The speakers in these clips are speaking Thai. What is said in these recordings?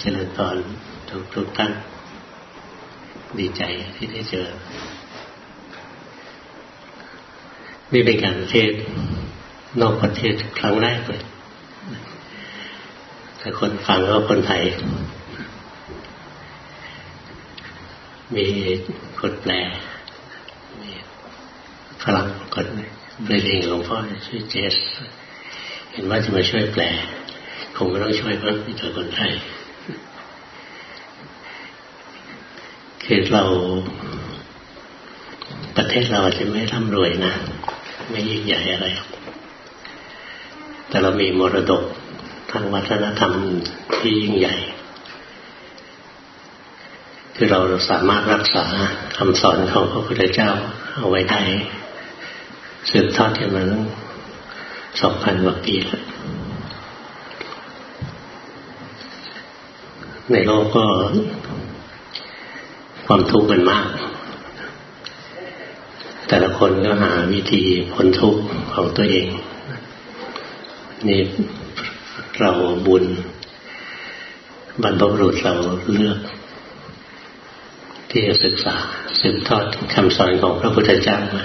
เจริญตอนทุกทุกท่านดีใจที่ได้เจอ นี่เป็นการเทศนอกประเทศครั้งแรกเลยแต่คนฟังก็คนไทย มีคนแปลมีฝรั่งคนเรียนหลวงพ่อชื่อเจส เห็นว่าจะมาช่วยแปลคงไม่ต้องช่วยเพราะมีแต่คนไทย คือเราประเทศเราจะไม่ร่ำรวยนะ ไม่ยิ่งใหญ่อะไร แต่เรามีมรดกทางวัฒนธรรมที่ยิ่งใหญ่ คือเราสามารถรักษาคำสอนของพระพุทธเจ้าเอาไว้ได้สืบทอดกันมาตั้งสองพันกว่าปีแล้วในโลกก็ ความทุกข์มันมาก แต่ละคนก็หาวิธีพ้นทุกข์ของตัวเอง นี่เราบุญ บรรพบุรุษเราเลือก ที่จะศึกษาสืบทอดคำสอนของพระพุทธเจ้ามา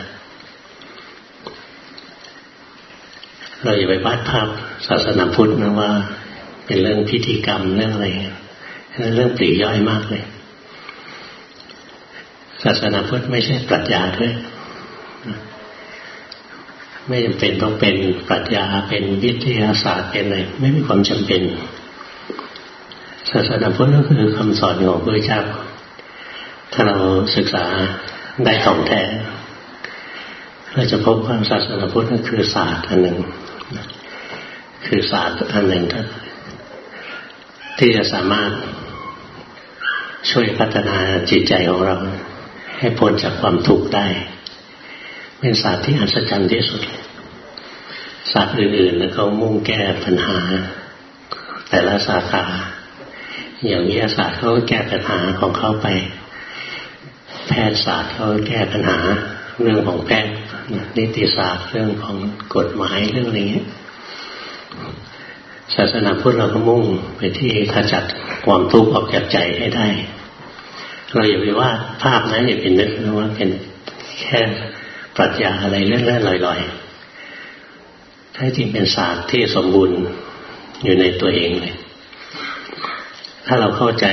เราอย่าไปวาดภาพศาสนาพุทธนะว่า เป็นเรื่องพิธีกรรมเรื่องอะไรเรื่องปลีย่อยมากเลย ศาสนาพุทธไม่ใช่ปรัชญาด้วยไม่จำเป็นต้องเป็นปรัชญาเป็นวิทยาศาสตร์เป็นอะไรไม่มีความจำเป็น ศาสนาพุทธก็คือคำสอนของพระเจ้าถ้าเราศึกษาได้ถ่องแท้เราจะพบว่าศาสนาพุทธก็คือศาสตร์อันหนึ่ง คือศาสตร์อันหนึ่งที่จะสามารถช่วยพัฒนาจิตใจของเรา ให้พ้นจากความทุกข์ได้ เป็นศาสตร์ที่อัศจรรย์ที่สุดศาสตร์อื่นๆเขามุ่งแก้ปัญหา แต่ละสาขาอย่างวิทยาศาสตร์เขาแก้ปัญหาของเขาไป แพทยศาสตร์เขาแก้ปัญหาเรื่องของแพทย์นิติศาสตร์เรื่องของกฎหมายเรื่องอะไรเงี้ยศาสนาพุทธเราก็มุ่งไปที่ขจัดความทุกข์ออกจากใจให้ได้ เราอย่าไปว่าภาพนั้นอย่าเป็นนึกนะว่าเป็นแค่ปรัชญาอะไรเลื่อนๆลอยๆถ้าจริงเป็นศาสตร์ที่สมบูรณ์อยู่ในตัวเองเลยถ้าเราเข้าใจ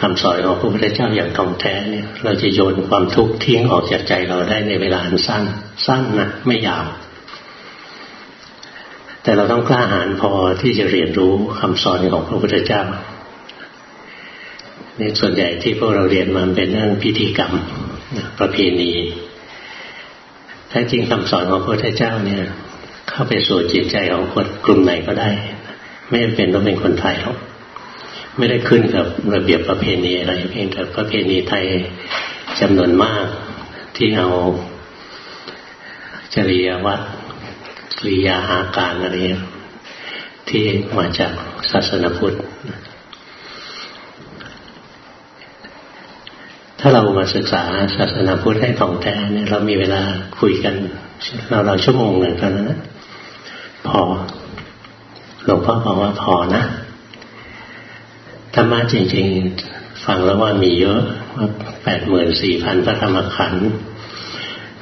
คำสอนของพระพุทธเจ้าอย่างท่องแท้เนี่ย เราจะโยนความทุกข์ทิ้งออกจากใจเราได้ในเวลาอันสั้น สั้นนะไม่ยาว แต่เราต้องกล้าหาญพอที่จะเรียนรู้คำสอนของพระพุทธเจ้า นี่ส่วนใหญ่ที่พวกเราเรียนมาเป็นเรื่องพิธีกรรมประเพณีแท้จริงคำสอนของพระพุทธเจ้าเนี่ย เข้าไปสู่จิตใจของคนกลุ่มไหนก็ได้ ไม่เป็นต้องเป็นคนไทยหรอกไม่ได้ขึ้นกับระเบียบประเพณีอะไรเพียงแต่ประเพณีไทยจำนวนมากที่เอาจริยวัตรกริยาอาการอะไรที่มาจากศาสนาพุทธ ถ้าเรามาศึกษาศาสนาพุทธให้ถ่องแท้เนี่ยเรามีเวลาคุยกันเราเราชั่วโมงหนึ่งเท่านั้นนะพอหลวงพ่อบอกว่าพอนะธรรมะจริง ๆ ฟังแล้วว่ามีเยอะว่าแปดหมื่นสี่พันพระธรรมขันธ์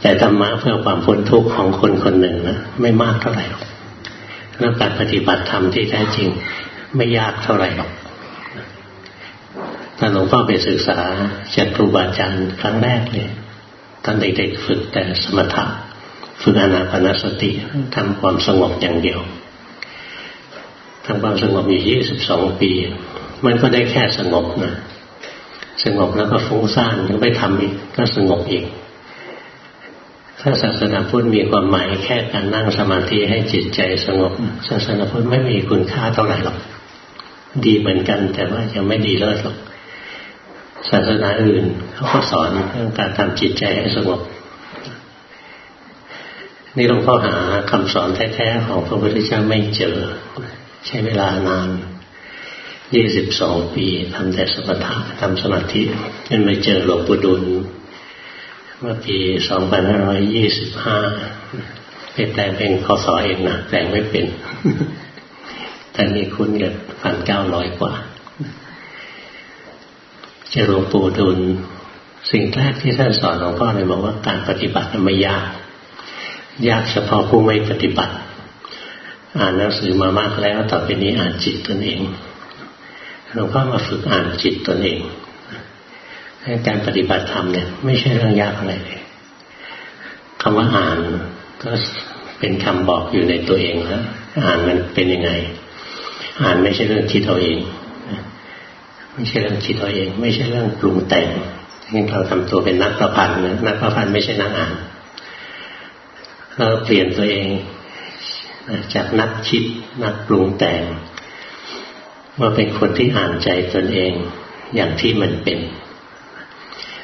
แต่ธรรมะเพื่อความพ้นทุกข์ของคนคนหนึ่งนะไม่มากเท่าไหร่หรอกแล้วการปฏิบัติธรรมที่แท้จริง ไม่ยากเท่าไหร่หรอก ตอนหลวงพ่อไปศึกษาจากครูบาอาจารย์ครั้งแรกเลยตอนเด็กๆฝึกแต่สมถะฝึกอนาปนสติทำความสงบอย่างเดียวทำความสงบอยู่ยี่สิบสองปี มันก็ได้แค่สงบนะสงบแล้วก็ฟุ้งซ่านก็ไปทำอีกก็สงบอีก ถ้าศาสนาพุทธมีความหมายแค่การนั่งสมาธิให้จิตใจสงบ ศาสนาพุทธไม่มีคุณค่าเท่าไหร่หรอก ดีเหมือนกันแต่ว่ายังไม่ดีเลิศหรอก ศาสนาอื่นเขาก็สอนเรื่องการทำจิตใจให้สงบนี่หลวงพ่อหาคำสอนแท้ๆของพระพุทธเจ้าไม่เจอ ใช้เวลานานยี่สิบสองปีทำแต่สมถะทำสมาธิจนไปเจอหลวงปู่ดุล เมื่อปีสองพันห้าร้อยยี่สิบห้าเป็นแปลงเป็นคอสอเองนะแปลงไม่เป็นแต่มีคุณเกิดพันเก้าร้อยกว่า เจหลวงปู่ดุลสิ่งแรกที่ท่านสอนหลวงพ่อเลยบอกว่าการปฏิบัติไม่ยาก ยากเฉพาะผู้ไม่ปฏิบัติ อ่านหนังสือมามากแล้วต่อไปนี้อ่านจิตตนเองหลวงพ่อมาฝึกอ่านจิตตนเองการปฏิบัติธรรมเนี่ย ไม่ใช่เรื่องยากอะไรเลยคำว่าอ่านก็เป็นคำบอกอยู่ในตัวเองแล้วอ่านมันเป็นยังไง อ่านไม่ใช่เรื่องคิดเอาเอง ไม่ใช่เรื่องคิดเอาเอง ไม่ใช่เรื่องปรุงแต่งนี่เราทำตัวเป็นนักประพันธ์นะนักประพันธ์ไม่ใช่นักอ่านเราเปลี่ยนตัวเอง จากนักคิดนักปรุงแต่งมาเป็นคนที่อ่านใจตนเองอย่างที่มันเป็น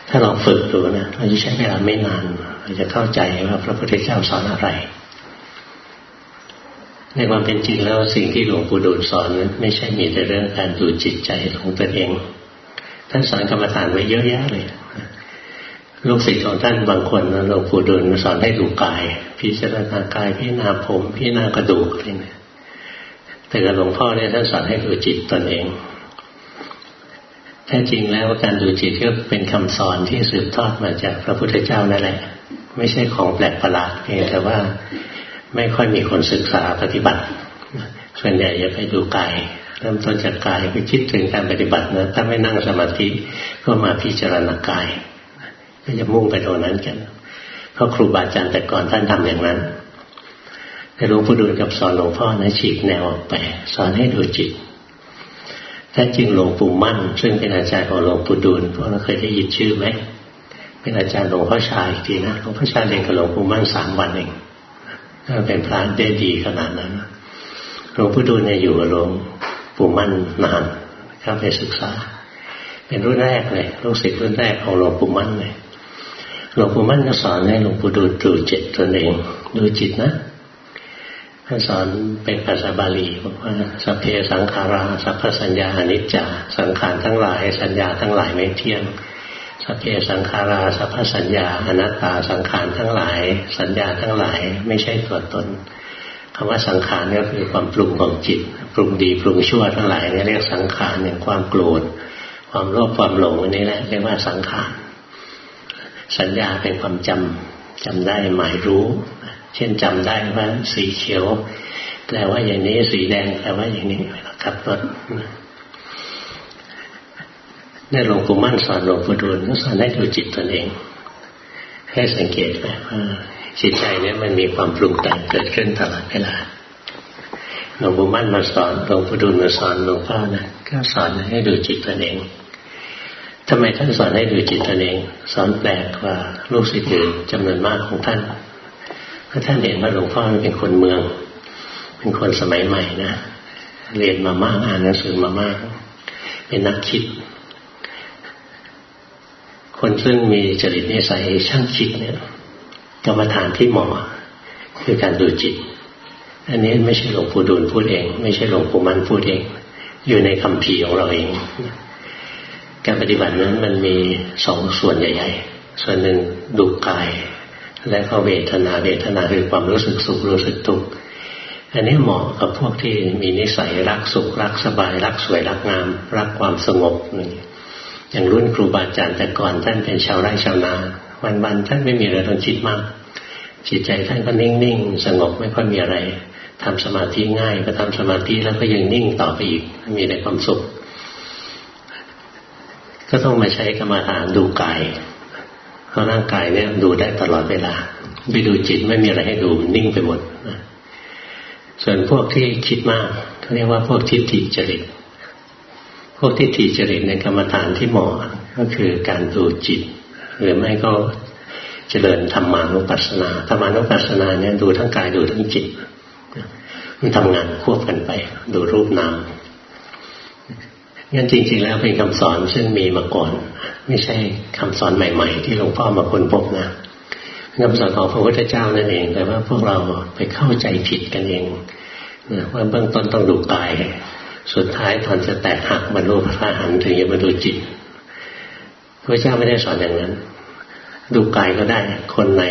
ถ้าเราฝึกดูนะเราจะใช้เวลาไม่นานเราจะเข้าใจว่าพระพุทธเจ้าสอนอะไร ในความเป็นจริงแล้วสิ่งที่หลวงปู่ดูลสอนนั้นไม่ใช่มีแต่เรื่องการดูจิตใจของตนเอง ท่านสอนกรรมฐานไว้เยอะแยะเลยลูกศิษย์ของท่านบางคนหลวงปู่ดูลสอนให้ดูกาย พิจารณากายพิจารณาผม พิจารณากระดูกอะไรเนี่ยแต่กับหลวงพ่อเนี่ยท่านสอนให้ดูจิตตนเองแท้จริงแล้วการดูจิตก็เป็นคำสอนที่สืบทอดมาจากพระพุทธเจ้านั่นแหละ ไม่ใช่ของแปลกประหลาดเพียงแต่ว่า ไม่ค่อยมีคนศึกษาปฏิบัติ ส่วนใหญ่จะไปดูกายเริ่มต้นจากกายไปคิดถึงการปฏิบัตินะถ้าไม่นั่งสมาธิก็มาพิจารณากาย ก็จะมุ่งไปตรงนั้นกันเพราะครูบาอาจารย์แต่ก่อนท่านทำอย่างนั้นแต่หลวงปู่ดูลกับสอนหลวงพ่อนะฉีกแนวออกไป สอนให้ดูจิตแท้จริงหลวงปู่มั่น ซึ่งเป็นอาจารย์ของหลวงปู่ดูลพวกเราเคยได้ยินชื่อไหมเป็นอาจารย์หลวงพ่อชายอีกทีนะหลวงพ่อชายเรียนกับหลวงปู่มั่นสามวันเอง ถ้าเป็นพระได้ดีขนาดนั้นหลวงปู่ดูลเนี่ยอยู่กับหลวงปู่มั่นนานเข้าไปศึกษา เป็นรุ่นแรกเลยลูกศิษย์รุ่นแรกของหลวงปู่มั่นเลยหลวงปู่มั่นก็สอนให้หลวงปู่ดูดูจิตตนเองดูจิตนะท่านสอนเป็นภาษาบาลีบอกว่าสัพเพสังขาราสัพพสัญญาอนิจจา สังขารทั้งหลาย สัญญาทั้งหลายไม่เที่ยง สัพเพสังขาราสัพพสัญญาอนัตตาสังขารทั้งหลาย สัญญาทั้งหลายไม่ใช่ตัวตนคำว่าสังขารก็คือความปรุงของจิต ปรุงดีปรุงชั่วทั้งหลายนี่เรียกสังขารอย่างความโกรธความโลภความหลงอันนี้แหละเรียกว่าสังขารสัญญาเป็นความจำจำได้หมายรู้ เช่นจำได้ว่าสีเขียวแปลว่าอย่างนี้สีแดงแปลว่าอย่างนี้ขับรถ นี่หลวงปู่มั่นสอนหลวงปู่ดูลก็สอนให้ดูจิตตนเอง ให้สังเกตไปว่าจิตใจเนี่ยมันมีความปรุงแต่งเกิดขึ้นตลอดเวลาหลวงปู่มั่นมาสอนหลวงปู่ดูลมาสอนหลวงพ่อนะก็สอนให้ดูจิตตนเองทำไมท่านสอนให้ดูจิตตนเอง สอนแปลกกว่าลูกศิษย์อื่นจำนวนมากของท่านเพราะท่านเห็นว่าหลวงพ่อเป็นคนเมือง เป็นคนสมัยใหม่นะเรียนมามากอ่านหนังสือมามาก เป็นนักคิด คนซึ่งมีจริตนิสัยช่างคิดเนี่ยกรรมฐานที่เหมาะคือการดูจิต อันนี้ไม่ใช่หลวงปู่ดูลพูดเอง ไม่ใช่หลวงปู่มันพูดเอง อยู่ในคำพีของเราเอง การปฏิบัตินั้นมันมีสองส่วนใหญ่ ๆ ส่วนหนึ่งดูกาย และก็เวทนาเวทนาคือความรู้สึกสุขรู้สึกทุกข์อันนี้เหมาะกับพวกที่มีนิสัยรักสุขรักสบาย รักสวยรักงาม รักความสงบนี่ อย่างรุ่นครูบาอาจารย์แต่ก่อนท่านเป็นชาวไร่ชาวนา วันๆท่านไม่มีอะไรต้องคิดมาก จิตใจท่านก็นิ่งๆ สงบไม่ค่อยมีอะไรทำสมาธิง่ายก็ทำสมาธิแล้วก็ยังนิ่งต่อไปอีกมีแต่ความสุข ก็ต้องมาใช้กรรมฐานดูกายเพราะร่างกายเนี่ยดูได้ตลอดเวลาไปดูจิตไม่มีอะไรให้ดูนิ่งไปหมดส่วนพวกที่คิดมากเขาเรียกว่าพวกทิฏฐิจริต วกทิฏฐิจริตในกรรมฐานที่เหมาะก็คือการดูจิต หรือไม่ก็เจริญธรรมานุปัสสนาธรรมานุปัสสนาเนี่ยดูทั้งกายดูทั้งจิตมันทำงานควบกันไป ดูรูปนามงั้นจริง ๆ แล้วเป็นคำสอนซึ่งมีมาก่อน ไม่ใช่คำสอนใหม่ ๆ ที่หลวงพ่อมาค้นพบนะคำสอนของพระพุทธเจ้านั่นเองแต่ว่าพวกเราไปเข้าใจผิดกันเองว่าเบื้องต้นต้องดูกาย สุดท้ายตอนจะแตกหักบรรลุพระหันถึงจะบรรลุจิตพระเจ้าไม่ได้สอนอย่างนั้น ดูกายก็ได้ คนไหน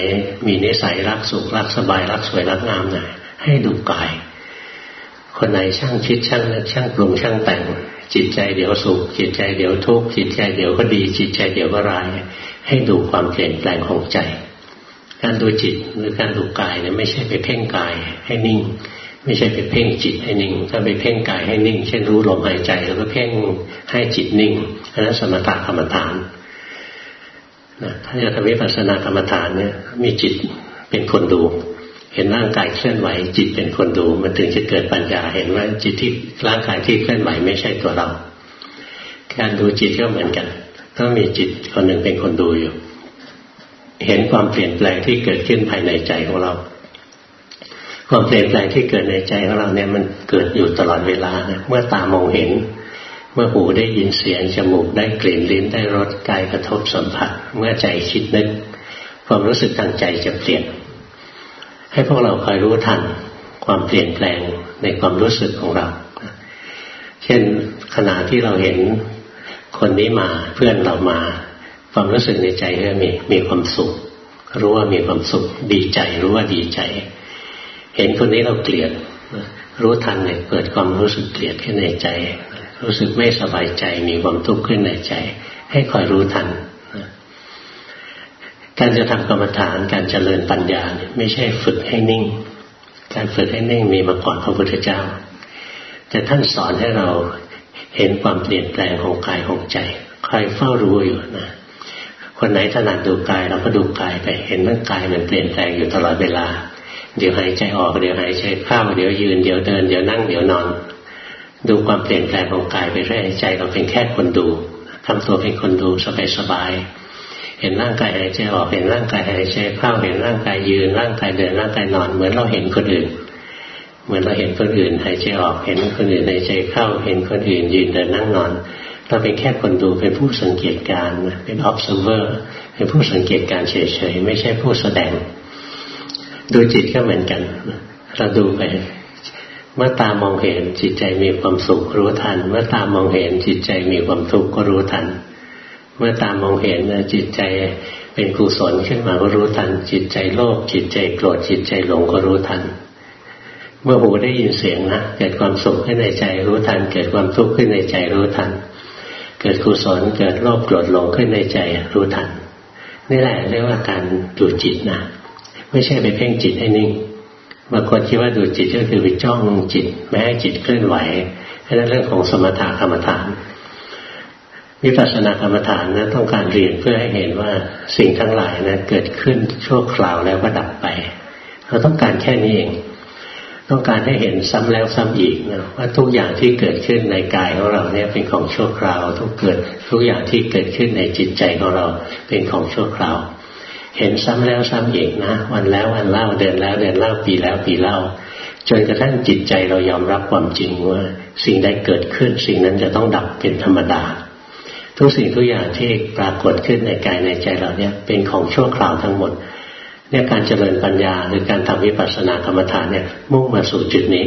มีนิสัยรักสุขรักสบายรักสวยรักงามหนะให้ดูกาย คนไหนช่างคิดช่างช่างปรุงช่างแต่ง จิตใจเดี๋ยวสุข จิตใจเดี๋ยวทุกข์จิตใจเดี๋ยวก็ดี จิตใจเดี๋ยวก็ร้าย ให้ดูความเปลี่ยนแปลงของใจ การดูจิตหรือการดูกายเนี่ยไม่ใช่ไปเพ่งกายให้นิ่ง ไม่ใช่ไปเพ่งจิตให้นิ่ง ถ้าไปเพ่งกายให้นิ่ง เช่นรู้ลมหายใจแล้วก็เพ่งให้จิตนิ่งอันนั้นสมถะกรรมฐานนะถ้าจะทำวิปัสสนากรรมฐานเนี่ย มีจิตเป็นคนดู เห็นร่างกายเคลื่อนไหว จิตเป็นคนดู มันถึงจะเกิดปัญญาเห็นว่าจิตที่ร่างกายที่เคลื่อนไหวไม่ใช่ตัวเรา การดูจิตก็เหมือนกันต้องมีจิตคนหนึ่งเป็นคนดูอยู่ เห็นความเปลี่ยนแปลงที่เกิดขึ้นภายในใจของเรา ความเปลี่ยนแปลงที่เกิดในใจของเราเนี่ยมันเกิดอยู่ตลอดเวลานะเมื่อตามองเห็น เมื่อหูได้ยินเสียงจมูกได้กลิ่นลิ้นได้รสกายกระทบสัมผัส เมื่อใจคิดนึกความรู้สึกทางใจจะเปลี่ยน ให้พวกเราคอยรู้ทันความเปลี่ยนแปลงในความรู้สึกของเรา เช่นขณะที่เราเห็นคนนี้มาเพื่อนเรามา ความรู้สึกในใจก็มีมีความสุข รู้ว่ามีความสุข ดีใจรู้ว่าดีใจ เห็นคนนี้เราเกลียดรู้ทันเลยเกิดความรู้สึกเกลียดขึ้นในใจ รู้สึกไม่สบายใจมีความทุกข์ขึ้นในใจ ให้คอยรู้ทันการจะทำกรรมฐานการเจริญปัญญาไม่ใช่ฝึกให้นิ่ง การฝึกให้นิ่งมีมาก่อนพระพุทธเจ้า แต่ท่านสอนให้เราเห็นความเปลี่ยนแปลงของกายของใจคอยเฝ้ารู้อยู่นะคนไหนถนัดดูกายเราก็ดูกายไปเห็นว่ากายมันเปลี่ยนแปลงอยู่ตลอดเวลา เดี๋ยวหายใจออกเดี๋ยวหายใจเข้าเดี๋ยวยืนเดี๋ยวเดินเดี๋ยวนั่งเดี๋ยวนอน ดูความเปลี่ยนแปลงของกายไปเรื่อยใจเราเป็นแค่คนดูทำตัวเป็นคนดูสบายๆเห็นร่างกายหายใจออกเห็นร่างกายหายใจเข้าเห็นร่างกายยืนร่างกายเดินร่างกายนอน เหมือนเราเห็นคนอื่น เหมือนเราเห็นคนอื่นหายใจออกเห็นคนอื่นหายใจเข้าเห็นคนอื่นยืนเดินนั่งนอนเราเป็นแค่คนดูเป็นผู้สังเกตการเป็น observer เป็นผู้สังเกตการเฉยๆไม่ใช่ผู้แสดง ดูจิตก็เหมือนกันเราดูไปเมื่อตามองเห็นจิตใจมีความสุขรู้ทัน เมื่อตามองเห็นจิตใจมีความทุกข์ก็รู้ทัน เมื่อตามองเห็นจิตใจเป็นกุศลขึ้นมาก็รู้ทัน จิตใจโลภจิตใจโกรธจิตใจหลงก็รู้ทัน เมื่อหูได้ยินเสียงนะเกิดความสุขขึ้นในใจรู้ทัน เกิดความทุกข์ขึ้นในใจรู้ทัน เกิดกุศลเกิดโลภโกรธหลงขึ้นในใจรู้ทันนี่แหละเรียกว่าการดูจิตนะ ไม่ใช่ไปเพ่งจิตให้นิ่งบางคนคิดว่าดูจิตก็คือไปจ้องจิตไม่ให้จิตเคลื่อนไหวนั่นเรื่องของสมถะกรรมฐานวิปัสสนากรรมฐานนะต้องการเรียนเพื่อให้เห็นว่าสิ่งทั้งหลายนะเกิดขึ้นชั่วคราวแล้วก็ดับไป เราต้องการแค่นี้เอง ต้องการให้เห็นซ้ำแล้วซ้ำอีกนะว่าทุกอย่างที่เกิดขึ้นในกายของเราเนี่ยเป็นของชั่วคราวทุกเกิด ทุกอย่างที่เกิดขึ้นในจิตใจของเราเป็นของชั่วคราว เห็นซ้ำแล้วซ้ำอีกนะ วันแล้ววันเล่าเดือนแล้วเดือนเล่าปีแล้วปีเล่าจนกระทั่งจิตใจเรายอมรับความจริงว่า สิ่งใดเกิดขึ้น สิ่งนั้นจะต้องดับเป็นธรรมดา ทุกสิ่งทุกอย่างที่ปรากฏขึ้นในกายในใจเราเนี่ยเป็นของชั่วคราวทั้งหมดเนี่ยการเจริญปัญญาหรือการทำวิปัสสนากรรมฐานเนี่ยมุ่งมาสู่จุดนี้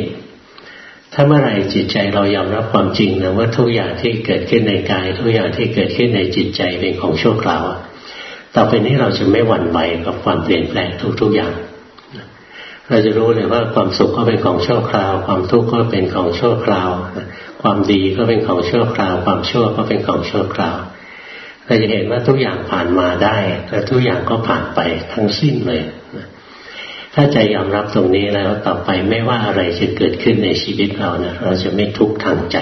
ถ้าเมื่อไรจิตใจเรายอมรับความจริงนะว่าทุกอย่างที่เกิดขึ้นในกาย ทุกอย่างที่เกิดขึ้นในจิตใจเป็นของชั่วคราว ต่อไปนี้เราจะไม่หวั่นไหวกับความเปลี่ยนแปลงทุก ๆอย่าง เราจะรู้เลยว่าความสุขก็เป็นของชั่วคราว ความทุกข์ก็เป็นของชั่วคราว ความดีก็เป็นของชั่วคราว ความชั่วก็เป็นของชั่วคราว เราจะเห็นว่าทุกอย่างผ่านมาได้และทุกอย่างก็ผ่านไปทั้งสิ้นเลย ถ้าใจยอมรับตรงนี้แล้วต่อไปไม่ว่าอะไรจะเกิดขึ้นในชีวิตเรานะเราจะไม่ทุกข์ทางใจ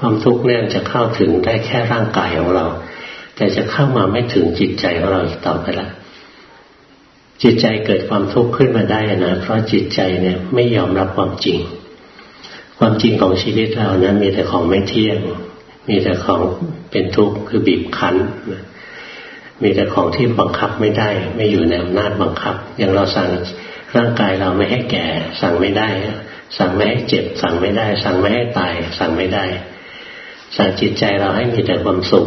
ความทุกข์เนี่ยจะเข้าถึงได้แค่ร่างกายของเรา แต่จะเข้ามาไม่ถึงจิตใจของเราต่อไปละจิตใจเกิดความทุกข์ขึ้นมาได้นะเพราะจิตใจเนี่ยไม่ยอมรับความจริง ความจริงของชีวิตเรานะมีแต่ของไม่เที่ยง มีแต่ของเป็นทุกข์คือบีบคั้นมีแต่ของที่บังคับไม่ได้ ไม่อยู่ในอำนาจบังคับ อย่างเราสั่งร่างกายเราไม่ให้แก่ สั่งไม่ได้ สั่งไม่ให้เจ็บ สั่งไม่ได้ สั่งไม่ให้ตาย สั่งไม่ได้ สั่งจิตใจเราให้มีแต่ความสุข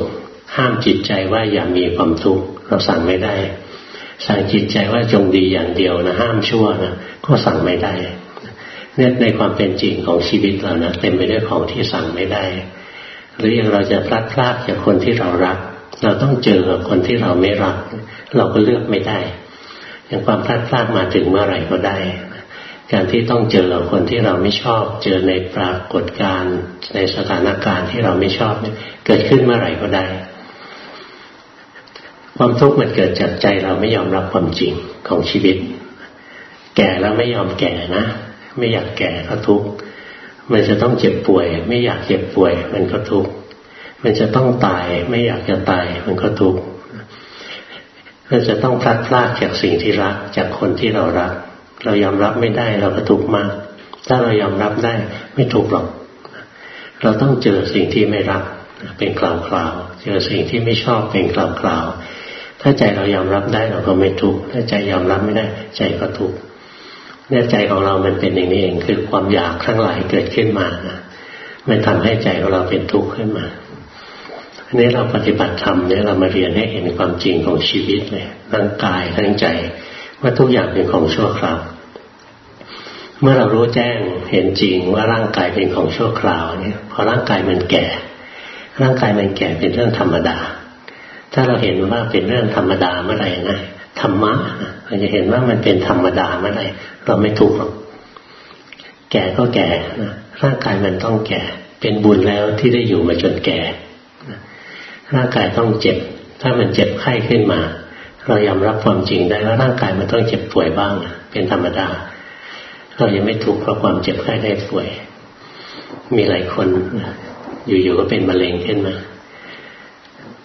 ห้ามจิตใจว่าอย่ามีความทุกข์เราสั่งไม่ได้ สั่งจิตใจว่าจงดีอย่างเดียวนะห้ามชั่วนะก็สั่งไม่ได้เนี่ยในความเป็นจริงของชีวิตเรานะเต็มไปด้วยของที่สั่งไม่ได้ หรืออย่างเราจะพลัดพรากจากคนที่เรารัก เราต้องเจอกับคนที่เราไม่รัก เราก็เลือกไม่ได้ อย่างความพลัดพรากมาถึงเมื่อไหร่ก็ได้การที่ต้องเจอคนที่เราไม่ชอบ เจอในปรากฏการณ์ในสถานการณ์ที่เราไม่ชอบเกิดขึ้นเมื่อไหร่ก็ได้ ความทุกข์มันเกิดจากใจเราไม่ยอมรับความจริงของชีวิต แก่แล้วไม่ยอมแก่นะ ไม่อยากแก่ก็ทุกข์มันจะต้องเจ็บป่วย ไม่อยากเจ็บป่วย มันก็ทุกข์มันจะต้องตาย ไม่อยากจะตาย มันก็ทุกข์มันจะต้องพลัดพรากจากสิ่งที่รัก จากคนที่เรารัก เรายอมรับไม่ได้เราก็ทุกข์มาก ถ้าเรายอมรับได้ไม่ทุกข์หรอก เราต้องเจอสิ่งที่ไม่รักเป็นคราวๆเจอสิ่งที่ไม่ชอบเป็นคราวๆ ถ้าใจเรายอมรับได้เราก็ไม่ทุกข์ถ้าใจยอมรับไม่ได้ ใจก็ทุกข์เนี่ยใจของเรามันเป็นอย่างนี้เองคือความอยากทั้งหลายเกิดขึ้นมานะมันทำให้ใจของเราเป็นทุกข์ขึ้นมาอันนี้เราปฏิบัติธรรมเนี่ยเรามาเรียนให้เห็นความจริงของชีวิตเลยทั้งกายทั้งใจว่าทุกอย่างเป็นของชั่วคราวเมื่อเรารู้แจ้งเห็นจริงว่าร่างกายเป็นของชั่วคราวเนี่ยพอร่างกายมันแก่ ร่างกายมันแก่เป็นเรื่องธรรมดา ถ้าเราเห็นว่าเป็นเรื่องธรรมดาเมื่อไหร่นะธรรมะเราจะเห็นว่ามันเป็นธรรมดาเมื่อไหร่เราไม่ทุกข์หรอกแก่ก็แก่นะร่างกายมันต้องแก่ เป็นบุญแล้วที่ได้อยู่มาจนแก่ร่างกายต้องเจ็บ ถ้ามันเจ็บไข้ขึ้นมา เรายอมรับความจริงได้ว่าร่างกายมันต้องเจ็บป่วยบ้าง เป็นธรรมดา เรายังไม่ทุกข์เพราะความเจ็บไข้ได้ป่วย มีหลายคนอยู่ๆก็เป็นมะเร็งขึ้นมา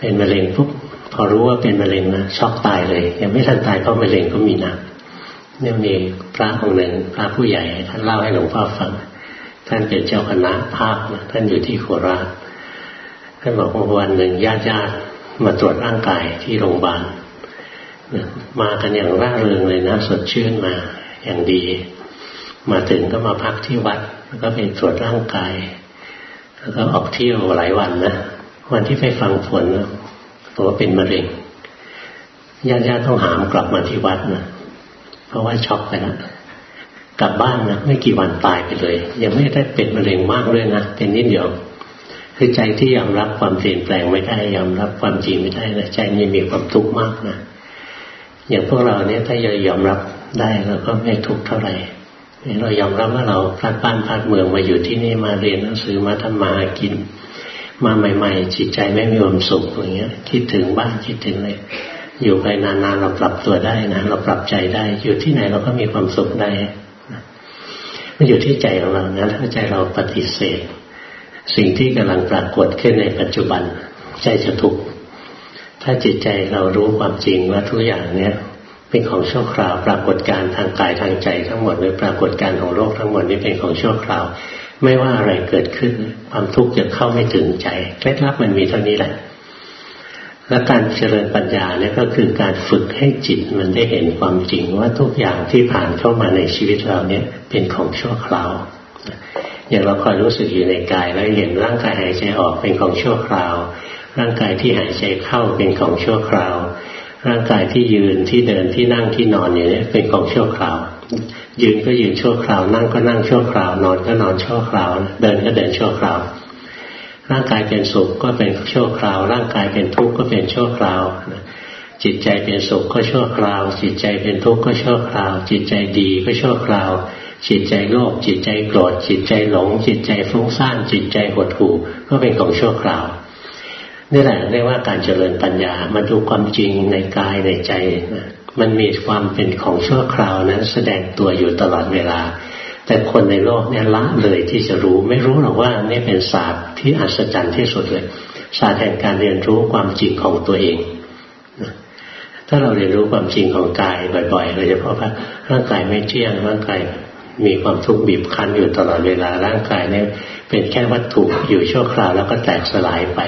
เป็นมะเร็งปุ๊บพอรู้ว่าเป็นมะเร็งนะช็อกตายเลย ยังไม่ทันตายเพราะมะเร็งก็มีนะเนี่ยมีพระองค์หนึ่งพระผู้ใหญ่ท่านเล่าให้หลวงพ่อฟัง ท่านเป็นเจ้าคณะภาคท่านอยู่ที่โคราชท่านบอกว่าวันหนึ่งญาติญาติมาตรวจร่างกายที่โรงพยาบาลมากันอย่างร่าเริงเลยนะสดชื่นมาอย่างดี มาถึงก็มาพักที่วัด แล้วก็ไปตรวจร่างกาย แล้วก็ออกเที่ยวหลายวันนะ วันที่ไปฟังผลบอกว่าเป็นมะเร็งญาติญาติต้องหามกลับมาที่วัดนะเพราะว่าช็อกไปแล้วกลับบ้านนะไม่กี่วันตายไปเลย ยังไม่ได้เป็นมะเร็งมากเลยนะเป็นนิดเดียว คือใจที่ยอมรับความเปลี่ยนแปลงไม่ได้ยอมรับความจริงไม่ได้นะใจนี่มีความทุกข์มากนะอย่างพวกเราเนี่ยถ้าเรายอมรับได้เราก็ไม่ทุกข์เท่าไหร่เรายอมรับว่าเราพลาดบ้านพลาดเมืองมาอยู่ที่นี่มาเรียนหนังสือมาทำมาหากิน มาใหม่ ๆ จิตใจไม่มีความสุขอย่างเงี้ย คิดถึงบ้านคิดถึงเลยอยู่ไปนานๆเราปรับตัวได้นะเราปรับใจได้อยู่ที่ไหนเราก็มีความสุขได้มันอยู่ที่ใจของเรานะถ้าใจเราปฏิเสธ สิ่งที่กำลังปรากฏขึ้นในปัจจุบัน ใจจะทุกข์ถ้าจิตใจเรารู้ความจริงว่าทุกอย่างเนี้ยเป็นของชั่วคราว ปรากฏการทางกายทางใจทั้งหมดหรือปรากฏการของโลกทั้งหมดนี้เป็นของชั่วคราว ไม่ว่าอะไรเกิดขึ้น ความทุกข์จะเข้าไม่ถึงใจเคล็ดลับมันมีเท่านี้แหละ และการเจริญปัญญาเนี่ยก็คือการฝึกให้จิตมันได้เห็นความจริงว่าทุกอย่างที่ผ่านเข้ามาในชีวิตเราเนี่ยเป็นของชั่วคราวอย่างเราคอยรู้สึกอยู่ในกายแล้วเห็นร่างกายหายใจออกเป็นของชั่วคราว ร่างกายที่หายใจเข้าเป็นของชั่วคราว ร่างกายที่ยืนที่เดินที่นั่งที่นอนอย่างนี้เป็นของชั่วคราว ยืนก็ยืนชั่วคราว นั่งก็นั่งชั่วคราว นอนก็นอนชั่วคราว เดินก็เดินชั่วคราว ร่างกายเป็นสุขก็เป็นชั่วคราว ร่างกายเป็นทุกข์ก็เป็นชั่วคราว จิตใจเป็นสุขก็ชั่วคราว จิตใจเป็นทุกข์ก็ชั่วคราว จิตใจดีก็ชั่วคราว จิตใจโลภ จิตใจโกรธ จิตใจหลง จิตใจฟุ้งซ่าน จิตใจหดหู่ ก็เป็นของชั่วคราวนี่แหละเรียกว่าการเจริญปัญญา มาดูความจริงในกายในใจนะ มันมีความเป็นของชั่วคราวนั้นแสดงตัวอยู่ตลอดเวลา แต่คนในโลกเนี่ยละเลยที่จะรู้ไม่รู้หรอกว่านี่เป็นศาสตร์ที่อัศจรรย์ที่สุดเลยศาสตร์แห่งการเรียนรู้ความจริงของตัวเองถ้าเราเรียนรู้ความจริงของกายบ่อยๆเราจะพบว่าร่างกายไม่เที่ยงร่างกายมีความทุกข์บีบคั้นอยู่ตลอดเวลาร่างกายเนี่ยเป็นแค่วัตถุอยู่ชั่วคราวแล้วก็แตกสลายไป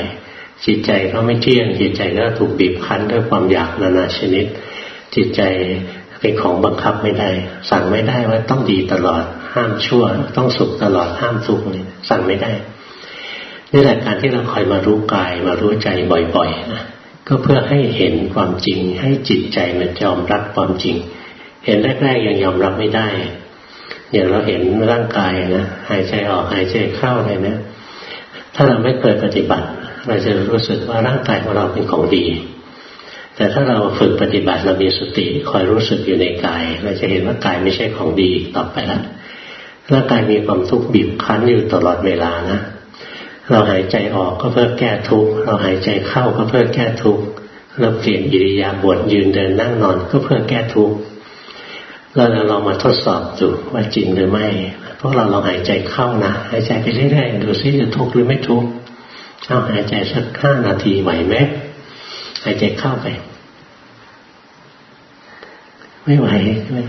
จิตใจก็ไม่เที่ยงจิตใจก็ถูกบีบคั้นด้วยความอยากนานาชนิด จิตใจเป็นของบังคับไม่ได้ สั่งไม่ได้ว่าต้องดีตลอด ห้ามชั่ว ต้องสุขตลอดห้ามทุกข์เลยสั่งไม่ได้นี่แหละการที่เราคอยมารู้กายมารู้ใจบ่อยๆนะก็เพื่อให้เห็นความจริง ให้จิตใจมันยอมรับความจริง เห็นแรกๆยังยอมรับไม่ได้ อย่างเราเห็นร่างกายนะหายใจออกหายใจเข้าอะไรนะถ้าเราไม่เคยปฏิบัติ เราจะรู้สึกว่าร่างกายของเราเป็นของดี แต่ถ้าเราฝึกปฏิบัติเรามีสติคอยรู้สึกอยู่ในกาย เราจะเห็นว่ากายไม่ใช่ของดีต่อไปแล้วร่างกายมีความทุกข์บีบคั้นอยู่ตลอดเวลานะ เราหายใจออกก็เพื่อแก้ทุกข์เราหายใจเข้าก็เพื่อแก้ทุกข์เราเปลี่ยนอิริยาบถยืนเดินนั่งนอนก็เพื่อแก้ทุกข์เราลองมาทดสอบดูว่าจริงหรือไม่พวกเราลองหายใจเข้านะหายใจไปเรื่อยๆดูซิจะทุกข์หรือไม่ทุกข์เอาหายใจสักห้านาทีไหวไหม หายใจเข้าไป ไม่ไหวใช่ไหม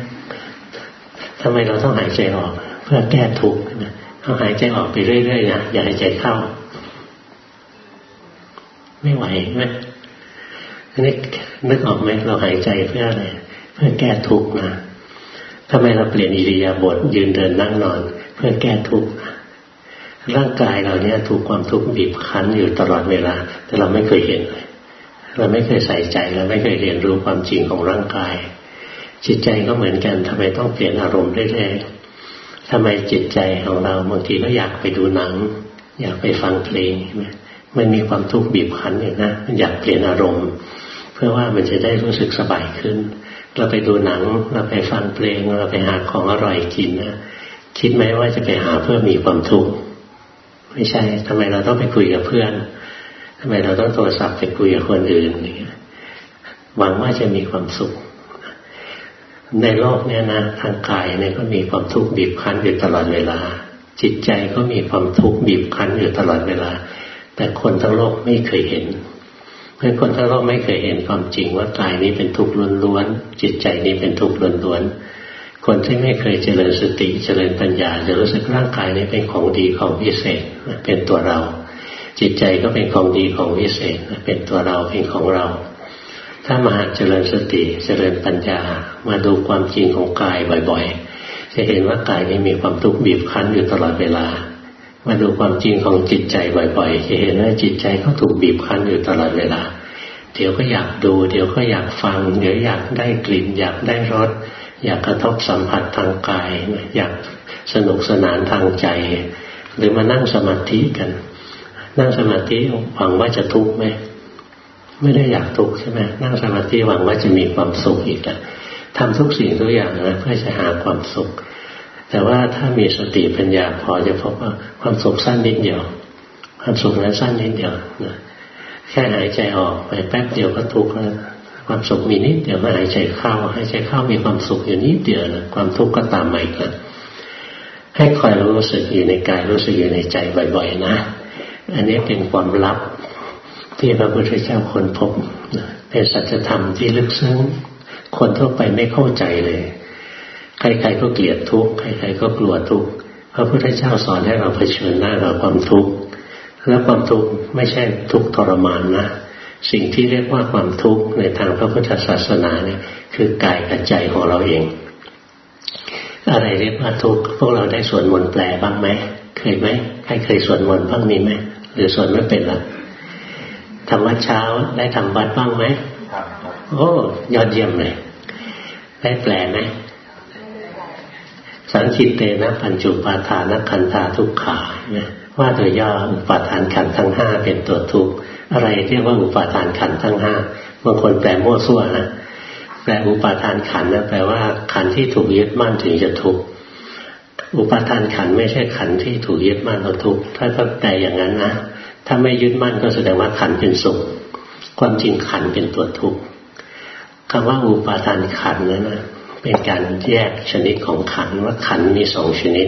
ทำไมเราต้องหายใจออก เพื่อแก้ทุกข์นะเอาหายใจออกไปเรื่อยๆนะอย่าหายใจเข้า ไม่ไหวไหมนี่นึกออกไหมเราหายใจเพื่ออะไรเพื่อแก้ทุกข์นะทำไมเราเปลี่ยนอิริยาบถยืนเดินนั่งนอน เพื่อแก้ทุกข์ร่างกายเราเนี่ยถูกความทุกข์บีบคั้นอยู่ตลอดเวลา แต่เราไม่เคยเห็นเลย เราไม่เคยใส่ใจเราไม่เคยเรียนรู้ความจริงของร่างกาย จิตใจก็เหมือนกันทำไมต้องเปลี่ยนอารมณ์เรื่อยๆทำไมจิตใจของเราบางทีก็อยากไปดูหนัง อยากไปฟังเพลงมันมีความทุกข์บีบคั้นอยู่นะมันอยากเปลี่ยนอารมณ์ เพื่อว่ามันจะได้รู้สึกสบายขึ้น เราไปดูหนัง เราไปฟังเพลง เราไปหาของอร่อยกินนะคิดไหมว่าจะไปหาเพื่อมีความทุกข์ไม่ใช่ทำไมเราต้องไปคุยกับเพื่อน ทำไมเราต้องโทรศัพท์ไปคุยกับคนอื่นอย่างเงี้ยหวังว่าจะมีความสุข ในโลกเนี้ยนะทางกายเนี่ยก็มีความทุกข์บีบคั้นอยู่ตลอดเวลา จิตใจก็มีความทุกข์บีบคั้นอยู่ตลอดเวลา แต่คนทั้งโลกไม่เคยเห็นเพื่อคนทั้งโลกไม่เคยเห็นความจริงว่ากายนี้เป็นทุกข์ล้วนๆจิตใจนี้เป็นทุกข์ล้วนๆคนที่ไม่เคยเจริญสติเจริญปัญญาจะรู้สึกร่างกายนี้เป็นของดีของพิเศษเป็นตัวเรา จิตใจก็เป็นของดีของวิเศษเป็นตัวเราเป็นของเรา ถ้ามาเจริญสติเจริญปัญญา มาดูความจริงของกายบ่อย ๆ จะเห็นว่ากายนี้มีความทุกข์บีบคั้นอยู่ตลอดเวลา มาดูความจริงของจิตใจบ่อย ๆ จะเห็นว่าจิตใจก็ถูกบีบคั้นอยู่ตลอดเวลา เดี๋ยวก็อยากดู เดี๋ยวก็อยากฟัง เดี๋ยวอยากได้กลิ่น อยากได้รสอยากกระทบสัมผัสทางกาย อยากสนุกสนานทางใจ หรือมานั่งสมาธิกัน นั่งสมาธิหวังว่าจะทุกข์ไหมไม่ได้อยากทุกข์ใช่ไหมนั่งสมาธิหวังว่าจะมีความสุขอีกอะทำทุกสิ่งทุกอย่างนะเพื่อจะหาความสุข แต่ว่าถ้ามีสติปัญญาพอจะพบว่าความสุขสั้นนิดเดียว ความสุขนั้นสั้นนิดเดียวนะแค่หายใจออกไปแป๊บเดียวก็ทุกข์แล้วความสุขมีนิดเดียวมาหายใจเข้าหายใจเข้ามีความสุขอยู่นิดเดียวนะความทุกข์ก็ตามมาอีกแล้วให้คอยรู้สึกอยู่ในกายรู้สึกอยู่ในใจบ่อย ๆ นะ อันนี้เป็นความลับที่พระพุทธเจ้าคนพบเป็นสัจธรรมที่ลึกซึ้ง คนทั่วไปไม่เข้าใจเลย ใครๆก็เกลียดทุกข์ใครๆก็กลัวทุกข์พระพุทธเจ้าสอนให้เราเผชิญหน้ากับความทุกข์และความทุกข์ไม่ใช่ทุกข์ทรมานนะสิ่งที่เรียกว่าความทุกข์ในทางพระพุทธศาสนาเนี่ยคือกายกับใจของเราเอง อะไรเรียกว่าทุกข์พวกเราได้สวดมนต์แปลบ้างไหมเคยไหมใครเคยสวดมนต์บ้างมีไหม หรือสวดไม่เป็นละทำวัดเช้าได้ทำวัดบ้างไหมโอ้ยอดเยี่ยมเลย ได้แปลไหมสังคิตเตนะปัญจุปาทานขันธาทุกขาว่าโดยย่ออุปาทานขันทั้งห้าเป็นตัวทุกข์อะไรเรียกว่าอุปาทานขันทั้งห้าบางคนแปลมั่วซั่วนะแปลอุปาทานขันนะแปลว่าขันที่ถูกยึดมั่นถึงจะทุกข์ อุปาทานขันไม่ใช่ขันที่ถูกยึดมั่นเราทุกข์ถ้าเข้าใจอย่างนั้นนะถ้าไม่ยึดมั่นก็แสดงว่าขันเป็นสุข ความจริงขันเป็นตัวทุกข์คำว่าอุปาทานขันนั้นนะเป็นการแยกชนิดของขันว่าขันมีสองชนิด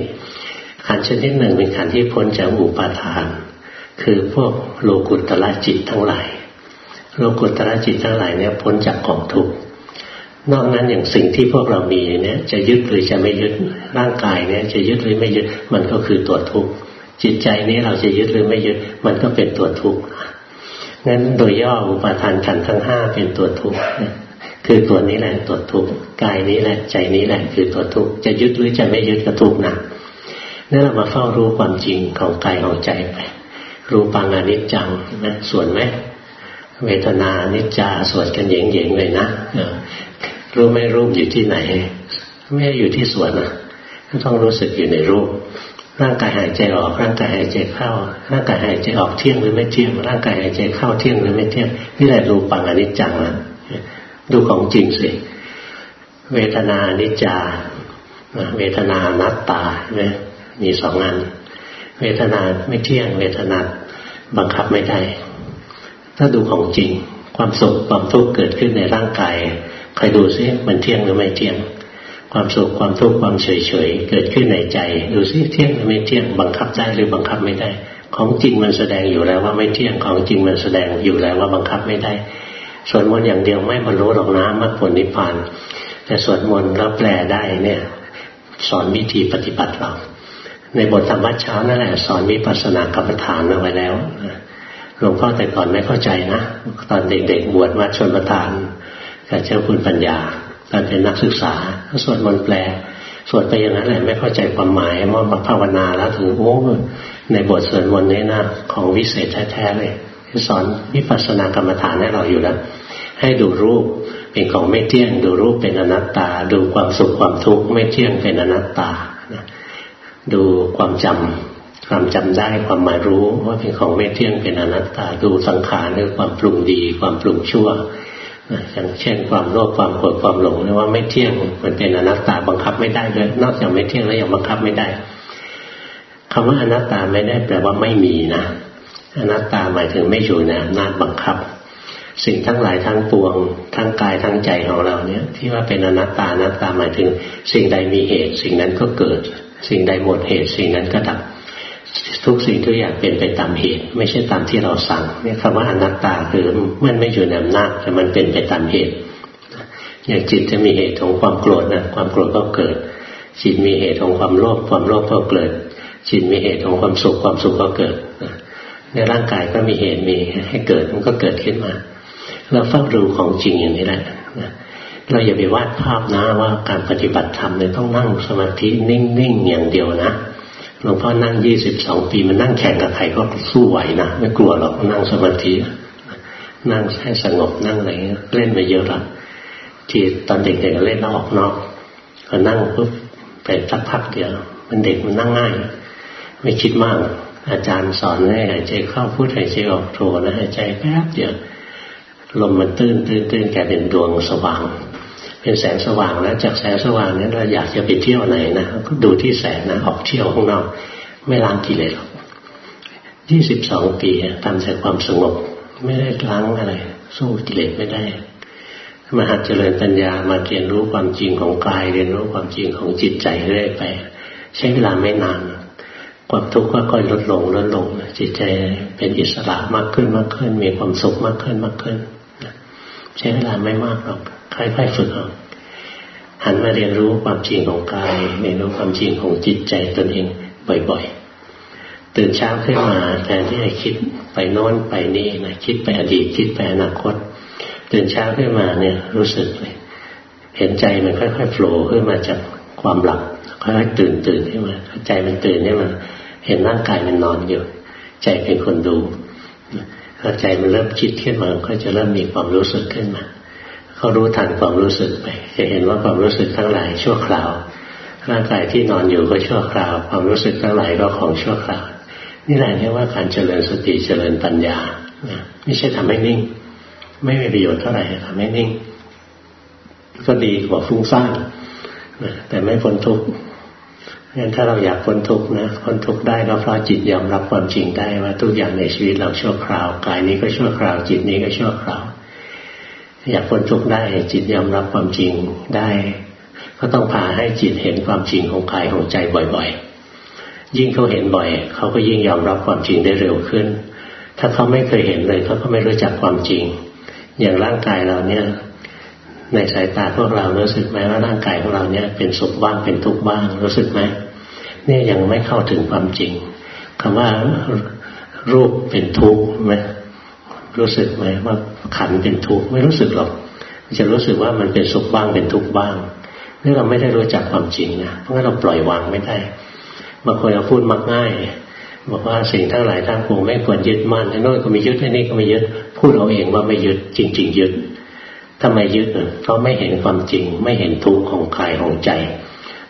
ขันชนิดหนึ่งเป็นขันที่พ้นจากอุปาทาน คือพวกโลกุตตะจิตทั้งหลายโลกุตตะจิตทั้งหลายเนี่ยพ้นจากกองทุกข์ นอกนั้นอย่างสิ่งที่พวกเรามีเนี่ยจะยึดหรือจะไม่ยึดร่างกายเนี่ยจะยึดหรือไม่ยึดมันก็คือตัวทุกข์จิตใจนี้เราจะยึดหรือไม่ยึดมันก็เป็นตัวทุกข์งั้นโดยย่ออุปาทานขันทั้งห้าเป็นตัวทุกข์คือตัวนี้แหละตัวทุกข์กายนี้แหละใจนี้แหละคือตัวทุกข์จะยึดหรือจะไม่ยึดก็ทุกข์นะนั่นเรามาเฝ้ารู้ความจริงของกายของใจไปรู้ปังอนิจจังนะส่วนไหมเวทนานิจจาสวดกันเย่งๆเลยนะ รู้ไหมรูปอยู่ที่ไหน ไม่อยู่ที่ส่วนนะต้องรู้สึกอยู่ในรูป ร่างกายหายใจออกร่างกายหายใจเข้า ร่างกายหายใจออกเที่ยงหรือไม่เที่ยง ร่างกายหายใจเข้าเที่ยงหรือไม่เที่ยงนี่แหละรูปังอนิจจังนะดูของจริงสิเวทนานิจจาเวทนานัตตาเนี่ยมีสองงานเวทนาไม่เที่ยง เวทนาบังคับไม่ได้ ถ้าดูของจริง ความสุขความทุกข์เกิดขึ้นในร่างกาย ใครดูซิมันเที่ยงหรือไม่เที่ยง ความสุขความทุกข์ความเฉยเฉยเกิดขึ้นในใจ ดูซิเที่ยงหรือไม่เที่ยงบังคับได้หรือบังคับไม่ได้ ของจริงมันแสดงอยู่แล้วว่าไม่เที่ยงของจริงมันแสดงอยู่แล้วว่าบังคับไม่ได้ส่วนมนอย่างเดียวไม่บรรลุหรอกนะมรรคผลนิพพาน แต่สวดมนต์แล้วแปลได้เนี่ย สอนวิธีปฏิบัติเราในบทธรรมวัดเช้านั่นแหละสอนวิปัสสนากรรมฐานเอาไว้แล้วหลวงพ่อแต่ก่อนไม่เข้าใจนะ ตอนเด็กๆบวชวัดชนประทาน กับเจ้าคุณปัญญาตอนเป็นนักศึกษาสวดมนต์แปล สวดไปอย่างนั้นแหละไม่เข้าใจความหมายว่ามาภาวนาแล้วถึงโอ้ในบทสวดมนต์นี้นะของวิเศษแท้ๆเลยสอนวิปัสสนากรรมฐานให้เราอยู่แล้วให้ดูรูปเป็นของไม่เที่ยง ดูรูปเป็นอนัตตา ดูความสุขความทุกข์ไม่เที่ยงเป็นอนัตตาดูความจำความจำได้ความหมายรู้ว่าเป็นของไม่เที่ยงเป็นอนัตตา ดูสังขารด้วยความปรุงดี ความปรุงชั่ว อย่างเช่นความโลภความโกรธความหลงเนี่ยว่าไม่เที่ยงมันเป็นอนัตตาบังคับไม่ได้เลยนอกจากไม่เที่ยงแล้วยังบังคับไม่ได้คำว่าอนัตตาไม่ได้แปลว่าไม่มีนะอนัตตาหมายถึงไม่อยู่ในอำนาจบังคับ สิ่งทั้งหลายทั้งปวง ทั้งกายทั้งใจของเราเนี่ย ที่ว่าเป็นอนัตตาอนัตตาหมายถึง สิ่งใดมีเหตุ สิ่งนั้นก็เกิด สิ่งใดหมดเหตุ สิ่งนั้นก็ดับ ทุกสิ่งทุกอย่างเป็นไปตามเหตุ ไม่ใช่ตามที่เราสั่งนี่คำว่าอนัตตาคือมันไม่อยู่ในอำนาจแต่มันเป็นไปตามเหตุ อย่างจิตจะมีเหตุของความโกรธนะความโกรธก็เกิด จิตมีเหตุของความโลภความโลภก็เกิด จิตมีเหตุของความสุขความสุขก็เกิดในร่างกายก็มีเหตุมีให้เกิดมันก็เกิดขึ้นมา เราเฝ้าดูของจริงอย่างนี้แหละเราอย่าไปวาดภาพนะว่าการปฏิบัติธรรมเนี่ยต้องนั่งสมาธินิ่งๆอย่างเดียวนะ หลวงพ่อนั่งยี่สิบสองปีมันนั่งแข่งกับใครก็สู้ไหวนะ ไม่กลัวหรอกนั่งสมาธินั่งให้สงบนั่งอะไรเงี้ยเล่นไปเยอะละที่ตอนเด็กๆเล่นแล้วออกนอกพอนั่งปุ๊บไปสักพักเดียวมันเด็กมันนั่งง่าย ไม่คิดมาก อาจารย์สอนให้หายใจเข้าพูดหายใจออกโทนะหายใจแป๊บเดียวลมมันตื้นตื้นตื้นแกเป็นดวงสว่าง เป็นแสงสว่างแล้วจากแสงสว่างนี้เราอยากจะไปเที่ยวไหนนะก็ดูที่แสงนะออกเที่ยวข้างนอก ไม่ล้างกิเลสหรอกยี่สิบสองปีทำแต่ความสงบ ไม่ได้ล้างอะไร สู้กิเลสไม่ได้มาหัดเจริญปัญญามาเรียนรู้ความจริงของกาย เรียนรู้ความจริงของจิตใจเรื่อยไป ใช้เวลาไม่นาน ความทุกข์ก็ค่อยลดลงลดลง จิตใจเป็นอิสระมากขึ้นมากขึ้น มีความสุขมากขึ้นมากขึ้น ใช้เวลาไม่มากหรอก ค่อยๆฝึกเอาหันมาเรียนรู้ความจริงของกายเรียนรู้ความจริงของจิตใจตนเองบ่อย ๆ ตื่นเช้าขึ้นมาแทนที่จะคิดไปโน้นไปนี่นะคิดไปอดีตคิดไปอนาคต ตื่นเช้าขึ้นมาเนี่ยรู้สึกเลยเห็นใจมันค่อยๆโผล่ขึ้นมาจากความหลับค่อยๆตื่นตื่นขึ้นมาใจมันตื่นขึ้นมาเห็นร่างกายมันนอนอยู่ ใจเป็นคนดูพอใจมันเริ่มคิดขึ้นมาก็จะเริ่มมีความรู้สึกขึ้นมา เขารู้ทันความรู้สึกไป จะเห็นว่าความรู้สึกทั้งหลายชั่วคราว ร่างกายที่นอนอยู่ก็ชั่วคราว ความรู้สึกทั้งหลายก็ของชั่วคราว นี่แหละเรียกว่าการเจริญสติเจริญปัญญาไม่ใช่ทำให้นิ่ง ไม่มีประโยชน์เท่าไหร่ทำให้นิ่ง ก็ดีกว่าฟุ้งซ่านแต่ไม่พ้นทุกข์งั้นถ้าเราอยากพ้นทุกข์นะพ้นทุกข์ได้ก็เพราะจิตยอมรับความจริงได้ว่าทุกอย่างในชีวิตเราชั่วคราว กายนี้ก็ชั่วคราว จิตนี้ก็ชั่วคราว อยากพ้นทุกข์ได้จิตยอมรับความจริงได้ ก็ต้องพาให้จิตเห็นความจริงของกายของใจบ่อย ๆ ยิ่งเขาเห็นบ่อย เขาก็ยิ่งยอมรับความจริงได้เร็วขึ้น ถ้าเขาไม่เคยเห็นเลยเขาก็ไม่รู้จักความจริง อย่างร่างกายเราเนี่ย ในสายตาพวกเรารู้สึกไหมว่าร่างกายของเราเนี่ยเป็นสุขบ้างเป็นทุกข์บ้างรู้สึกไหมเนี่ยยังไม่เข้าถึงความจริงคำว่ารูปเป็นทุกข์ไหม รู้สึกไหมว่าขันเป็นทุกข์ไม่รู้สึกหรอกจะรู้สึกว่ามันเป็นสุขบ้างเป็นทุกข์บ้างนี่เราไม่ได้รู้จักความจริงนะเพราะงั้นเราปล่อยวางไม่ได้บางคนเราพูดมักง่าย บอกว่าสิ่งทั้งหลายทั้งปวงไม่ควรยึดมั่นไอ้นู่นก็ไม่ยึดไอ้นี่ก็ไม่ยึดพูดเอาเองว่าไม่ยึดจริง ๆ ยึดทำไมยึดเพราะไม่เห็นความจริง ไม่เห็นทุกข์ของกายของใจ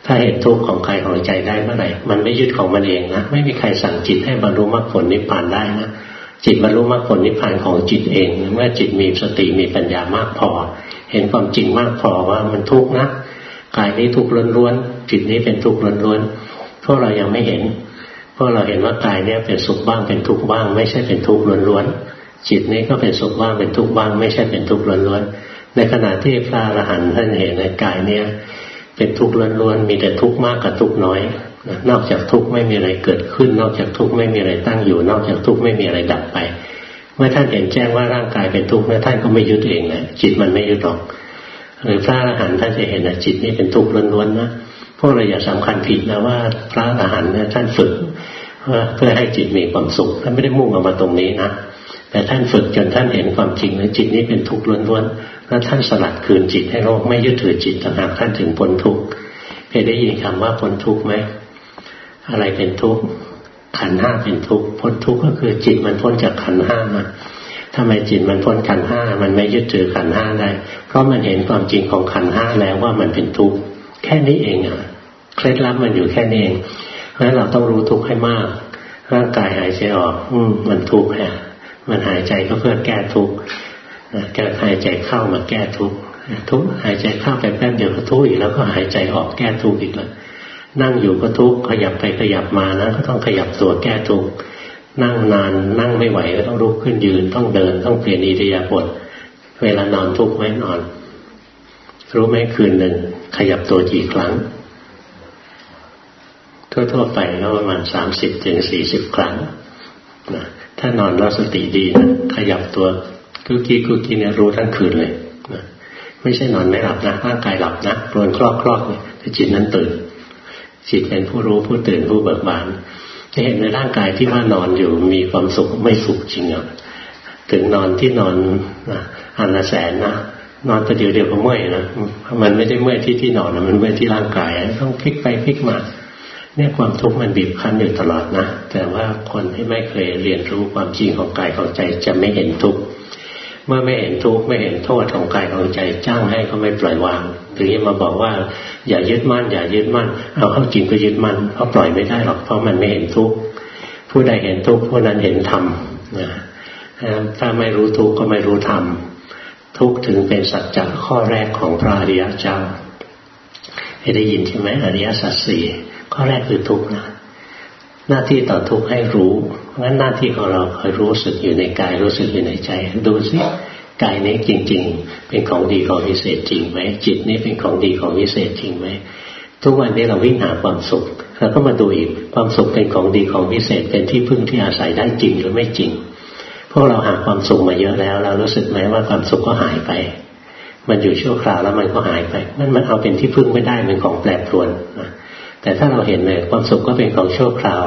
ถ้าเห็นทุกข์ของกายของใจได้เมื่อไหร่มันไม่ยึดของมันเองนะไม่มีใครสั่งจิตให้บรรลุมรรคผลนิพพานได้นะ จิตบรรลุมรรคผลนิพพานของจิตเองเมื่อจิตมีสติมีปัญญามากพอ เห็นความจริงมากพอว่ามันทุกข์นะกายนี้ทุกข์ล้วนๆจิตนี้เป็นทุกข์ล้วนๆพวกเรายังไม่เห็นพวกเราเห็นว่ากายเนี้ยเป็นสุขบ้างเป็นทุกข์บ้าง ไม่ใช่เป็นทุกข์ล้วนๆจิตนี้ก็เป็นสุขบ้างเป็นทุกข์บ้าง ไม่ใช่เป็นทุกข์ล้วนๆในขณะที่พระอรหันต์ท่านเห็นในกายเนี้ยเป็นทุกข์ล้วนๆมีแต่ทุกข์มากกับทุกข์น้อย นอกจากทุกข์ไม่มีอะไรเกิดขึ้น นอกจากทุกข์ไม่มีอะไรตั้งอยู่ นอกจากทุกข์ไม่มีอะไรดับไป เมื่อท่านเห็นแจ้งว่าร่างกายเป็นทุกข์แล้วท่านก็ไม่ยึดเองเลยจิตมันไม่ยึดหรอกหรือพระอรหันต์ท่านจะเห็นนะจิตนี้เป็นทุกข์ล้วนๆนะพวกเราอย่าสำคัญผิดนะว่าพระอรหันต์เนี่ยท่านฝึกเพื่อให้จิตมีความสุขท่านไม่ได้มุ่งออกมาตรงนี้นะแต่ท่านฝึกจนท่านเห็นความจริงว่าจิตนี้เป็นทุกข์ล้วนๆแล้วท่านสลัดคืนจิตให้โลกไม่ยึดถือจิตต่างหากท่านถึงพ้นทุกข์เคยได้ยินคำว่าพ้นทุกข์ไหม อะไรเป็นทุกข์ขันห้าเป็นทุกข์พ้นทุกข์ก็คือจิตมันพ้นจากขันห้ามาทำไมจิตมันพ้นขันห้ามันไม่ยึดถือขันห้าได้ เพราะมันเห็นความจริงของขันห้าแล้วว่ามันเป็นทุกข์แค่นี้เองอะเคล็ดลับมันอยู่แค่นี้เองเพราะฉะนั้นเราต้องรู้ทุกข์ให้มาก ร่างกายหายใจออก อืมมันทุกข์แฮะมันหายใจก็เพื่อแก้ทุกข์แก้หายใจเข้ามาแก้ทุกข์ทุกหายใจเข้าไปแป๊บเดียวก็ทุกข์อีกแล้วก็หายใจออกแก้ทุกข์อีกแล้ว นั่งอยู่ก็ทุกข์ขยับไปขยับมานะก็ต้องขยับตัวแก้ทุกข์นั่งนานนั่งไม่ไหวก็ต้องลุกขึ้นยืน ต้องเดินต้องเปลี่ยนอิริยาบถเวลานอนทุกข์ไหมนอน รู้ไหมคืนหนึ่งขยับตัวกี่ครั้ง ทั่วๆไปก็ประมาณสามสิบถึงสี่สิบครั้งนะถ้านอนแล้วสติดีนะขยับตัวกุกกี้กุกกี้เนี่ยรู้ทั้งคืนเลยนะไม่ใช่นอนไม่หลับนะร่างกายหลับนะรวนคลอกคลอกเลยแต่จิตนั้นตื่น จิตเป็นผู้รู้ผู้ตื่นผู้เบิกบาน จะเห็นในร่างกายที่ว่านอนอยู่มีความสุขไม่สุขจริงอะถึงนอนที่นอนนะอันละแสนนะนอนประเดี๋ยวเดียวก็เมื่อยนะมันไม่ได้เมื่อยที่ที่นอนนะมันเมื่อยที่ร่างกายต้องพลิกไปพลิกมาเนี่ยความทุกข์มันบีบคั้นอยู่ตลอดนะแต่ว่าคนที่ไม่เคยเรียนรู้ความจริงของกายของใจจะไม่เห็นทุกข์ เมื่อไม่เห็นทุกข์ไม่เห็นโทษของกายของใจจ้างให้เขาไม่ปล่อยวางถึงจะมาบอกว่า อย่ายึดมั่น อย่ายึดมั่นเอาเข้าจริงก็ยึดมั่นเพราะปล่อยไม่ได้หรอกเพราะมันไม่เห็นทุกข์ผู้ใดเห็นทุกข์ผู้นั้นเห็นธรรมนะถ้าไม่รู้ทุกข์ก็ไม่รู้ธรรมทุกข์ถึงเป็นสัจจะข้อแรกของพระอริยเจ้าให้ได้ยินใช่ไหมอริยสัจสี่ข้อแรกคือทุกข์นะ หน้าที่ต่อทุกข์ให้รู้งั้นหน้าที่ของเราคอยรู้สึกอยู่ในกายรู้สึกอยู่ในใจ ดูสิกายนี้จริง ๆ เป็นของดีของวิเศษจริงไหมจิตนี้เป็นของดีของวิเศษจริงไหมทุกวันนี้เราวิ่งหาความสุขเราก็มาดูอีกความสุขเป็นของดีของวิเศษเป็นที่พึ่งที่อาศัยได้จริงหรือไม่จริง พวกเราหาความสุขมาเยอะแล้ว เรารู้สึกไหมว่าความสุขก็หายไป มันอยู่ชั่วคราวแล้วมันก็หายไป มันมันเอาเป็นที่พึ่งไม่ได้เป็นของแปรปรวนนะ แต่ถ้าเราเห็นเลยความสุขก็เป็นของชั่วคราว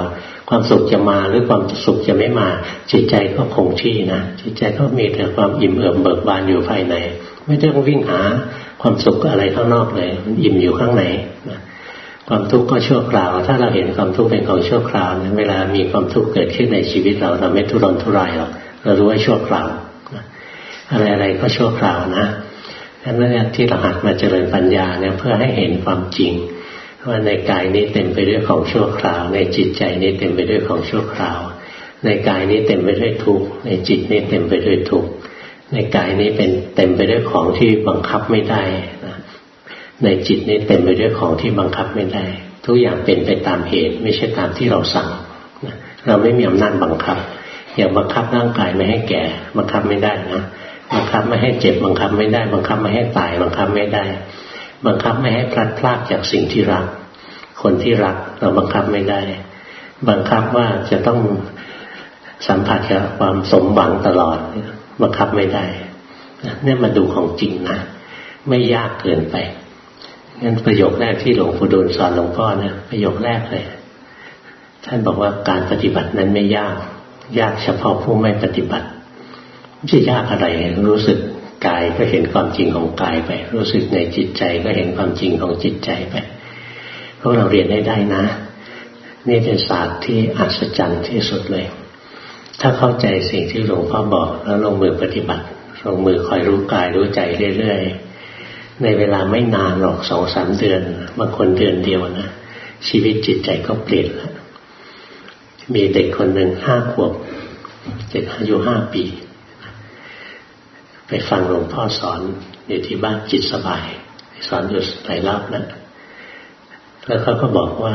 ความสุขจะมาหรือความสุขจะไม่มา จิตใจก็คงที่นะจิตใจก็มีแต่ความอิ่มเอิบเบิกบานอยู่ภายใน ไม่ต้องวิ่งหาความสุขอะไรข้างนอกเลยมันอิ่มอยู่ข้างในนะความทุกข์ก็ชั่วคราว ถ้าเราเห็นความทุกข์เป็นของชั่วคราวเวลามีความทุกข์เกิดขึ้นในชีวิตเราเราไม่ทุรนทุรายหรอกเรารู้ว่าชั่วคราวอะไรๆก็ชั่วคราวนะนั่นที่เราหัดมาเจริญปัญญาเนี่ยเพื่อให้เห็นความจริง ว่าในกายนี้เต็มไปด้วยของชั่วคราว ในจิตใจนี้เต็มไปด้วยของชั่วคราว ในกายนี้เต็มไปด้วยทุกข์ในจิตนี้เต็มไปด้วยทุกข์ในกายนี้เป็นเต็มไปด้วยของที่บังคับไม่ได้นะในจิตนี้เต็มไปด้วยของที่บังคับไม่ได้ ทุกอย่างเป็นไปตามเหตุ ไม่ใช่ตามที่เราสั่งเราไม่มีอำนาจบังคับ อย่างบังคับร่างกายไม่ให้แก่ บังคับไม่ได้นะบังคับไม่ให้เจ็บบังคับไม่ได้ บังคับไม่ให้ตายบังคับไม่ได้ บังคับไม่ให้พลัดพรากจากสิ่งที่รัก คนที่รักเราบังคับไม่ได้ บังคับว่าจะต้องสัมผัสกับความสมหวังตลอดบังคับไม่ได้เนี่ยมาดูของจริงนะ ไม่ยากเกินไปงั้นประโยคแรกที่หลวงปู่ดูลสอนหลวงพ่อเนี่ยประโยคแรกเลยท่านบอกว่าการปฏิบัตินั้นไม่ยาก ยากเฉพาะผู้ไม่ปฏิบัติไม่ใช่ยากอะไรรู้สึก กายก็เห็นความจริงของกายไป รู้สึกในจิตใจก็เห็นความจริงของจิตใจไปพวกเราเรียนได้ได้นะ นี่เป็นศาสตร์ที่อัศจรรย์ที่สุดเลย ถ้าเข้าใจสิ่งที่หลวงพ่อบอกแล้วลงมือปฏิบัติลงมือคอยรู้กายรู้ใจเรื่อยๆในเวลาไม่นานหรอกสองสามเดือนบางคนเดือนเดียวนะชีวิตจิตใจก็เปลี่ยนแล้วมีเด็กคนหนึ่งห้าขวบเด็กอายุห้าปี ไปฟังหลวงพ่อสอนอยู่ที่บ้านจิตสบาย สอนอยู่หลายรอบแล้วแล้วเขาก็บอกว่า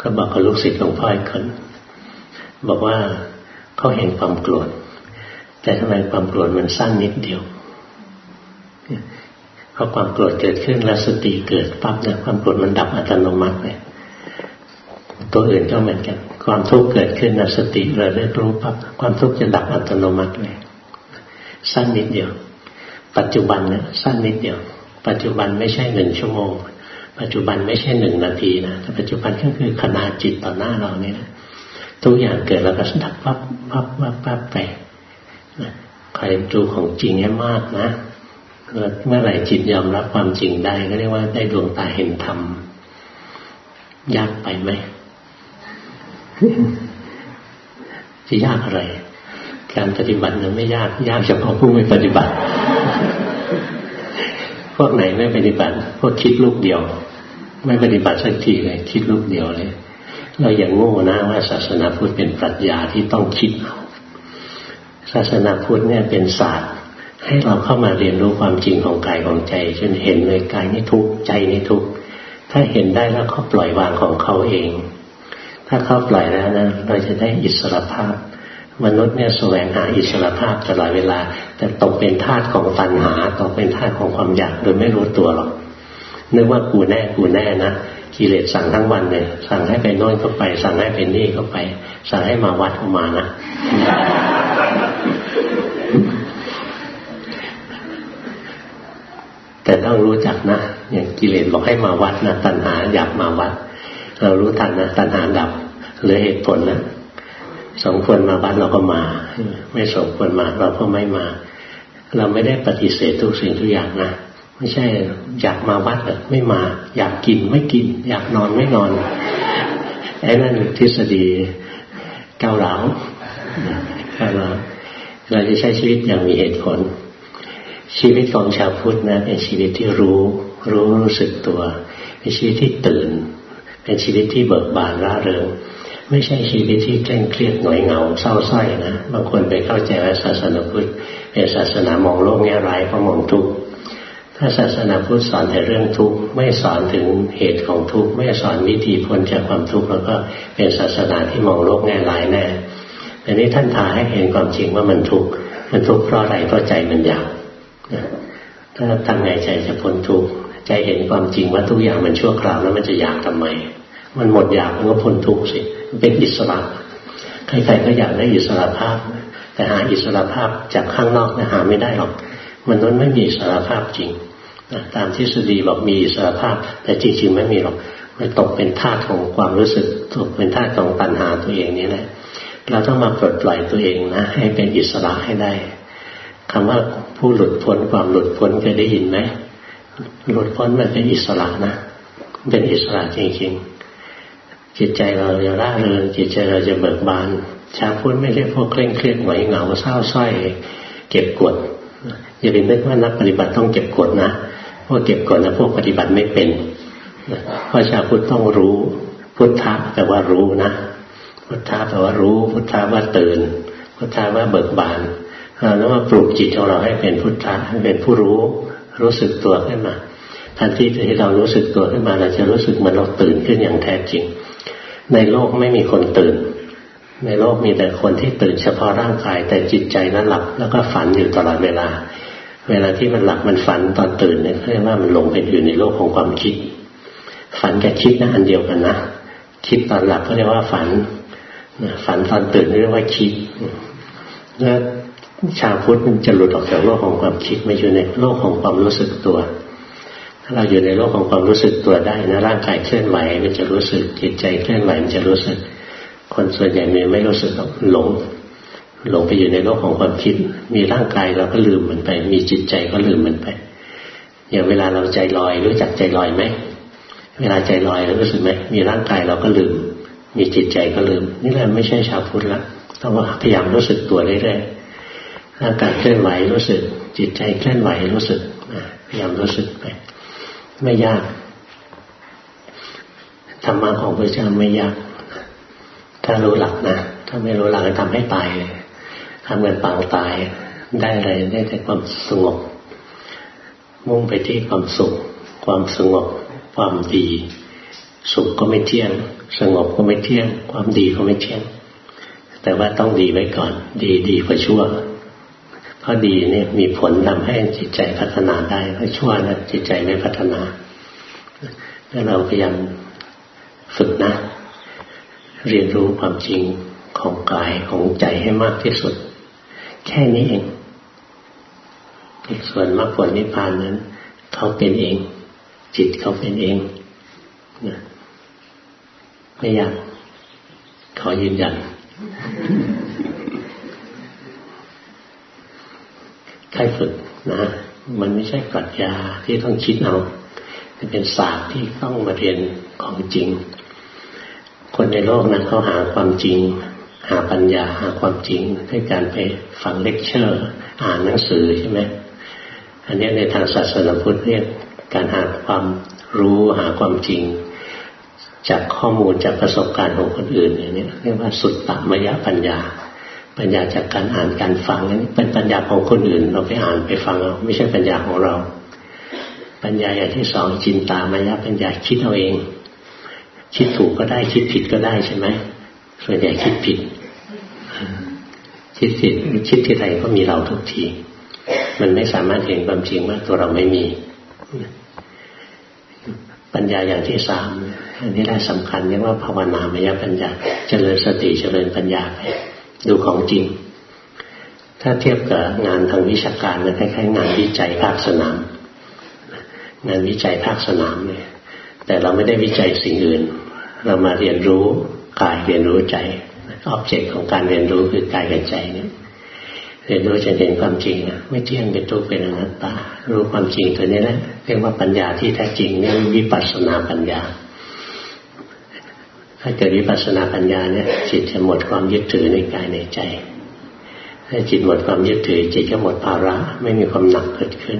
ก็บอกกับลูกศิษย์หลวงพ่ออีกคนบอกว่าเขาเห็นความโกรธแต่ทำไมความโกรธมันสั้นนิดเดียวพอความโกรธเกิดขึ้นแล้วสติเกิดปั๊บเนี่ยความโกรธมันดับอัตโนมัติเลยตัวอื่นก็เหมือนกัน ความทุกข์เกิดขึ้นนะสติเราได้รู้ปั๊บความทุกข์จะดับอัตโนมัติเลย สั้นนิดเดียว ปัจจุบันเนี่ยสั้นนิดเดียว ปัจจุบันไม่ใช่หนึ่งชั่วโมง ปัจจุบันไม่ใช่หนึ่งนาทีนะแต่ปัจจุบันก็คือขณะจิตต่อหน้าเราเนี่ยทุกอย่างเกิดแล้วก็ดับปั๊บปั๊บปั๊บปั๊บไปใครดูของจริงให้มากนะเมื่อไหร่จิตยอมรับความจริงได้ก็เรียกว่าได้ดวงตาเห็นธรรมยากไปไหมจะยากอะไร การปฏิบัตินั้นไม่ยาก ยากเฉพาะผู้ไม่ปฏิบัติ พวกไหนไม่ปฏิบัติ พวกคิดลูกเดียว ไม่ปฏิบัติสักทีเลย คิดลูกเดียวเลย เราอย่างโง่นะว่าศาสนาพุทธเป็นปรัชญาที่ต้องคิดเอาศาสนาพุทธเนี่ยเป็นศาสตร์ ให้เราเข้ามาเรียนรู้ความจริงของกายของใจจนเห็นเลยกายนี่ทุกข์ใจนี่ทุกข์ถ้าเห็นได้แล้วเขาปล่อยวางของเขาเอง ถ้าเขาปล่อยแล้วนะเราจะได้อิสรภาพ มนุษย์เนี่ยแสวงหาอิสรภาพตลอดเวลา แต่ตกเป็นทาสของตัณหาตกเป็นทาสของความอยากโดยไม่รู้ตัวหรอกนึกว่ากูแน่กูแน่นะกิเลสสั่งทั้งวันเลยสั่งให้ไปโน่นเข้าไป สั่งให้เป็นนี่เข้าไป สั่งให้มาวัดเข้ามานะแต่ต้องรู้จักนะอย่างกิเลสบอกให้มาวัดนะตัณหาอยากมาวัด เรารู้ทันนะตัณหาดับหรือเหตุผลนะ สมควรมาวัดเราก็มา ไม่สมควรมาเราก็ไม่มา เราไม่ได้ปฏิเสธทุกสิ่งทุกอย่างนะไม่ใช่อยากมาวัดไม่มา อยากกินไม่กิน อยากนอนไม่นอนไอ้นั่นทฤษฎีเกาเหลาเกาหลาเราจะใช้ชีวิตอย่างมีเหตุผล ชีวิตของชาวพุทธนะเป็นชีวิตที่รู้ รู้รู้สึกตัวเป็นชีวิตที่ตื่น เป็นชีวิตที่เบิกบานร่าเริง ไม่ใช่ชีวิตที่เคร่งเครียดหน่อยเหงาเศร้าส้อยนะบางคนไปเข้าใจว่าศาสนาพุทธเป็นศาสนามองโลกแง่ร้ายเพราะมองทุกข์ถ้าศาสนาพุทธสอนแต่เรื่องทุกข์ไม่สอนถึงเหตุของทุกข์ไม่สอนวิธีพ้นจากความทุกข์แล้วก็เป็นศาสนาที่มองโลกแง่ร้ายแน่แต่นี้ท่านทาให้เห็นความจริงว่ามันทุกข์มันทุกข์เพราะอะไรเพราะใจมันอยากถ้าทำไงใจจะพ้นทุกข์ใจเห็นความจริงว่าทุกอย่างมันชั่วคราวแล้วมันจะอยากทำไม มันหมดอยากมันก็พ้นทุกข์สิเป็นอิสระใครๆก็อยากได้อิสระภาพ แต่หาอิสระภาพจากข้างนอกนะหาไม่ได้หรอกมันนั้นไม่มีอิสระภาพจริงตามทฤษฎีบอกมีอิสระภาพ แต่จริง ๆ ไม่มีหรอกมันตกเป็นธาของความรู้สึกตกเป็นธาของตัณหาตัวเองนี่แหละเราต้องมาปลดปล่อยตัวเองนะให้เป็นอิสระให้ได้คำว่าผู้หลุดพ้นความหลุดพ้นเคยได้ยินไหมหลุดพ้นมันเป็นอิสระนะเป็นอิสระจริงๆ จิตใจเราจะร่าเริงจิตใจเราจะเบิกบานชาพุทธไม่ใช่พวกเคร่งเครียดหงอยเหงาเศร้าส้อย เก็บกดอย่าไปนึกว่านักปฏิบัติต้องเก็บกดนะพวกเก็บกดนะพวกปฏิบัติไม่เป็นเพราะชาพุทธต้องรู้ พุทธะแปลว่ารู้นะ พุทธะแปลว่ารู้ พุทธะว่าตื่น พุทธะว่าเบิกบานเราต้องมาปลูกจิตของเราให้เป็นพุทธะให้เป็นผู้รู้ รู้สึกตัวขึ้นมาทันทีที่เรารู้สึกตัวขึ้นมา เราจะรู้สึกเหมือนเราตื่นขึ้นอย่างแท้จริง ในโลกไม่มีคนตื่น ในโลกมีแต่คนที่ตื่นเฉพาะร่างกาย แต่จิตใจนั้นหลับแล้วก็ฝันอยู่ตลอดเวลา เวลาที่มันหลับมันฝันตอนตื่นเนี่ยเรียกว่ามันหลงไปอยู่ในโลกของความคิด ฝันกับคิดนะอันเดียวกันนะคิดตอนหลับก็เรียกว่าฝันฝันตอนตื่นเรียกว่าคิดแล้วชาวพุทธมันจะหลุดออกจากโลกของความคิดมาอยู่ในโลกของความรู้สึกตัว ถ้าเราอยู่ในโลกของความรู้สึกตัวได้นะร่างกายเคลื่อนไหวมันจะรู้สึกจิตใจเคลื่อนไหวมันจะรู้สึก คนส่วนใหญ่มีไม่รู้สึกหลง หลงไปอยู่ในโลกของความคิด มีร่างกายเราก็ลืมมันไป มีจิตใจก็ลืมมันไปอย่างเวลาเราใจลอยรู้จักใจลอยไหมเวลาใจลอยเรารู้สึกไหมมีร่างกายเราก็ลืม มีจิตใจก็ลืม นี่แหละไม่ใช่ชาวพุทธละต้องพยายามรู้สึกตัวเรื่อยๆร่างกายเคลื่อนไหวรู้สึก จิตใจเคลื่อนไหวรู้สึกพยายามรู้สึกไป ไม่ยากธรรมะของพระเจ้าไม่ยาก ถ้ารู้หลักนะถ้าไม่รู้หลักจะทำให้ตายเลยทำเงินปางตาย ได้อะไรได้แต่ความสงบมุ่งไปที่ความสุข ความสงบ ความดี สุขก็ไม่เที่ยง สงบก็ไม่เที่ยง ความดีก็ไม่เที่ยง แต่ว่าต้องดีไว้ก่อน ดีดีกว่าชั่ว เพราดีเนี่ยมีผลทำให้จิตใจพัฒนาได้เพราชั่วนะจิตใจไม่พัฒนาถ้าเราพยายามฝึกนะ เรียนรู้ความจริงของกายของใจให้มากที่สุด แค่นี้เองส่วนมรรคผลนิพพานนั้น เขาเป็นเอง จิตเขาเป็นเองนะไม่อยากขอยืนยัน ใครฝึกนะ มันไม่ใช่ปรัชญาที่ต้องคิดเอาเป็นศาสตร์ที่ต้องมาเรียนของจริง คนในโลกนั้นเขาหาความจริง หาปัญญาหาความจริงด้วยการไปฟังเลคเชอร์ อ่านหนังสือใช่ไหมอันนี้ในทางศาสนาพุทธเรียกการหาความรู้หาความจริง จากข้อมูลจากประสบการณ์ของคนอื่นอย่างนี้เรียกว่าสุดตมยปัญญา ปัญญาจากการอ่านการฟังนี่เป็นปัญญาของคนอื่น เราไปอ่านไปฟังเราไม่ใช่ปัญญาของเรา ปัญญาอย่างที่สองจินตามายปัญญาคิดเอาเอง คิดถูกก็ได้คิดผิดก็ได้ใช่ไหมส่วนใหญ่คิดผิด คิดผิดคิดที่ไรก็มีเราทุกที มันไม่สามารถเห็นความจริงว่าตัวเราไม่มี ปัญญาอย่างที่สามอันนี้ได้สำคัญเรียกว่าภาวนามายปัญญา เจริญสติเจริญปัญญาไป ดูของจริง ถ้าเทียบกับงานทางวิชาการมันคล้ายๆงานวิจัยภาคสนาม งานวิจัยภาคสนามเนี่ย แต่เราไม่ได้วิจัยสิ่งอื่น เรามาเรียนรู้กายเรียนรู้ใจออบเจกต์ของการเรียนรู้คือกายกับใจเนี่ยเรียนรู้จะเห็นความจริงนะไม่เที่ยงเป็นทุกข์เป็นอนัตตา รู้ความจริงตัวนี้แหละเรียกว่าปัญญาที่แท้จริงเนี่ยวิปัสสนาปัญญา ถ้าเกิดวิปัสสนาปัญญาเนี่ยจิตจะหมดความยึดถือในกายในใจ ถ้าจิตหมดความยึดถือ จิตจะหมดภาระ ไม่มีความหนักเกิดขึ้น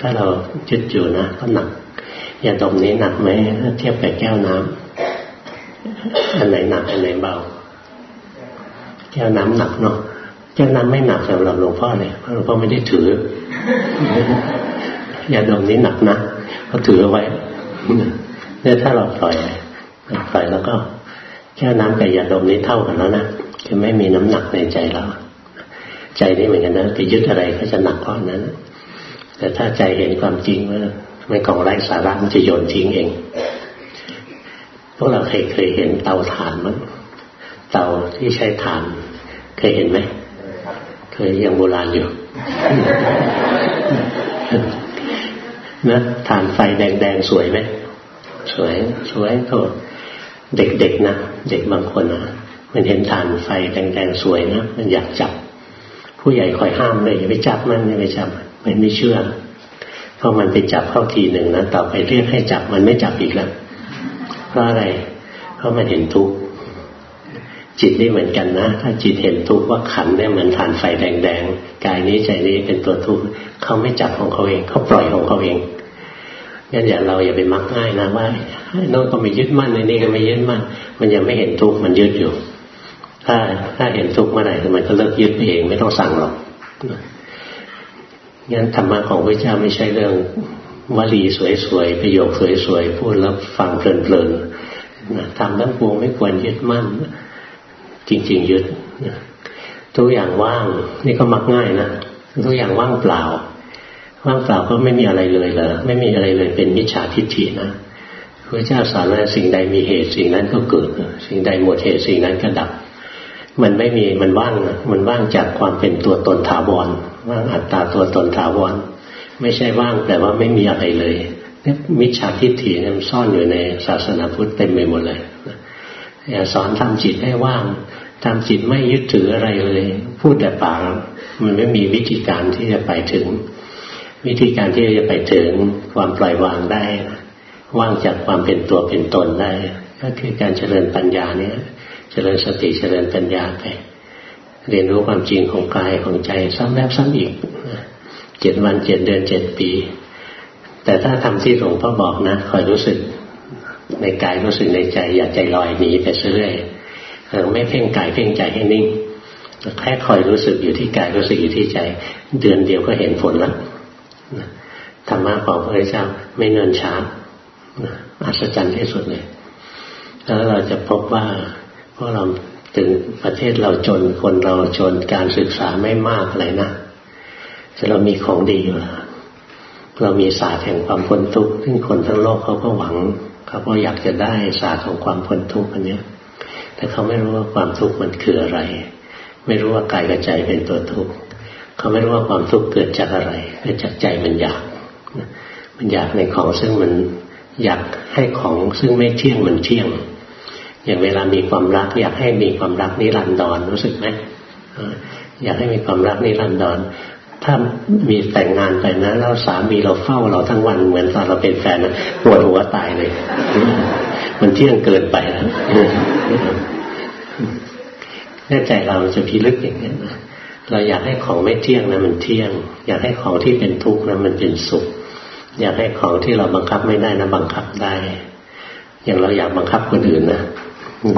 ถ้าเรายึดอยู่นะ ก็หนัก อย่าดมนี้หนักไหมถ้าเทียบกับแก้วน้ำอันไหนหนักอันไหนเบา แก้วน้ำหนักเนาะแก้วน้ำไม่หนักสำหรับหลวงพ่อเลยเพราะหลวงพ่อไม่ได้ถือยาดมนี้หนักนะเขาถือเอาไว้เนี่ยถ้าเราปล่อย ปล่แล้วก็แก้วน้ำกับยาดมนี้เท่ากันแล้วนะจะไม่มีน้ำหนักในใจเรา ใจนี่เหมือนกันนะไปยึดอะไรก็จะหนักเพราะนั้น แต่ถ้าใจเห็นความจริงว่าไม่ของไร้สาระมันจะโยนทิ้งเองพวกเราเคยเคยเห็นเตาถ่านมั้งเตาที่ใช้ถ่าน เคยเห็นไหมเคยยังโบราณอยู่นะฐานไฟแดงๆสวยไหมสวย สวยโทษ เด็กๆนะเด็กบางคนนะมันเห็นฐานไฟแดงๆสวยนะมันอยากจับ ผู้ใหญ่คอยห้ามเลยอย่าไปจับมันอย่าไปจับมันไม่เชื่อพอมันไปจับเข้าทีหนึ่งนะต่อไปเรียกให้จับมันไม่จับอีกแล้วเพราะอะไรเพราะมันเห็นทุกข์จิตนี่เหมือนกันนะ ถ้าจิตเห็นทุกข์ว่าขันเนี่ยเหมือนฐานไฟแดงๆกายนี้ใจนี้เป็นตัวทุกข์เขาไม่จับของเขาเองเขาปล่อยของเขาเอง งั้นอย่าเราอย่าไปมักง่ายนะว่าโน้นก็ไม่ยึดมั่นในนี้ก็ไม่ยึดมั่น มันยังไม่เห็นทุกข์มันยึดอยู่ ถ้าถ้าเห็นทุกข์เมื่อไหร่มันก็เลิกยึดเองไม่ต้องสั่งหรอกงั้นธรรมะของพระเจ้าไม่ใช่เรื่องวลีสวยๆประโยคสวยๆพูดแล้วฟังเพลินๆทำทั้งปวงไม่ควรยึดมั่น จริง ๆ ยึดทุกอย่างว่าง นี่ก็มักง่ายนะทุกอย่างว่างเปล่า ว่างเปล่าก็ไม่มีอะไรเลยเหรอไม่มีอะไรเลยเป็นมิจฉาทิฏฐินะพระเจ้าสอนว่าสิ่งใดมีเหตุสิ่งนั้นก็เกิด สิ่งใดหมดเหตุสิ่งนั้นก็ดับ มันไม่มีมันว่างมันว่างจากความเป็นตัวตนถาวรว่างอัตตาตัวตนถาวรไม่ใช่ว่างแต่ว่าไม่มีอะไรเลยนี่มิจฉาทิฏฐิมันซ่อนอยู่ในศาสนาพุทธเต็มไปหมดเลยอย่าสอนทำจิตให้ว่างทำจิตไม่ยึดถืออะไรเลย พูดแต่ปากมันไม่มีวิธีการที่จะไปถึง วิธีการที่จะไปถึงความปล่อยวางได้ ว่างจากความเป็นตัวเป็นตนได้ ก็คือการเจริญปัญญาเนี่ยเจริญสติเจริญปัญญาไป เรียนรู้ความจริงของกายของใจซ้ำแล้วซ้ำอีกเจ็ดวันเจ็ดเดือนเจ็ดปี แต่ถ้าทำที่หลวงพ่อบอกนะคอยรู้สึกในกายรู้สึกในใจ อย่าใจลอยหนีไปเรื่อยไม่เพ่งกายเพ่งใจให้นิ่งแค่คอยรู้สึกอยู่ที่กายรู้สึกอยู่ที่ใจ เดือนเดียวก็เห็นผลแล้ว ธรรมะของพระพุทธเจ้าไม่เนินช้าอัศจรรย์ที่สุดเลยแล้วเราจะพบว่าพวกเราถึงประเทศเราจนคนเราจนการศึกษาไม่มากอะไรนะแต่เรามีของดีอยู่แล้วเรามีศาสตร์แห่งความพ้นทุกข์ซึ่งคนทั้งโลกเขาก็หวังเขาก็อยากจะได้ศาสตร์ของความพ้นทุกข์อันนี้แต่เขาไม่รู้ว่าความทุกข์มันคืออะไร ไม่รู้ว่ากายกับใจเป็นตัวทุกข์ เขาไม่รู้ว่าความทุกข์เกิดจากอะไรเกิดจากใจมันอยากมันอยากในของซึ่งมันอยากให้ของซึ่งไม่เที่ยงมันเที่ยง อย่างเวลามีความรัก อยากให้มีความรักนิรันดรรู้สึกไหมอยากให้มีความรักนิรันดรถ้ามีแต่งงานไปนะแล้วสามีเราเฝ้าเราทั้งวันเหมือนตอนเราเป็นแฟนนะปวดหัวตายเลย มันเที่ยงเกินไปแล้วแน่ใจเราจะพิลึกอย่างนี้นะ เราอยากให้ของไม่เที่ยงนะมันเที่ยง อยากให้ของที่เป็นทุกข์นะมันเป็นสุข อยากให้ของที่เราบังคับไม่ได้นะบังคับได้ อย่างเราอยากบังคับคนอื่นนะ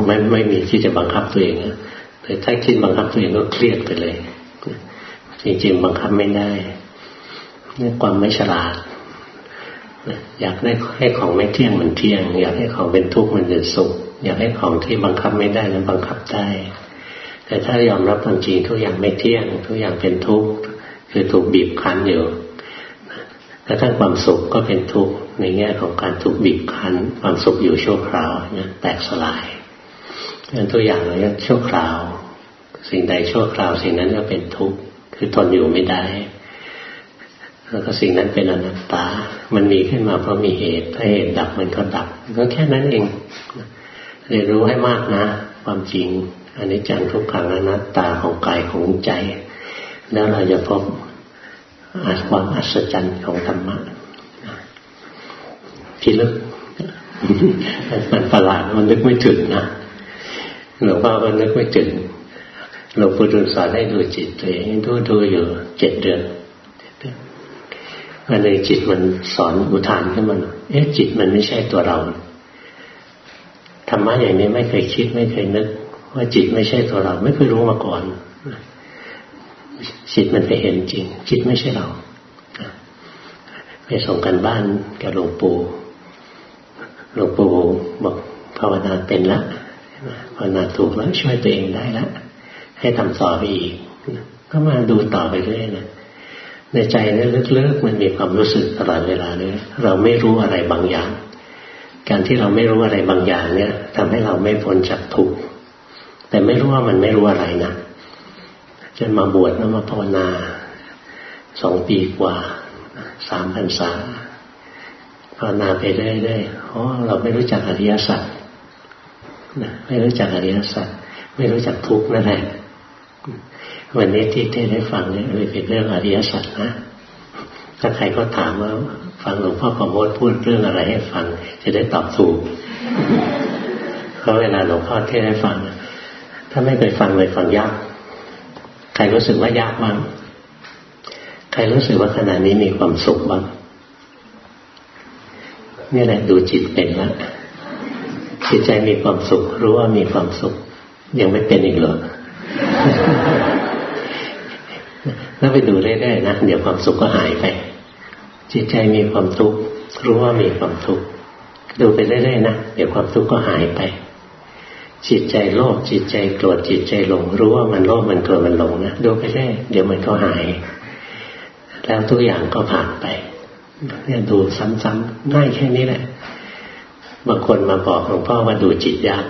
ไม่ไม่มีที่จะบังคับตัวเองนะแต่ถ้าคิดบังคับตัวเองก็เครียดไปเลย จริงๆบังคับไม่ได้นี่ความไม่ฉลาดอยากได้ให้ของไม่เที่ยงมันเที่ยง อยากให้ของเป็นทุกข์มันเป็นสุข อยากให้ของที่บังคับไม่ได้นั้นบังคับได้ แต่ถ้ายอมรับความจริงทุกอย่างไม่เที่ยง ทุกอย่างเป็นทุกข์คือถูกบีบคั้นอยู่กระทั่งความสุขก็เป็นทุกข์ในแง่ของการถูกบีบคั้น ความสุขอยู่ชั่วคราวเนี่ยแตกสลายงั้นตัวอย่างเราชั่วคราว สิ่งใดชั่วคราวสิ่งนั้นก็เป็นทุกข์คือทนอยู่ไม่ได้ แล้วก็สิ่งนั้นเป็นอนัตตา มันมีขึ้นมาเพราะมีเหตุถ้าเหตุดับมันก็ดับ ก็แค่นั้นเองเรียนรู้ให้มากนะ ความจริง อันนี้จังทุกขังอนัตตาของกายของใจ แล้วเราจะพบความอัศจรรย์ของธรรมะพิลึกมันประหลาดมันนึกไม่ถึงนะหลวงพ่อมันนึกไม่ถึงหลวงปู่ดูลสอนให้ดูจิตตัวเองดูดูอยู่เจ็ดเดือนวันนึ่งจิตมันสอนอุทานขึ้นมาเอ๊ะจิตมันไม่ใช่ตัวเราธรรมะอย่างนี้ไม่เคยคิดไม่เคยนึก ว่าจิตไม่ใช่ตัวเรา ไม่เคยรู้มาก่อนจิตมันไปเห็นจริง จิตไม่ใช่เราไปส่งกันบ้านกับหลวงปู่หลวงปู่บอกภาวนาเป็นละภาวนาถูกแล้วช่วยตัวเองได้แล้วให้ทำต่อไปอีก ก็มาดูต่อไปเรื่อยนะในใจนี่ลึกๆมันมีความรู้สึกตลอดเวลาเลยเราไม่รู้อะไรบางอย่าง การที่เราไม่รู้อะไรบางอย่างเนี่ยทำให้เราไม่พ้นจากทุกข์ แต่ไม่รู้ว่ามันไม่รู้อะไรนะจนมาบวชแล้วมาภาวนาสองปีกว่าสามพรรษาภาวนาไปเรื่อยๆเพราะเราไม่รู้จักอริยสัจนะไม่รู้จักอริยสัจไม่รู้จักทุกข์นั่นแหละวันนี้ที่เทศให้ฟังเนี่ยเป็นเรื่องอริยสัจนะถ้าใครก็ถามว่าฟังหลวงพ่อขอมดพูดเรื่องอะไรให้ฟัง จะได้ตอบถูกเพราะเวลาหลวงพ่อเทศให้ฟัง ถ้าไม่เคยฟังเลยฟังยาก ใครรู้สึกว่ายากบ้างใครรู้สึกว่าขณะนี้มีความสุขบ้างนี่แหละดูจิตเป็นล้วจิตใจมีความสุข รู้ว่ามีความสุข ยังไม่เป็นอีกเหรอแล้วไปดูเรื่อยๆนะเดี๋ยวความสุขก็หายไป จิตใจมีความทุกข์รู้ว่ามีความทุกข์ดูไปเรื่อยๆนะเดี๋ยวความทุกข์ก็หายไป จิตใจโลภจิตใจโกรธจิตใจหลง รู้ว่ามันโลภมันโกรธมันหลงนะดูไปเรื่อยเดี๋ยวมันก็หาย แล้วทุกอย่างก็ผ่านไปเนี่ยดูซ้ำๆง่ายแค่นี้แหละบางคนมาบอกหลวงพ่อว่าดูจิตยาก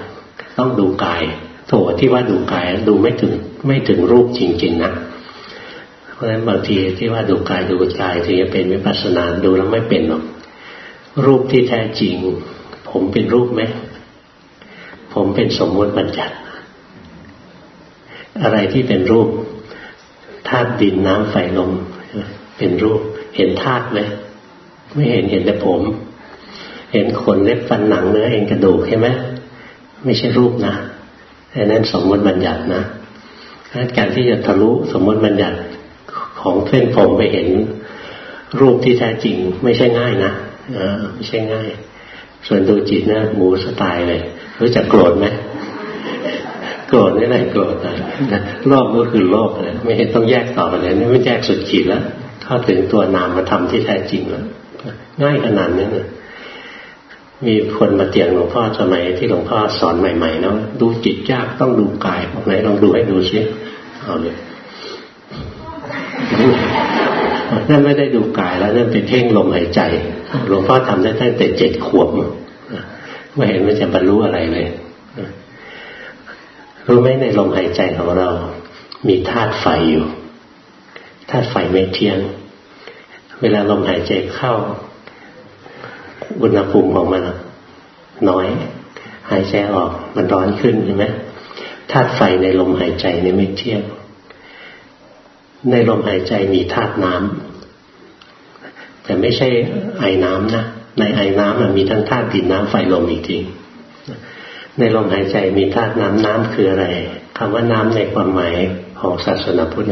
ต้องดูกาย โถที่ว่าดูกายดูไม่ถึงไม่ถึงรูปจริงๆนะเพราะฉะนั้นบางทีที่ว่าดูกายดูกายถึงจะเป็นวิปัสสนาดูแล้วไม่เป็นหรอกรูปที่แท้จริง ผมเป็นรูปไหม ผมเป็นสมมติบัญญัติ อะไรที่เป็นรูปธาตุดินน้ำไฟลมเป็นรูป เห็นธาตุไหมไม่เห็นเห็นแต่ผม เห็นขนเล็บฟันหนังเนื้อเองกระดูกใช่ไหมไม่ใช่รูปนะอันนั้นสมมติบัญญัตินะการที่จะทะลุสมมติบัญญัติของเส้นผมไปเห็นรูปที่แท้จริง ไม่ใช่ง่ายนะไม่ใช่ง่าย ส่วนดูจิตนะหมูสไตล์เลยรู้จักโกรธไหมโกรธนี่ไหนโกรธนะโลภก็คือโลภเลยไม่เห็นต้องแยกต่อไปเลยนี่ไม่แยกสุดขีดแล้วเข้าถึงตัวนามมาทำที่แท้จริงแล้วง่ายขนาดนี้นะมีคนมาเตียงหลวงพ่อสมัยที่หลวงพ่อสอนใหม่ๆเนาะดูจิตยากต้องดูกายบอกไหนลองดูให้ดูซิเอาเลย นั่นไม่ได้ดูกายแล้วนั่นเป็นเพ่งลมหายใจหลวงพ่อทำได้ตั้งแต่เจ็ดขวบไม่เห็นมันจะบรรลุอะไรเลยรู้ไหมในลมหายใจของเรา มีธาตุไฟอยู่ธาตุไฟไม่เที่ยง เวลาลมหายใจเข้า อุณหภูมิของมันน้อย หายใจออกมันร้อนขึ้นใช่ไหมธาตุไฟในลมหายใจนี่ไม่เที่ยง ในลมหายใจมีธาตุน้ำแต่ไม่ใช่ไอน้ำนะในไอน้ำมันมีทั้งธาตุดินน้ำไฟลมอีกทีในลมหายใจมีธาตุน้ำน้ำคืออะไรคำว่าน้ำในความหมายของศาสนาพุทธ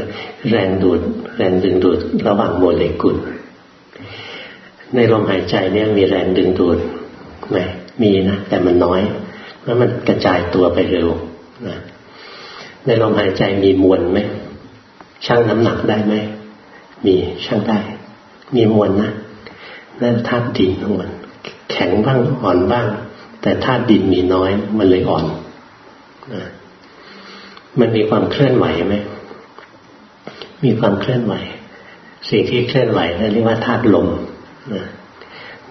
แรงดูด แรงดึงดูดระหว่างโมเลกุล ในลมหายใจเนี่ยมีแรงดึงดูดไหมมีนะ แต่มันน้อยแล้วมันกระจายตัวไปเร็วนะในลมหายใจมีมวลไหม ชั่งน้ำหนักได้ไหม มีชั่งได้ มีมวลนะนั่นธาตุดินของมันแข็งบ้างอ่อนบ้าง แต่ธาตุดินมีน้อย มันเลยอ่อนนะมันมีความเคลื่อนไหวไหม มีความเคลื่อนไหว สิ่งที่เคลื่อนไหวนั่นเรียกว่าธาตุลมนะ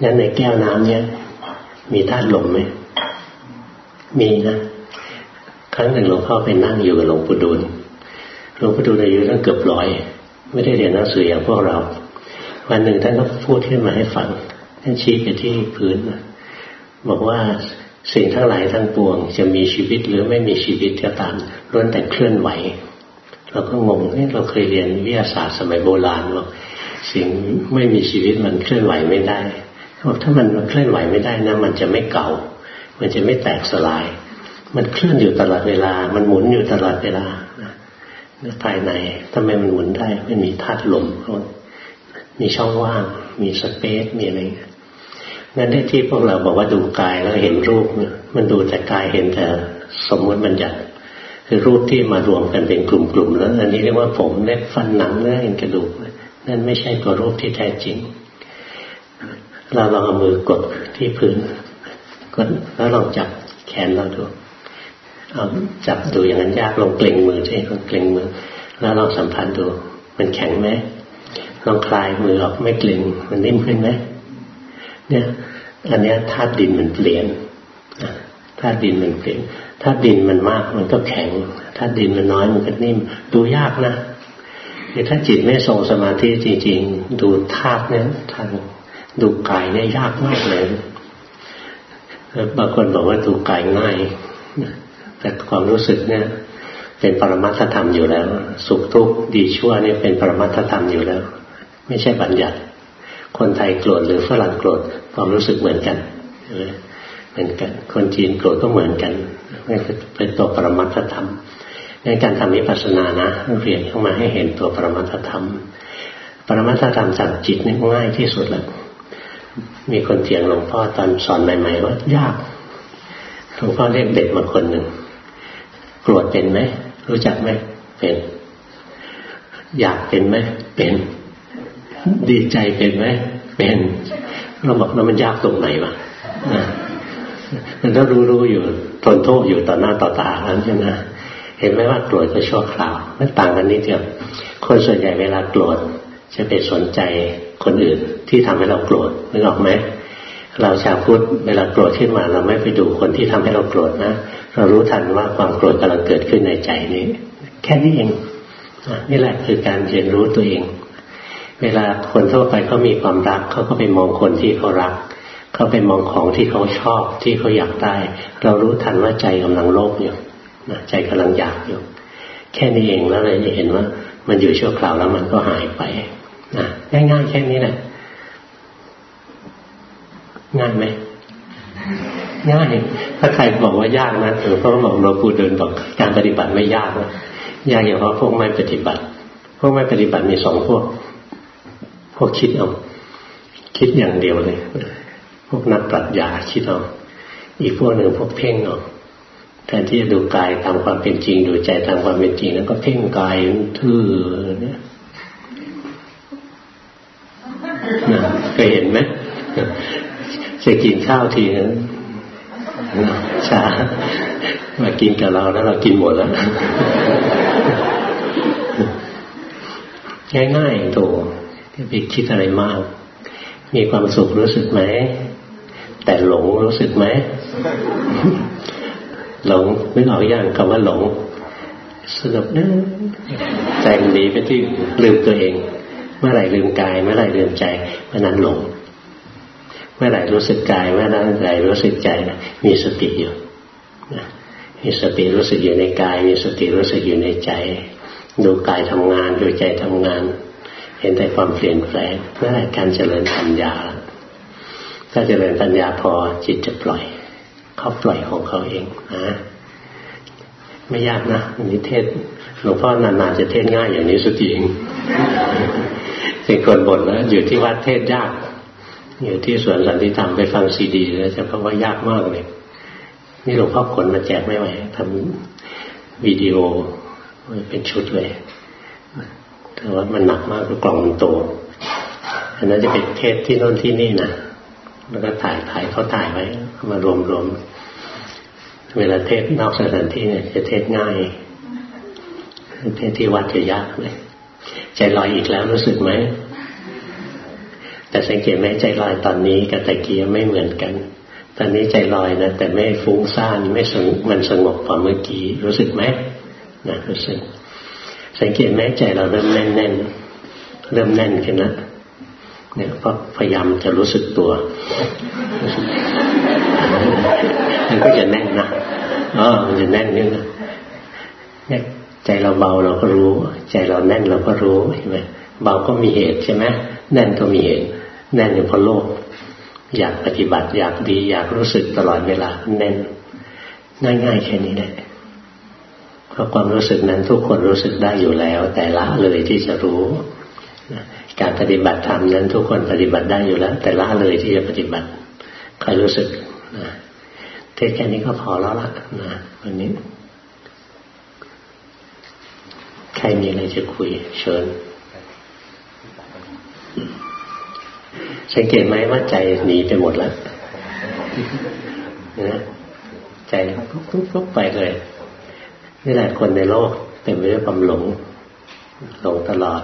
งั้นในแก้วน้ำเนี้ยมีธาตุลมไหม มีนะ ครั้งหนึ่งหลวงพ่อไปนั่งอยู่กับหลวงปู่ดูล หลวงปู่ดูลอายุตั้งเกือบร้อย ไม่ได้เรียนหนังสืออย่างพวกเรา วันหนึ่งท่านก็พูดขึ้นมาให้ฟัง ท่านชี้ไปที่พื้น บอกว่าสิ่งทั้งหลายทั้งปวง จะมีชีวิตหรือไม่มีชีวิตก็ตามล้วนแต่เคลื่อนไหว เราก็งงเนี่ยเราเคยเรียนวิทยาศาสตร์สมัยโบราณบอกสิ่งไม่มีชีวิตมันเคลื่อนไหวไม่ได้บอกถ้ามันเคลื่อนไหวไม่ได้นะมันจะไม่เก่า มันจะไม่แตกสลาย มันเคลื่อนอยู่ตลอดเวลา มันหมุนอยู่ตลอดเวลา ภายในทำไมมันหมุนได้มันมีธาตุลมมีช่องว่าง มีสเปซมีอะไรงั้นที่พวกเราบอกว่าดูกายแล้วเห็นรูปมันดูแต่กายเห็นแต่สมมติบัญญัติคือรูปที่มารวมกันเป็นกลุ่มๆแล้ว อันนี้เรียกว่าผมเล็บฟันหนังเนื้อเอ็นกระดูกนั่นไม่ใช่ตัวรูปที่แท้จริง เราลองเอามือกดที่พื้นกดแล้วลองจับแขนเราดู เอาจับดูอย่างนั้นยากลองเกรงมือใช่ลองเกรงมือ แล้วลองสัมผัสดู มันแข็งไหมลองคลายมือออกไม่เกร็งมันนิ่มขึ้นไหมเนี่ยอันนี้ธาตุดินมันเปลี่ยนธาตุดินมันเปลี่ยนธาตุดินมันมากมันก็แข็งธาตุดินมันน้อยมันก็นิ่ม ดูยากนะถ้าจิตไม่ทรงสมาธิจริง ๆ ดูธาตุเนี่ยทางดูกายเนี่ยยากมากเลยบางคนบอกว่าดูกายง่าย แต่ความรู้สึกเนี่ย เป็นปรมัตถธรรมอยู่แล้ว สุขทุกข์ดีชั่วนี่เป็นปรมัตถธรรมอยู่แล้ว ไม่ใช่บัญญัติ คนไทยโกรธหรือฝรั่งโกรธความรู้สึกเหมือนกันเหมือนกัน คนจีนโกรธก็เหมือนกันเป็นตัวปรมัตถธรรมในการทำวิปัสสนานะเรียนเข้ามาให้เห็นตัวปรมัตถธรรม ปรมัตถธรรมจากจิตนี่ง่ายที่สุดแล้วมีคนเถียงหลวงพ่อตอนสอนใหม่ๆว่ายากหลวงพ่อเรียกเด็กมาคนหนึ่ง กรธเป็นไหมรู้จักไหมเป็น อยากเป็นไหมเป็น ดีใจเป็นไหมเป็นเราบอกว่ามันยากตรงไหนวะมันก็รู้รู้อยู่ทนโทษอยู่ต่อหน้าต่อตาแล้วใช่ไหมเห็นไหมว่าโกรธก็ชั่วคราวมันต่างกันนิดเดียวคนส่วนใหญ่เวลาโกรธจะไปสนใจคนอื่นที่ทำให้เราโกรธนึกออกไหม เราชาวพุทธเวลาโกรธขึ้นมา เราไม่ไปดูคนที่ทำให้เราโกรธนะ เรารู้ทันว่าความโกรธกำลังเกิดขึ้นในใจนี้ แค่นี้เองนี่แหละคือการเรียนรู้ตัวเอง เวลาคนทั่วไปเขามีความรักเขาก็ไปมองคนที่เขารักเขาไปมองของที่เขาชอบที่เขาอยากได้ เรารู้ทันว่าใจกำลังโลภอยู่ใจกำลังอยากอยู่ แค่นี้เองแล้วเลยจะเห็นว่า มันอยู่ชั่วคราวแล้วมันก็หายไปนะง่ายๆแค่นี้แหละ ง่ายไหมง่ายถ้าใครบอกว่ายากนะหลวงพ่อบอกเรางปู่เดินบอกการปฏิบัติไม่ยากนะยากอย่างเพราะพวกไม่ปฏิบัติ พวกไม่ปฏิบัติมีสองพวก พวกคิดเอาคิดอย่างเดียวเลย พวกนักปรัชญาคิดเอาอีกพวกหนึ่งพวกเพ่งเอาแทนที่จะดูกายตามความเป็นจริง ดูใจตามความเป็นจริง แล้วก็เพ่งกายทื่อเนี่ยเคยเห็นไหม จะกินข้าวทีนึงช้ามากินกับเราแล้วเรากินหมดแล้วง่ายๆตัวไปคิดอะไรมาก มีความสุขรู้สึกไหม แต่หลงรู้สึกไหม หลงนึกออกอย่างคำว่าหลงสงบนะใจมันหนีไปที่ลืมตัวเอง เมื่อไหร่ลืมกาย เมื่อไหร่ลืมใจเมื่อนั้นหลง เมื่อไหร่รู้สึกกายเมื่อนั้นไหร่รู้สึกใจมีสติอยู่มีสติรู้สึกอยู่ในกาย มีสติรู้สึกอยู่ในใจ ดูกายทำงานดูใจทำงาน เห็นแต่ความเปลี่ยนแปลงเมื่อไหร่การเจริญปัญญา ถ้าเจริญปัญญาพอจิตจะปล่อย เขาปล่อยของเขาเองนะไม่ยากนะนิเทศหลวงพ่อนานๆจะเทศง่ายอย่างนี้สุดจริงเป็นคนบ่นแล้วอยู่ที่วัดเทศยาก อยู่ที่สวนสันติธรรมไปฟังซีดีแล้วจะพบว่ายากมากเลย นี่หลวงพ่อขนมาแจกไม่ไหวทำวิดีโอเป็นชุดเลย แต่ว่ามันหนักมากกล่องมันโตอันนั้นจะเป็นเทศที่โน่นที่นี่นะแล้วก็ถ่ายถ่ายเขาถ่ายไว้มารวมรวมเวลาเทศนอกสถานที่เนี่ยจะเทศง่ายเทศที่วัดจะยากเลยใจลอยอีกแล้วรู้สึกไหม แต่สังเกตไหมใจลอยตอนนี้กับตะกี้ไม่เหมือนกัน ตอนนี้ใจลอยนะแต่ไม่ฟุ้งซ่านไม่สงมันสงบกว่าเมื่อกี้รู้สึกไหมนะรู้สึก สังเกตไหมใจเราเริ่มแน่นแน่นเริ่มแน่นขึ้นแล้วเนี่ยเพราะพยายามจะรู้สึกตัวมันก็จะแน่นนะอ๋อมันจะแน่นนี่นะเนี่ยใจเราเบาเราก็รู้ ใจเราแน่นเราก็รู้เห็นไหมเบาก็มีเหตุใช่ไหมแน่นก็มีเหตุ แน่นอยู่เพราะโลภอยากปฏิบัติอยากดี อยากรู้สึกตลอดเวลาแน่นง่ายๆแค่นี้แหละเพราะความรู้สึกนั้นทุกคนรู้สึกได้อยู่แล้ว แต่ละเลยที่จะรู้การปฏิบัติธรรมนั้นทุกคนปฏิบัติได้อยู่แล้ว แต่ละเลยที่จะปฏิบัติใครรู้สึกนะเทศแค่นี้ก็พอแล้วละนะวันนี้ ใครมีอะไรจะคุยเชิญ สังเกตไหมว่าใจหนีไปหมดแล้วนะใจปุ๊บปุ๊บปุ๊บไปเลยนี่แหละคนในโลกเต็มไปด้วยความหลง หลงตลอด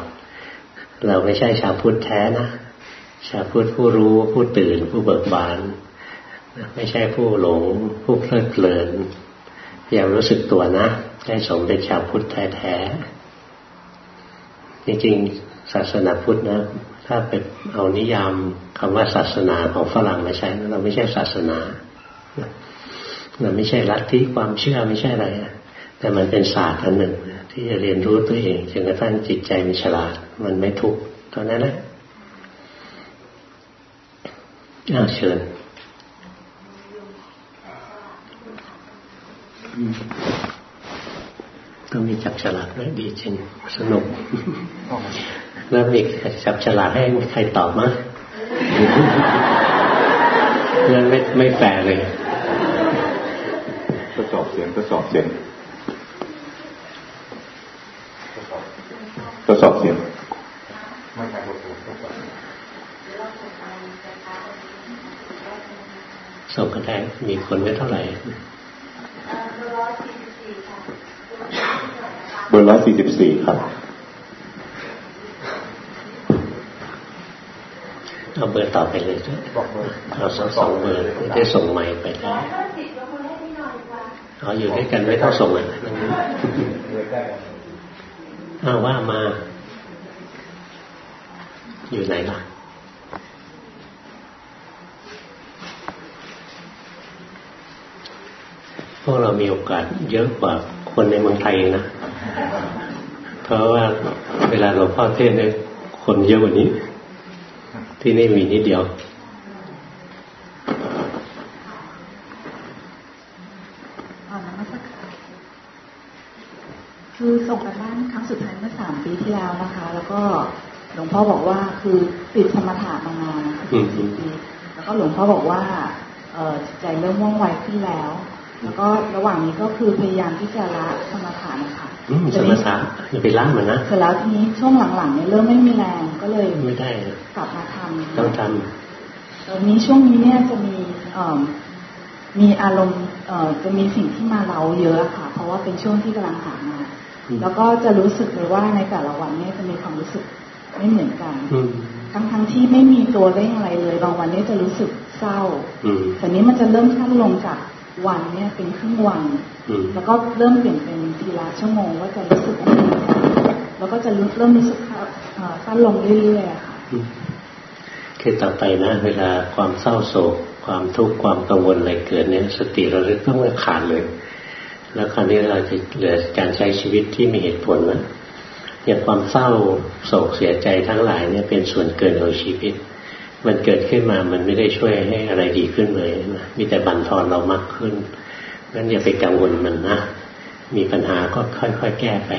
เราไม่ใช่ชาวพุทธแท้นะชาวพุทธผู้รู้ผู้ตื่นผู้เบิกบานไม่ใช่ผู้หลง ผู้เพลิดเพลินอย่ารู้สึกตัวนะให้สมเป็นชาวพุทธแท้ๆจริงๆศาสนาพุทธนะ ถ้าไปเอานิยามคำว่าศาสนาของฝรั่งมาใช้เราไม่ใช่ศาสนาเราไม่ใช่ลัทธิความเชื่อไม่ใช่อะไรแต่มันเป็นศาสตร์อันหนึ่งที่จะเรียนรู้ตัวเองจนกระทั่งจิตใจมันฉลาด มันไม่ทุกข์เท่านั้นแหละอ้าเชิญต้องมีจับฉลากด้วยดีจริงสนุก แล้วมีจับฉลากให้ใครตอบมั้ยนั่นไม่ไม่แฝงเลยทดสอบเสียงทดสอบเสียงทดสอบเสียงส่งกันได้มีคนไม่เท่าไหร่เบอร์ร้อยสี่สิบสี่ครับ เอาเบอร์ต่อไปเลยเอาสองสองเบอร์ได้ส่งใหม่ไปได้เอาอยู่ด้วยกันไม่ต้องส่งอะอ้าว่ามา อยู่ไหนล่ะพวกเรามีโอกาสเยอะกว่าคนในเมืองไทยนะ เพราะว่าเวลาหลวงพ่อเทศเนี่ยคนเยอะกว่านี้ ที่นี่มีนิดเดียว คือส่งกันบ้านครั้งสุดท้ายเมื่อสามปีที่แล้วนะคะ แล้วก็หลวงพ่อบอกว่าคือติดสมถะมานานนะคะสี่ปีแล้วก็หลวงพ่อบอกว่าเออใจเริ่มว่องไวขึ้นแล้ว แล้วก็ระหว่างนี้ก็คือพยายามที่จะละสมถะนะคะ สมถะอย่าไปละมันนะเสร็จแล้วทีนี้ช่วงหลังๆเนี่ยเริ่มไม่มีแรงก็เลยไม่ได้กลับมาทำต้องทตอนนี้ช่วงนี้เนี่ยจะมีมีอารมณ์จะมีสิ่งที่มาเราเยอะค่ะ เพราะว่าเป็นช่วงที่กำลังหางานแล้วก็จะรู้สึกเลยว่าในแต่ละวันเนี่ยจะมีความรู้สึกไม่เหมือนกันทั้งทั้งที่ไม่มีตัวเร่งอะไรเลย บางวันนี้จะรู้สึกเศร้าแต่นี้มันจะเริ่มขั้นลงจาก วันเนี่ยเป็นครึ่งวัน แล้วก็เริ่มเปลี่ยนเป็นทีละชั่วโมงว่าจะรู้สึกไม่เหมือนกันแล้วก็จะเริ่มรู้สึกสั้นลงเรื่อยๆค่ะคือต่อไปนะ เวลาความเศร้าโศก ความทุกข์ความกังวลอะไรเกิดเนี่ยสติเราลึกต้องไม่ขาดเลย แล้วคราวนี้เราจะเหลือการใช้ชีวิตที่มีเหตุผลนะอย่างความเศร้าโศกเสียใจทั้งหลายเนี่ยเป็นส่วนเกินของชีวิต มันเกิดขึ้นมามันไม่ได้ช่วยให้อะไรดีขึ้นเลยนะมีแต่บั่นทอนเรามากขึ้นงั้นอย่าไปกังวลมันนะ มีปัญหาก็ค่อยๆแก้ไป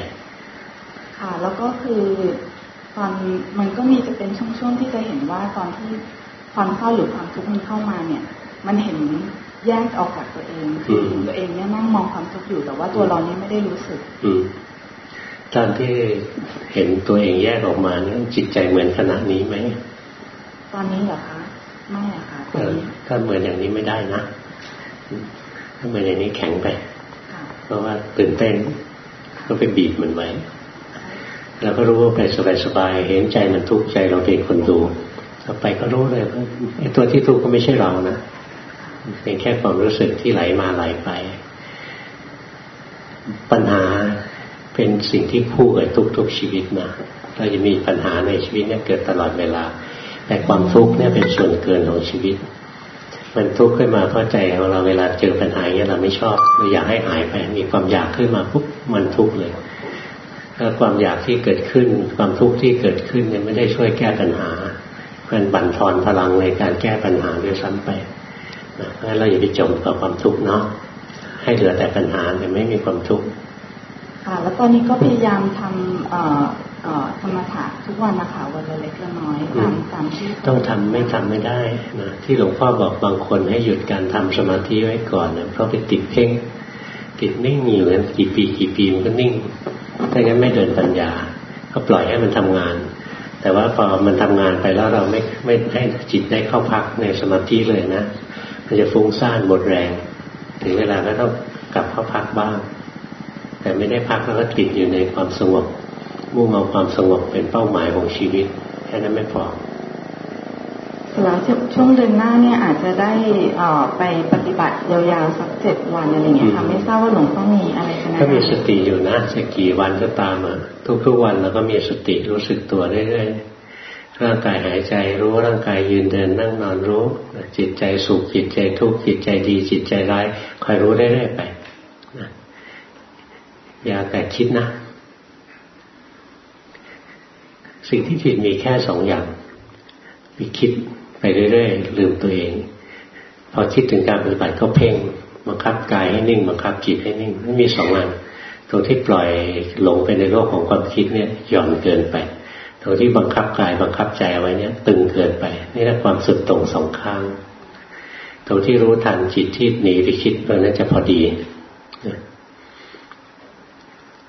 ค่ะ แล้วก็คือตอนมันก็มีจะเป็นช่วงๆที่จะเห็นว่าตอนที่ความเศร้าหรือความทุกข์มันเข้ามาเนี่ย มันเห็นแยกออกจากตัวเองคือตัวเองเนี่ยนั่งมองความทุกข์อยู่แต่ว่าตัวเราเนี่ยไม่ได้รู้สึก อืตอนที่เห็นตัวเองแยกออกมาเนี่ยจิตใจเหมือนขณะนี้ไหม ตอนนี้เหรอคะไม่อะค่ะถ้าเหมือนอย่างนี้ไม่ได้นะถ้าเหมือนอย่างนี้แข็งไป เพราะว่าตื่นเต้นก็ไปบีบมันไว้เราก็รู้ว่าไปสบายๆเห็นใจมันทุกข์ใจเราเป็นคนดูต่อไปก็รู้เลยว่าไอ้ตัวที่ทุกข์ก็ไม่ใช่เรานะเป็นแค่ความรู้สึกที่ไหลมาไหลไป ปัญหาเป็นสิ่งที่คู่กับทุกๆชีวิตนะเราจะมีปัญหาในชีวิตเนี่ยเกิดตลอดเวลา แต่ความทุกข์เนี่ยเป็นส่วนเกินของชีวิต มันทุกข์ขึ้นมาเพราะใจของเราเวลาเจอปัญหาเนี่ยเราไม่ชอบเราอยากให้หายไป มีความอยากขึ้นมาปุ๊บมันทุกข์เลยถ้าความอยากที่เกิดขึ้น ความทุกข์ที่เกิดขึ้นเนี่ยไม่ได้ช่วยแก้ปัญหามันบั่นทอนพลังในการแก้ปัญหาด้วยซ้ำไปนะงั้นเราอย่าไปจมกับความทุกข์เนาะให้เหลือแต่ปัญหาแต่ไม่มีความทุกข์ค่ะแล้วตอนนี้ก็พยายามทำ ธรรมถะทุกวันนะคะวันละเล็กละน้อยตามตามที่ต้องทำไม่ทำไม่ได้นะที่หลวงพ่อบอกบางคนให้หยุดการทำสมาธิไว้ก่อนเนะเพราะไปติดเพ่งติดนิ่งอยู่นั้นกี่ปีกี่ปีมันก็นิ่งถ้างั้นไม่เดินปัญญา ก็ปล่อยให้มันทำงาน แต่ว่าพอมันทำงานไปแล้วเราไม่ไม่ให้จิตได้เข้าพักในสมาธิเลยนะมันจะฟุ้งซ่านหมดแรง ถึงเวลาก็ต้องกลับเข้าพักบ้าง แต่ไม่ได้พักแล้วก็ติดอยู่ในความสงบ มุ่งเอาความสงบเป็นเป้าหมายของชีวิตแค่นั้นไม่พอแล้วช่วงเดือนหน้าเนี่ยอาจจะได้ไปปฏิบัติยาวๆสักเจ็ดวันอะไรเงี้ยค่ะไม่ทราบว่าหลวงพ่อมีอะไรกันนะก็มีสติอยู่นะจะกี่วันก็ตามอะทุกๆวันเราก็มีสติรู้สึกตัวเรื่อยๆร่างกายหายใจรู้ร่างกายยืนเดินนั่งนอนรู้ จิตใจสุขจิตใจทุกข์จิตใจดีจิตใจร้ายคอยรู้เรื่อยๆไปนะอย่าแต่คิดนะ สิ่งที่ผิดมีแค่สองอย่างมีคิดไปเรื่อยๆลืมตัวเอง พอคิดถึงการปฏิบัติก็เพ่งบังคับกายให้นิ่งบังคับจิตให้นิ่งไม่มีสองอันตรงที่ปล่อยหลงไปในโลกของความคิดเนี่ยหย่อนเกินไป ตรงที่บังคับกายบังคับใจเอาไว้เนี่ย ตึงเกินไปนี่แหละความสุดตรงสองข้าง ตรงที่รู้ทันจิตที่หนีไปคิดตรงนั้นจะพอดี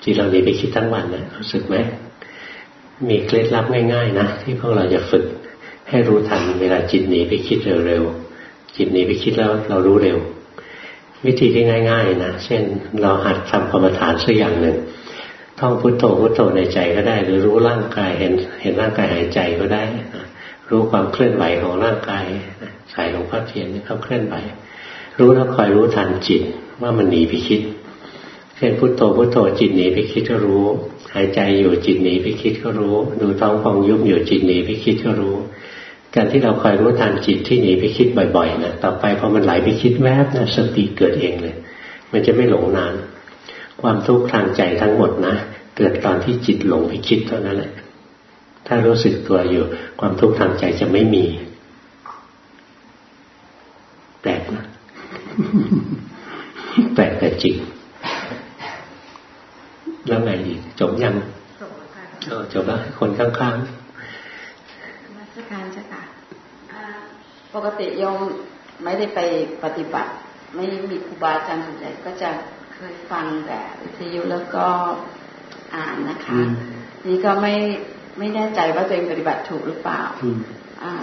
จิตเราหนีไปคิดทั้งวันนะรู้สึกไหม มีเคล็ดลับง่ายๆนะที่พวกเราจะฝึกให้รู้ทันเวลาจิตหนีไปคิดเร็วๆจิตหนีไปคิดแล้วเรารู้เร็ว วิธีที่ง่าย ๆนะเช่นเราหัดทำกรรมฐานสักอย่างหนึ่งท่องพุทโธพุทโธในใจก็ได้ หรือรู้ร่างกายเห็นเห็นร่างกายหายใจก็ได้รู้ความเคลื่อนไหวของร่างกายใส่ลงพ่อเทียนนี่เขาเคลื่อนไหว รู้แล้วคอยรู้ทันจิตว่ามันหนีไปคิดเช่นพุทโธพุทโธจิตหนีไปคิดก็รู้ หายใจอยู่จิตหนีไปคิดก็รู้ ดูท้องฟองยุบอยู่จิตหนีไปคิดก็รู้ การที่เราคอยรู้ทันจิตที่หนีไปคิดบ่อยๆนะต่อไปพอมันไหลไปคิดแวบนะสติเกิดเองเลย มันจะไม่หลงนาน ความทุกข์ทางใจทั้งหมดนะเกิดตอนที่จิตหลงไปคิดเท่านั้นแหละ ถ้ารู้สึกตัวอยู่ ความทุกข์ทางใจจะไม่มี แปลกนะแปลกแต่จริง แล้วไงอีกจบยังจบแล้วคนข้างๆการจ้ะค่ะปกติโยมไม่ได้ไปปฏิบัติ ไม่มีครูบาอาจารย์ส่วนใหญ่ก็จะเคยฟังแต่วิทยุแล้วก็อ่านนะคะ นี่ก็ไม่ไม่แน่ใจว่าตัวเองปฏิบัติถูกหรือเปล่าอ่า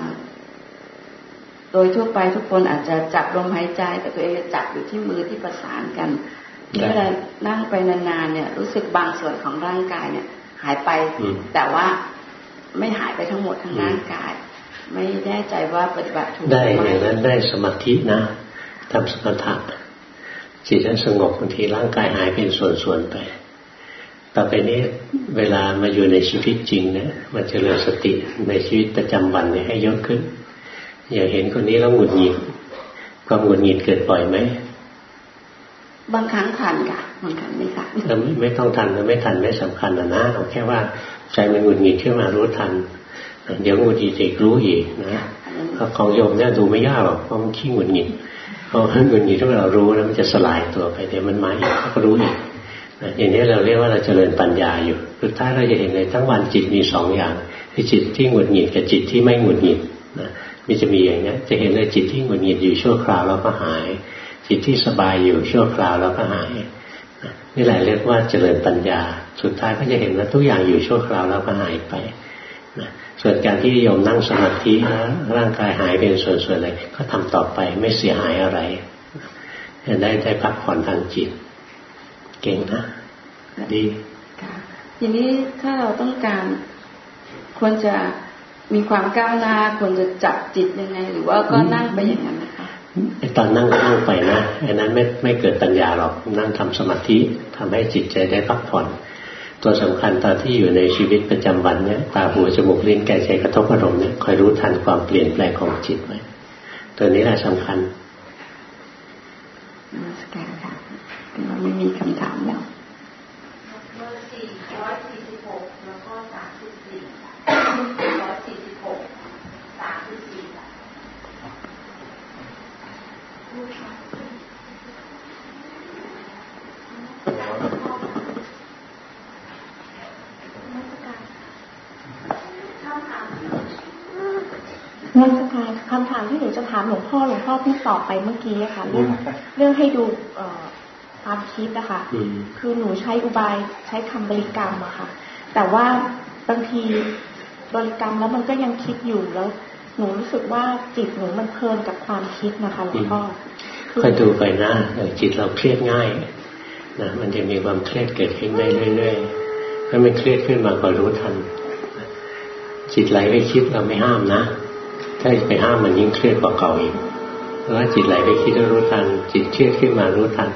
โดยทั่วไปทุกคนอาจจะจับลมหายใจแต่ตัวเองจะจับอยู่ที่มือที่ประสานกัน เวลานั่งไปนานๆเนี่ย รู้สึกบางส่วนของร่างกายเนี่ย หายไป แต่ว่าไม่หายไปทั้งหมดทั้งร่างกาย ไม่แน่ใจว่าปฏิบัติถูกได้อย่างนั้นได้สมาธินะทำสมถะจิตนั้นสงบบางทีร่างกายหายเป็นส่วนๆไป ต่อไปนี้เวลามาอยู่ในชีวิตจริงเนี่ยมันจะเริญสติในชีวิตประจำวันเนี่ยให้เยอะขึ้น อย่าเห็นคนนี้แล้วหงุดหงิดความหงุดหงิดเกิดบ่อยไหม บางครั้งทันค่ะบางครั้งไม่ทันไม่ไม่ต้องทันหรือไม่ทันไม่สำคัญนะนะเอาแค่ว่าใจมันหงุดหงิดขึ้นมารู้ทัน เดี๋ยวหงุดหงิดอีกรู้อีกนะของโยมเนี่ยดูไม่ยากหรอกเพราะมันขี้หงุดหงิดพอหงุดหงิดถ้าเรารู้แล้วมันจะสลายตัวไปเดี๋ยวมันมาอีกก็รู้อีกอย่างนี้เราเรียกว่าเราเจริญปัญญาอยู่สุดท้ายเราจะเห็นเลยทั้งวันจิตมีสองอย่างที่จิตที่หงุดหงิดกับจิตที่ไม่หงุดหงิดนะมีจะมีอย่างนี้จะเห็นเลยจิตที่หงุดหงิดอยู่ชั่วคราวแล้วก็หาย จิตที่สบายอยู่ชั่วคราวแล้วก็หายนี่แหละเรียกว่าเจริญปัญญา สุดท้ายก็จะเห็นว่าทุกอย่างอยู่ชั่วคราวแล้วก็หายไปนะส่วนการที่โยมนั่งสมาธิแล้วร่างกายหายเป็นส่วนๆอะไรก็ทำต่อไปไม่เสียหายอะไรจะได้ได้พักผ่อนทางจิต เก่งนะ ดีทีนี้ถ้าเราต้องการควรจะมีความก้าวหน้าควรจะจับจิตยังไง หรือว่าก็นั่งไปอย่างนั้น ไอ้ตอนนั่งก็นั่งไปนะไอ้นั้นไม่ไม่เกิดปัญญาหรอกนั่งทำสมาธิทำให้จิตใจได้พักผ่อน ตัวสำคัญตอนที่อยู่ในชีวิตประจำวันเนี่ยตาหูจมูกลิ้นกายใจกระทบอารมณ์เนี่ยคอยรู้ทันความเปลี่ยนแปลงของจิตไว้ตัวนี้แหละสำคัญนมัสการค่ะแต่ว่าไม่มีคำถามแล้ว นักการคำถามที่หนูจะถามหลวงพ่อหลวงพ่อเพิ่งตอบไปเมื่อกี้ค่ะเรื่องเรื่องให้ดูความคิดนะคะคือหนูใช้อุบายใช้คำบริกรรมอะค่ะ แต่ว่าบางทีบริกรรมแล้วมันก็ยังคิดอยู่แล้ว หนูรู้สึกว่าจิตหนูมันเพลินกับความคิดนะคะหลวงพ่อคอยดูไปนะจิตเราเครียดง่ายนะมันจะมีความเครียดเกิดขึ้นได้เรื่อยๆถ้ามันเครียดขึ้นมาก็รู้ทัน จิตไหลไปคิดเราไม่ห้ามนะ ถ้าไปห้ามมันยิ่งเครียดกว่าเก่าอีกเพราะว่าจิตไหลไปคิดรู้ทัน จิตเครียดขึ้นมารู้ทัน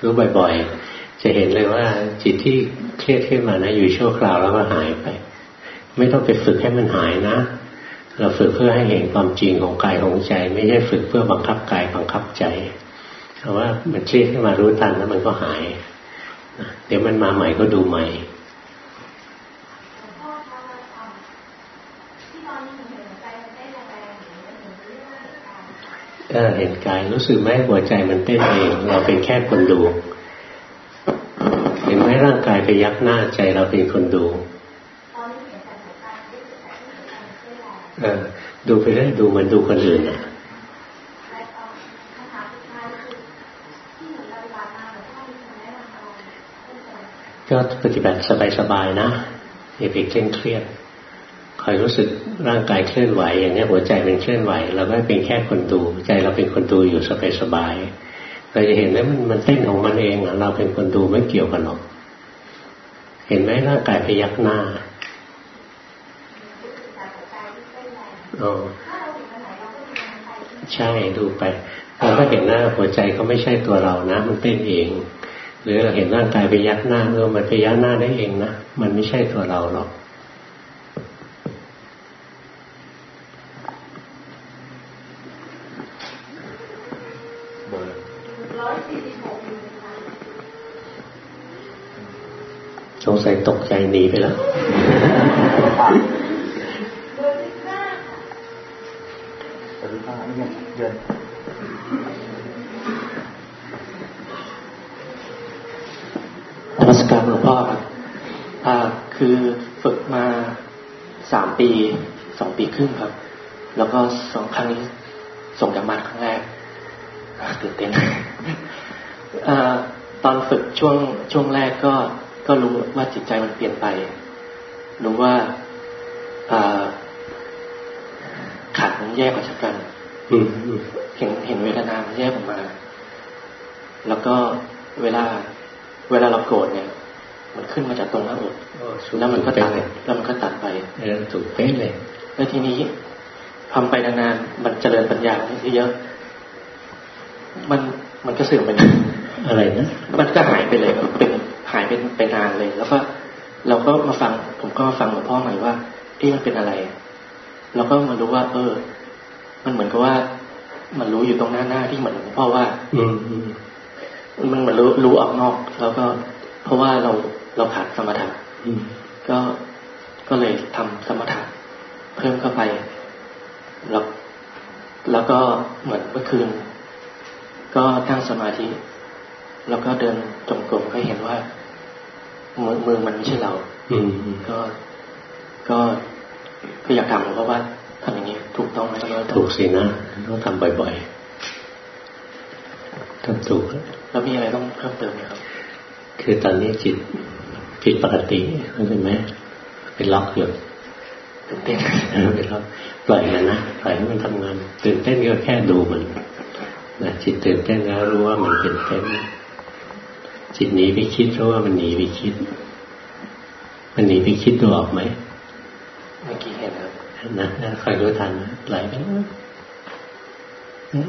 รู้บ่อยๆ จะเห็นเลยว่าจิตที่เครียดขึ้นมานะ อยู่ชั่วคราวแล้วก็หายไป ไม่ต้องไปฝึกให้มันหายนะ เราฝึกเพื่อให้เห็นความจริงของกายของใจ ไม่ใช่ฝึกเพื่อบังคับกายบังคับใจเพราะว่ามันเครียดขึ้นมารู้ทันแล้วมันก็หายเดี๋ยวมันมาใหม่ก็ดูใหม่ ก็เห็นกายรู้สึกไหมหัวใจมันเต้นเองเราเป็นแค่คนดู เห็นไหมร่างกายไปยักหน้าใจเราเป็นคนดูเออดูไปเรื่อยดูมันดูคนอื่นอะก็ปฏิบัติสบายๆนะอย่าไปเคร่งเครียด คอยรู้สึกร่างกายเคลื่อนไหวอย่างนี้หัวใจเป็นเคลื่อนไหว เราไม่เป็นแค่คนดู ใจเราเป็นคนดูอยู่สบายๆเราจะเห็นว่ามันมันเต้นของมันเองเราเป็นคนดูไม่เกี่ยวกันหรอก เห็นไหมร่างกายไปยักหน้าอ๋อใช่ดูไปเราก็เห็นหน้าหัวใจเขาไม่ใช่ตัวเรานะ มันเต้นเอง หรือเราเห็นร่างกายไปยักหน้าเออมันไปยักหน้าได้เองนะมันไม่ใช่ตัวเราหรอก สงสัยตกใจหนีไปแล้ว นมัสการหลวงพ่อครับคือฝึกมาสามปีสองปีครึ่งครับ แล้วก็สองครั้งนี้ส่งจากมาครั้งแรกตื่นเต้นตอนฝึกช่วงช่วงแรกก็ ก็รู้ว่าจิตใจมันเปลี่ยนไป รู้ว่าขาดมันแยกออกจากกันเห็นเห็นเวทนามันแยกออกมา แล้วก็เวลา เวลาเราโกรธเนี่ย มันขึ้นมาจากตรงหน้าอกแล้วมันก็ตัดแล้วมันก็ตัดไปเออถูกเป๊ะเลย แล้วทีนี้ทำไปนานๆมันเจริญปัญญาที่เยอะมันมันก็เสื่อมไปอะไรนะมันก็หายไปเลยเป็น หายเป็นไปนานเลย แล้วก็เราก็มาฟัง ผมก็มาฟังหลวงพ่อใหม่ว่าเอ๊ะมันเป็นอะไรเราก็มารู้ว่า เออ มันเหมือนกับว่า มันรู้อยู่ตรงหน้าหน้าที่เหมือนหลวงพ่อว่า อืมมันเหมือนรู้รู้ออกนอก แล้วก็ เพราะว่าเราเราขาดสมถะก็ก็เลยทำสมถะเพิ่มเข้าไป แล้วแล้วก็เหมือนเมื่อคืน ก็ตั้งสมาธิ แล้วก็เดินจงกรมก็เห็นว่า มือมือมันไม่ใช่เราอืมก็ก็ก็อยากถามหลวงพ่อว่าทำอย่างนี้ถูกต้องไหมถูกสินะต้องทำบ่อยๆทำถูกแล้วมีอะไรต้องเพิ่มเติมไหมครับ คือตอนนี้จิตผิดปกติเข้าใจไหมเป็นล็อกอยู่ตื่นเต้นเป็นล็อกปล่อยมันนะปล่อยให้มันทำงาน ตื่นเต้นก็แค่ดูมันนะจิตตื่นเต้นแล้วรู้ว่ามันตื่นเต้น จิตหนีไปคิดรู้ว่ามันหนีไปคิด มันหนีไปคิดดูออกไหมเมื่อกี้เห็นครับนะคอยรู้ทันไหลไป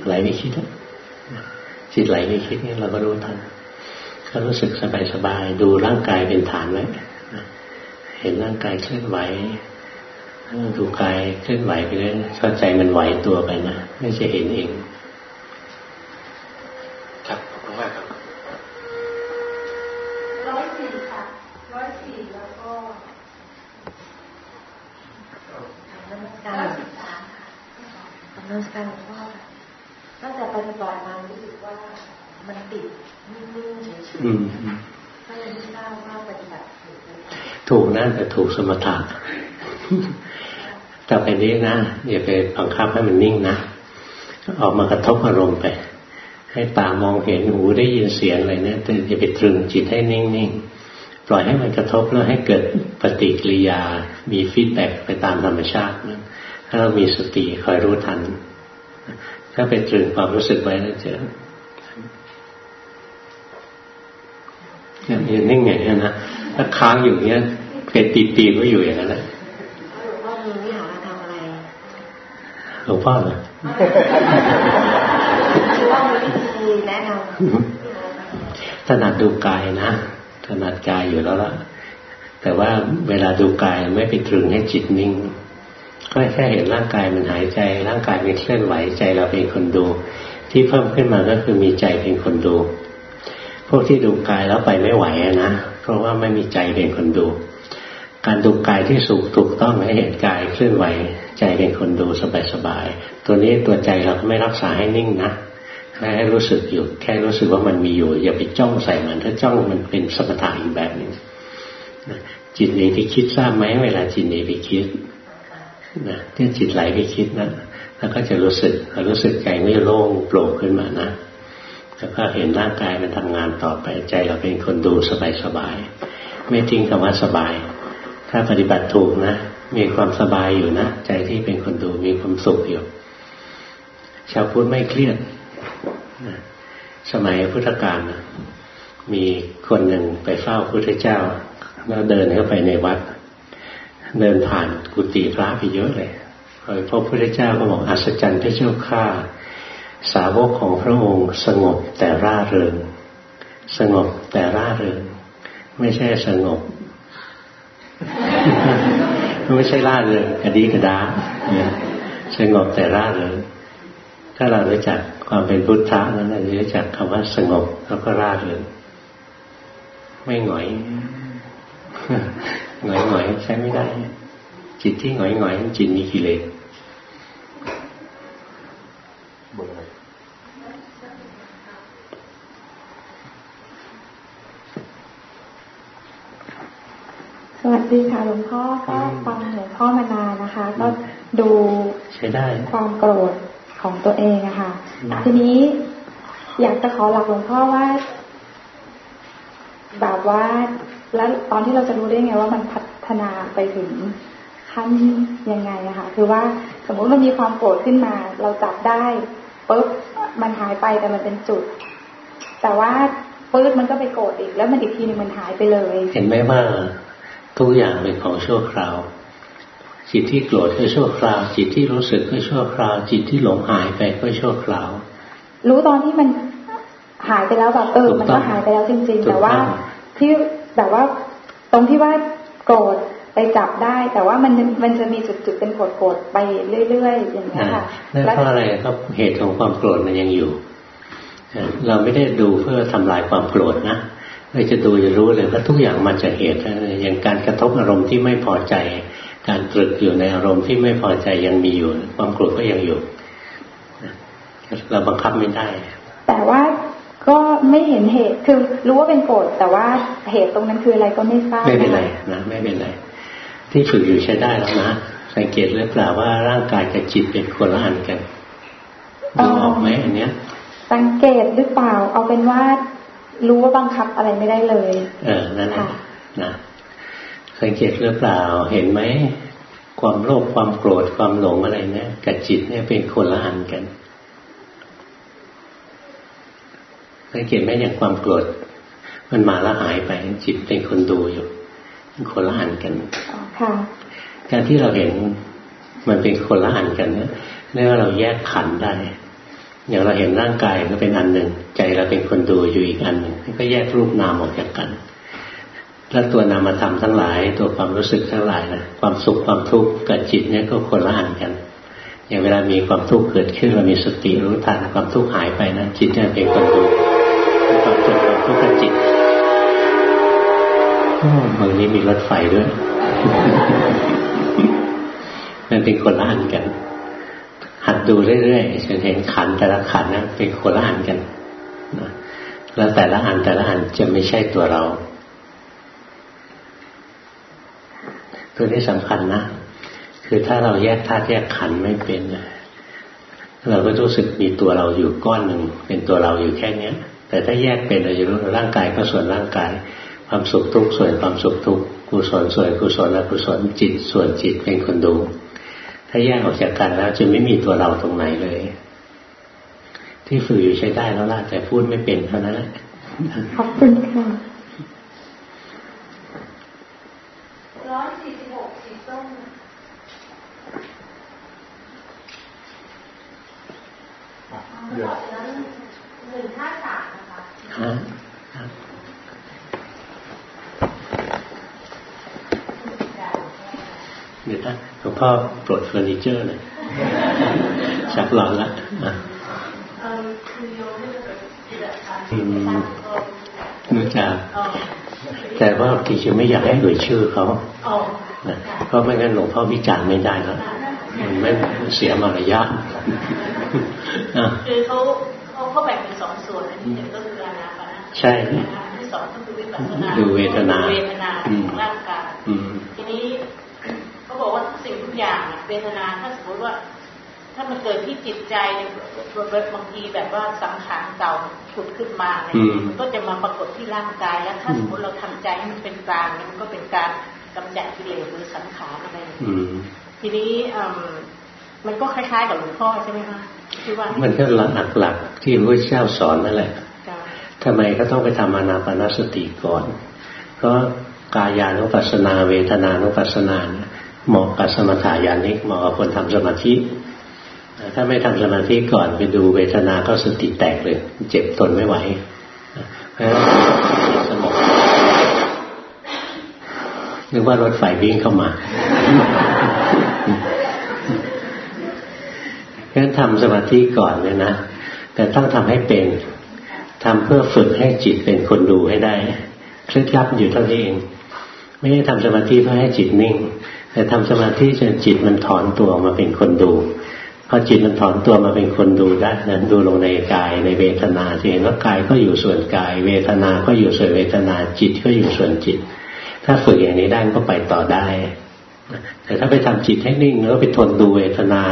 ไหลไปคิดจิตไหลไปคิดเนี่ยเราก็รู้ทันก็รู้สึกสบายๆดูร่างกายเป็นฐานไว้เห็นร่างกายเคลื่อนไหวดูกายเคลื่อนไหวไปเรื่อยเข้าใจมันไหวตัวไปนะไม่ใช่เห็นเอง ครับขอบคุณมากครับร้อยสี่ค่ะร้อยสี่แล้วก็นมัสการนมัสการหลวงพ่อตั้งแต่ปฏิบัติมารู้สึกว่ามันติดนิ่งๆเฉยๆก็เลยไม่ทราบว่าปฏิบัติถูกไหม ถูกนะแต่ถูกสมถะต่อไปนี้นะอย่าไปบังคับให้มันนิ่งนะออกมากระทบอารมณ์ไป ให้ตามองเห็นหูได้ยินเสียงอะไรเนี่ยแต่อย่าไปตรึงจิตให้นิ่งๆปล่อยให้มันกระทบแล้วให้เกิดปฏิกิริยา มีฟีดแบ็กไปตามธรรมชาตินะถ้าเรามีสติคอยรู้ทัน ถ้าไปตรึงความรู้สึกไว้แล้วจะอย่างนิ่งอย่างนี้นะ ถ้าค้างอยู่เนี้ยเป็นปีๆก็อยู่อย่างนั้นแหละหลวงพ่อมีวิหารทำอะไรหลวงพ่อเหรอคือว่ามีวิธีแนะนำถนัดดูกายนะถนัดกายอยู่แล้วล่ะ แต่ว่าเวลาดูกายไม่ไปตรึงให้จิตนิ่งก็แค่เห็นร่างกายมันหายใจ ร่างกายมันเคลื่อนไหวใจเราเป็นคนดู ที่เพิ่มขึ้นมาก็คือมีใจเป็นคนดู พวกที่ดูกายแล้วไปไม่ไหวนะ เพราะว่าไม่มีใจเป็นคนดู การดูกายที่สุขถูกต้องให้เห็นกายเคลื่อนไหวใจเป็นคนดูสบายๆตัวนี้ตัวใจเราก็ไม่รักษาให้นิ่งนะให้รู้สึกอยู่ แค่รู้สึกว่ามันมีอยู่ อย่าไปจ้องใส่มันถ้าจ้องมันเป็นสมถะอีกแบบหนึ่งจิตหนีไปคิดทราบไหมเวลาจิตหนีไปคิดนะที่จิตไหลไปคิดนะแล้วก็จะรู้สึกรู้สึกใจไม่โล่งโปร่งขึ้นมานะ แล้วก็เห็นร่างกายมันทำงานต่อไปใจเราเป็นคนดูสบายๆไม่ทิ้งคำว่าสบาย ถ้าปฏิบัติถูกนะ มีความสบายอยู่นะ ใจที่เป็นคนดูมีความสุขอยู่ ชาวพุทธไม่เครียดสมัยพุทธกาลมีคนหนึ่งไปเฝ้าพุทธเจ้า แล้วเดินเข้าไปในวัด เดินผ่านกุฏิพระไปเยอะเลยพอพบพุทธเจ้าก็บอกอัศจรรย์พระเจ้าข้า สาวกของพระองค์สงบแต่ร่าเริง สงบแต่ร่าเริง ไม่ใช่สงบ ไม่ใช่ร่าเริงกระดีกระดาเนี่ยสงบแต่ร่าเริง ถ้าเรารู้จักความเป็นพุทธะนั้นเรารู้จักคำว่าสงบแล้วก็ร่าเริง ไม่หงอยหงอยหงอยใช้ไม่ได้ จิตที่หงอยหงอยจิตมีกิเลสส วัสดีค่ะหลวงพ่อก็ฟังหลวงพ่อมานานนะคะ ก็ดูใช้ได้ความโกรธของตัวเองอะค่ะ ทีนี้อยากจะขอหลักหลวงพ่อว่า แบบว่าแล้วตอนที่เราจะรู้ได้ไงว่ามันพัฒนาไปถึงขขั้นยังไงอะคะคือว่าสมมุติมันมีความโกรธขึ้นมา เราจับได้ปุ๊บมันหายไปแต่มันเป็นจุด แต่ว่าปุ๊บมันก็ไปโกรธอีก แล้วมันอีกทีนึงมันหายไปเลย เห็นไหมว่า ทุกอย่างเป็นของชั่วคราว จิตที่โกรธก็ชั่วคราว จิตที่รู้สึกก็ชั่วคราว จิตที่หลงหายไปก็ชั่วคราว รู้ตอนที่มันหายไปแล้วแบบเออ มันก็หายไปแล้วจริง ๆ แต่ว่าที่แบบว่าตรงที่ว่าโกรธไปจับได้ แต่ว่ามันมันจะมีจุดๆเป็นโกรธๆไปเรื่อยๆอย่างนี้ค่ะนั่นเพราะอะไรก็เหตุของความโกรธมันยังอยู่ เราไม่ได้ดูเพื่อทำลายความโกรธนะ เราจะดูจะรู้เลยว่าทุกอย่างมาจากเหตุอย่างการกระทบอารมณ์ที่ไม่พอใจ การตรึกอยู่ในอารมณ์ที่ไม่พอใจยังมีอยู่ ความโกรธก็ยังอยู่เราบังคับไม่ได้ แต่ว่าก็ไม่เห็นเหตุคือรู้ว่าเป็นโกรธแต่ว่าเหตุตรงนั้นคืออะไรก็ไม่ทราบไม่เป็นไรนะไม่เป็นไร ที่ฝึกอยู่ใช้ได้แล้วนะสังเกตหรือเปล่าว่าร่างกายกับจิตเป็นคนละอันกันดูออกไหมอันเนี้ย สังเกตหรือเปล่าเอาเป็นว่า รู้ว่าบังคับอะไรไม่ได้เลย เออนั่นแหละนะสังเกตหรือเปล่าเห็นไหมความโลภความโกรธความหลงอะไรเนี่ยกับจิตเนี่ยเป็นคนละอันกันสังเกตไหมอย่างความโกรธมันมาแล้วหายไปจิตเป็นคนดูอยู่คนละอันกันการที่เราเห็นมันเป็นคนละอันกันเนี่ยเรียกว่าเราแยกขันได้ อย่างเราเห็นร่างกายก็เป็นอันหนึ่ง ใจเราเป็นคนดูอยู่อีกอันหนึ่งก็แยกรูปนามออกจากกันแล้วตัวนามธรรมทั้งหลาย ตัวความรู้สึกทั้งหลายนะความสุขความทุกข์กับจิตเนี่ยก็คนละอันกัน อย่างเวลามีความทุกข์เกิดขึ้นเรามีสติรู้ทันความทุกข์หายไปนะจิตเนี่ยเป็นคนดูความสุขความทุกข์กับจิตบางนี้มีรถไฟด้วย มันเป็นคนละอันกัน หัดดูเรื่อยๆจนเห็นขันแต่ละขันนั้นเป็นคนละอันกันนะแล้วแต่ละอันแต่ละอันจะไม่ใช่ตัวเรา ตัวนี้สำคัญนะ คือถ้าเราแยกธาตุแยกขันไม่เป็นเราก็รู้สึกมีตัวเราอยู่ก้อนหนึ่งเป็นตัวเราอยู่แค่เนี้ย แต่ถ้าแยกเป็นเราจะรู้ร่างกายก็ส่วนร่างกาย ความสุขทุกข์ส่วนความสุขทุกข์กุศลส่วนกุศลและกุศลจิตส่วนจิตเป็นคนดู ถ้าแยกออกจากกันแล้วจะไม่มีตัวเราตรงไหนเลย ที่ฝึกอยู่ใช้ได้แล้วล่ะแต่พูดไม่เป็นเท่านั้นแหละขอบคุณค่ะร้อยสี่สิบหกสีส้มเดี๋ยวหนึ่งห้าสามนะคะ เดี๋ยวนะหลวงพ่อปลดเฟอร์นิเจอร์เลยชักหลอนละรู้จักแต่ว่าที่จะไม่อยากให้เอ่ยชื่อเขาเพราะไม่งั้นหลวงพ่อวิจารณ์ไม่ได้แล้วมันไม่เสียมารยาทคือเขาเขาเขาแบ่งเป็นสองส่วนอันนี้ก็คืออานาปนะใช่ที่สองก็คือวิปัสสนาดูเวทนาเวทนาของร่างกายทีนี้ เขาบอกว่าทุกสิ่งทุกอย่างเวทนาถ้าสมมติว่า ถ้ามันเกิดที่จิตใจเนี่ยบางทีแบบว่าสังขารเก่าผุดขึ้นมาเนี่ยมันก็จะมาปรากฏที่ร่างกายแล้วถ้าสมมติเราทำใจให้มันเป็นกลางเนี่ยมันก็เป็นการกำจัดกิเลสหรือสังขารอะไรทีนี้มันก็คล้ายๆกับหลวงพ่อใช่ไหมคะที่ว่ามันก็หลักหลักที่พระเจ้าสอนนั่นแหละทำไมก็ต้องไปทำอนาปานสติก่อน เพราะกายานุปัสสนาเวทนานุปัสสนาเนี่ย เหมาะกับสมถะญาณิกเหมาะกับคนทำสมาธิ ถ้าไม่ทำสมาธิก่อนไปดูเวทนาก็สติแตกเลย เจ็บทนไม่ไหวเพราะฉะนั้นสมองนึกว่ารถไฟวิ่งเข้ามาเพราะฉะนั้นทำสมาธิก่อนเลยนะแต่ต้องทำให้เป็นทำเพื่อฝึกให้จิตเป็นคนดูให้ได้เคล็ดลับอยู่เท่านี้เอง ไม่ได้ทำสมาธิเพื่อให้จิตนิ่ง แต่ทำสมาธิจนจิตมันถอนตัวมาเป็นคนดูพอจิตมันถอนตัวมาเป็นคนดูได้นั้นดูลงในกายในเวทนาจะเห็นว่ากายก็อยู่ส่วนกาย เวทนาก็อยู่ส่วนเวทนาจิตก็อยู่ส่วนจิต ถ้าฝึกอย่างนี้ได้ก็ไปต่อได้ แต่ถ้าไปทำจิตให้นิ่งแล้วไปทนดูเวทนา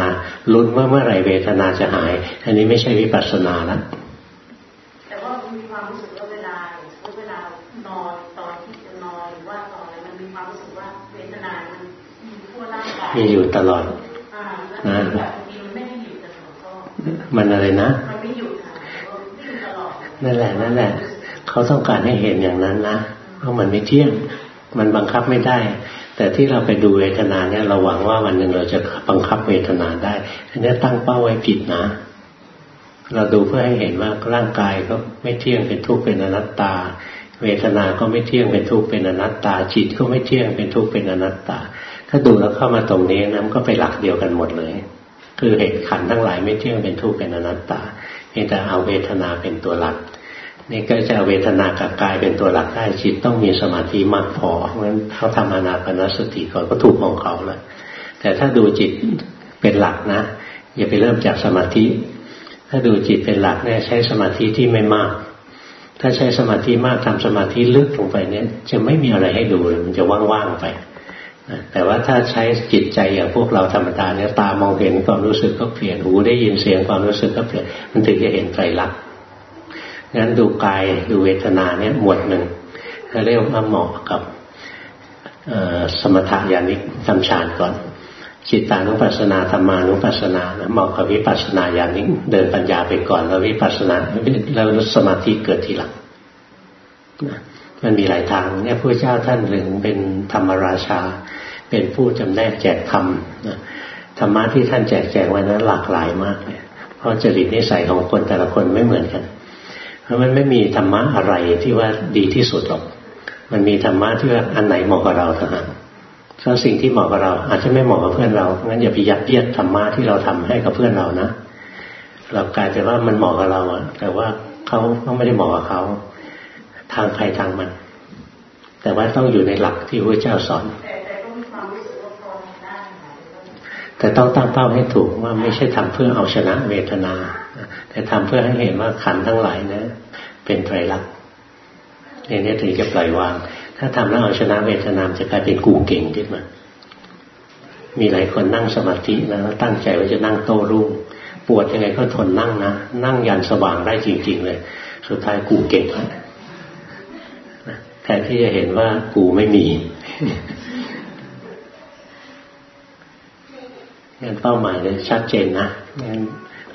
ลุ้นว่าเมื่อไหร่เวทนาจะหาย อันนี้ไม่ใช่วิปัสสนาแล้วร่างก มีอยู่ตลอดนะมันอะไรนะนั่นแหละนั่นแหละ เขาต้องการให้เห็นอย่างนั้นนะเพราะมันไม่เที่ยง มันบังคับไม่ได้ แต่ที่เราไปดูเวทนาเนี่ยเราหวังว่าวันหนึ่งเราจะบังคับเวทนาได้อันนี้ตั้งเป้าไว้ผิดนะ เราดูเพื่อให้เห็นว่าร่างกายก็ไม่เที่ยงเป็นทุกข์เป็นอนัตตา เวทนาก็ไม่เที่ยงเป็นทุกข์เป็นอนัตตา จิตก็ไม่เที่ยงเป็นทุกข์เป็นอนัตตา ถ้าดูแล้วเข้ามาตรงนี้นะมันก็ไปหลักเดียวกันหมดเลย คือเหตุขันทั้งหลายไม่เที่ยงเป็นทุกข์เป็นอนัตตาเพียงแต่เอาเวทนาเป็นตัวหลักนี่ก็จะเวทนากับกายเป็นตัวหลักได้จิตต้องมีสมาธิมากพอเพราะฉะนั้นเขาทำอนาปนสติก่อนก็ถูกของเขาแล้วแต่ถ้าดูจิตเป็นหลักนะ อย่าไปเริ่มจากสมาธิ ถ้าดูจิตเป็นหลักเนี่ยใช้สมาธิที่ไม่มาก ถ้าใช้สมาธิมากทำสมาธิลึกลงไปเนี่ย จะไม่มีอะไรให้ดูมันจะว่างๆไปแต่ว่าถ้าใช้จิตใจอย่างพวกเราธรรมดาเนี่ยตามองเห็นความรู้สึกก็เปลี่ยนหูได้ยินเสียงความรู้สึกก็เปลี่ยนมันถึงจะเห็นไตรลักษณ์งั้นดูกายดูเวทนาเนี่ยหมวดหนึ่งเรียกว่าเหมาะกับสมถะญาณิกทำฌานก่อน จิตตานุปัสสนาธรรมานุปัสสนาเหมาะกับวิปัสสนาญาณิกเดินปัญญาไปก่อนแล้ววิปัสสนาแล้วสมาธิเกิดทีหลังมันมีหลายทางเนี่ยพระเจ้าท่านถึงเป็นธรรมราชา เป็นผู้จำแนกแจกธรรมธรรมะที่ท่านแจกแจงไว้นั้นหลากหลายมากเลยเพราะจริตนิสัยของคนแต่ละคนไม่เหมือนกัน เพราะมันไม่มีธรรมะอะไรที่ว่าดีที่สุดหรอก มันมีธรรมะที่ว่าอันไหนเหมาะกับเราเท่านั้น ถ้าสิ่งที่เหมาะกับเรา อาจจะไม่เหมาะกับเพื่อนเรางั้นอย่าไปยัดเยียดธรรมะที่เราทำให้กับเพื่อนเรานะเรากลายเป็นว่ามันเหมาะกับเราอะแต่ว่าเขาก็ไม่ได้เหมาะกับเขาทางใครทางมัน แต่ว่าต้องอยู่ในหลักที่พระเจ้าสอน แต่ต้องตั้งเป้าให้ถูกว่าไม่ใช่ทำเพื่อเอาชนะเวทนา แต่ทำเพื่อให้เห็นว่าขันทั้งหลายนะ เป็นไตรลักษณ์อย่างนี้ถึงจะปล่อยวาง ถ้าทำแล้วเอาชนะเวทนามจะกลายเป็นกูเก่งขึ้นมา มีหลายคนนั่งสมาธิแล้วตั้งใจว่าจะนั่งโต้รุ่งปวดยังไงก็ทนนั่งนะ นั่งยันสว่างได้จริง ๆ เลย สุดท้ายกูเก่งแล้วแทนที่จะเห็นว่ากูไม่มีงั้นเป้าหมายเลยชัดเจนนะงั้น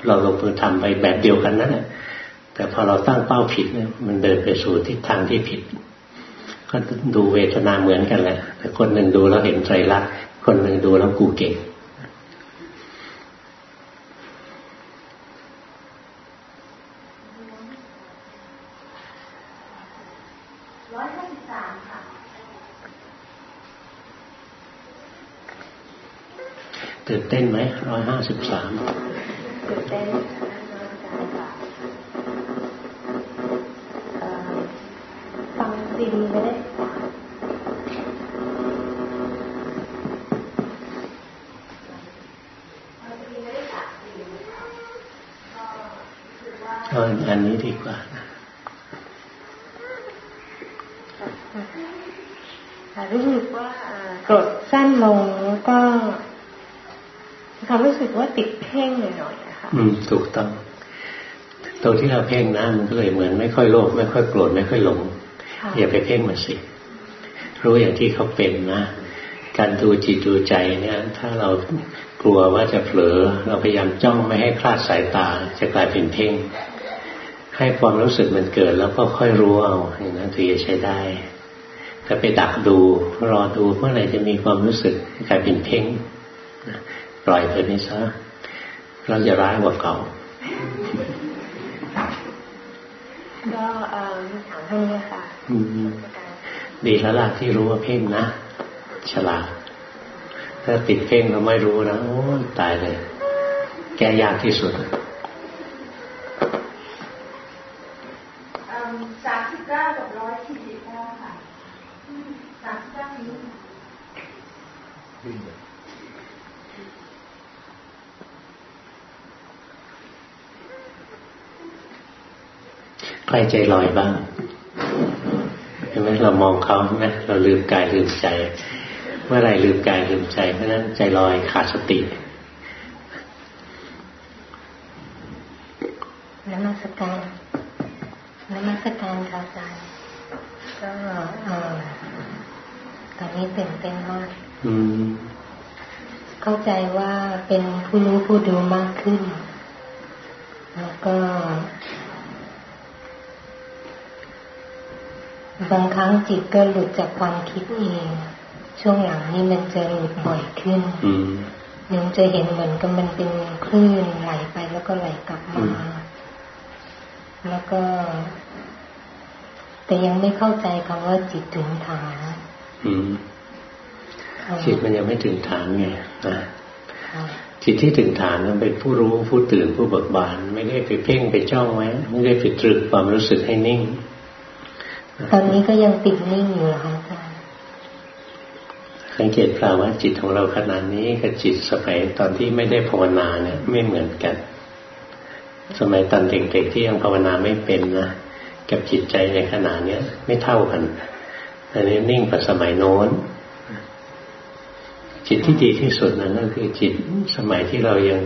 เราลงมือทำไปแบบเดียวกันนั่นแหละแต่พอเราตั้งเป้าผิดเนี่ยมันเดินไปสู่ทิศทางที่ผิด ก็ดูเวทนาเหมือนกันแหละแต่คนหนึ่งดูแล้วเห็นใจรักคนหนึ่งดูแล้วกูเก่งตื่นเต้นไหมร้อยห้าสิบสามตื่นเต้นฟัง ซีดีไม่ได้อันนี้ดีกว่ารู้สึกว่ากรดสั้นลงแล้วก็ความรู้สึกว่าติดเพ่งหน่อยๆนะคะอืม ถูกต้อง ตรงที่เราเพ่งนะมันก็เลยเหมือน ไม่ค่อยโลภไม่ค่อยโกรธไม่ค่อยหลง อย่าไปเพ่งมันสิรู้อย่างที่เขาเป็นนะการดูจิตดูใจเนี่ย ถ้าเรากลัวว่าจะเผลอ เราพยายามจ้องไม่ให้คลาดสายตาจะกลายเป็นเพ่ง ให้ความรู้สึกมันเกิดแล้วก็ค่อยรู้เอาอย่างนั้นถึงจะใช้ได้ถ้าไปดักดูรอดูเมื่อไหร่จะมีความรู้สึกกลายเป็นเพ่งปล่อยไปนี่ซะเราจะร้ายกว่าเก่า ก็เออถามเท่านี้ค่ะดีแล้วล่ะที่รู้ว่าเพ่งนะฉลาดถ้าติดเพ่งเราไม่รู้นะโอ้ตายเลย แก้ยากที่สุดสามสิบเก้ากับร้อยสี่สิบเก้าค่ะสามสิบเก้านี้ ใครใจลอยบ้างเห็นไหมเรามองเขาไหมเราลืมกายลืมใจ เมื่อไรลืมกายลืมใจเพราะนั้นใจลอยขาดสตินมัสการนมัสการค่ะอาจารย์ก็เออตอนนี้ตื่นเต้นมากอืมเข้าใจว่าเป็นผู้รู้ผู้ดูมากขึ้น แล้วก็ บางครั้งจิตก็หลุดจากความคิดเอง ช่วงหลังนี้มันจะหลุดบ่อยขึ้นยังจะเห็นเหมือนกับมันเป็นคลื่นไหลไปแล้วก็ไหลกลับมา แล้วก็ แต่ยังไม่เข้าใจคำว่าจิตถึงฐานจิตมันยังไม่ถึงฐานไงนะจิตที่ถึงฐานมันเป็นผู้รู้ผู้ตื่นผู้เบิกบาน ไม่ได้ไปเพ่งไปจ้องไว้ไม่ได้ไปตรึกความรู้สึกให้นิ่ง ตอนนี้ก็ยังติดนิ่งอยู่ค่ะอาจารย์สังเกตเปล่าว่าจิตของเราขนาดนี้กับจิตสมัยตอนที่ไม่ได้ภาวนาเนี่ย ไม่เหมือนกัน สมัยตอนเด็กๆที่ยังภาวนาไม่เป็นนะกับจิตใจในขณะเนี้ยไม่เท่ากันอันนี้นิ่งกว่าสมัยโน้น จิตที่ดีที่สุดนั้นก็คือจิตสมัยที่เรายัง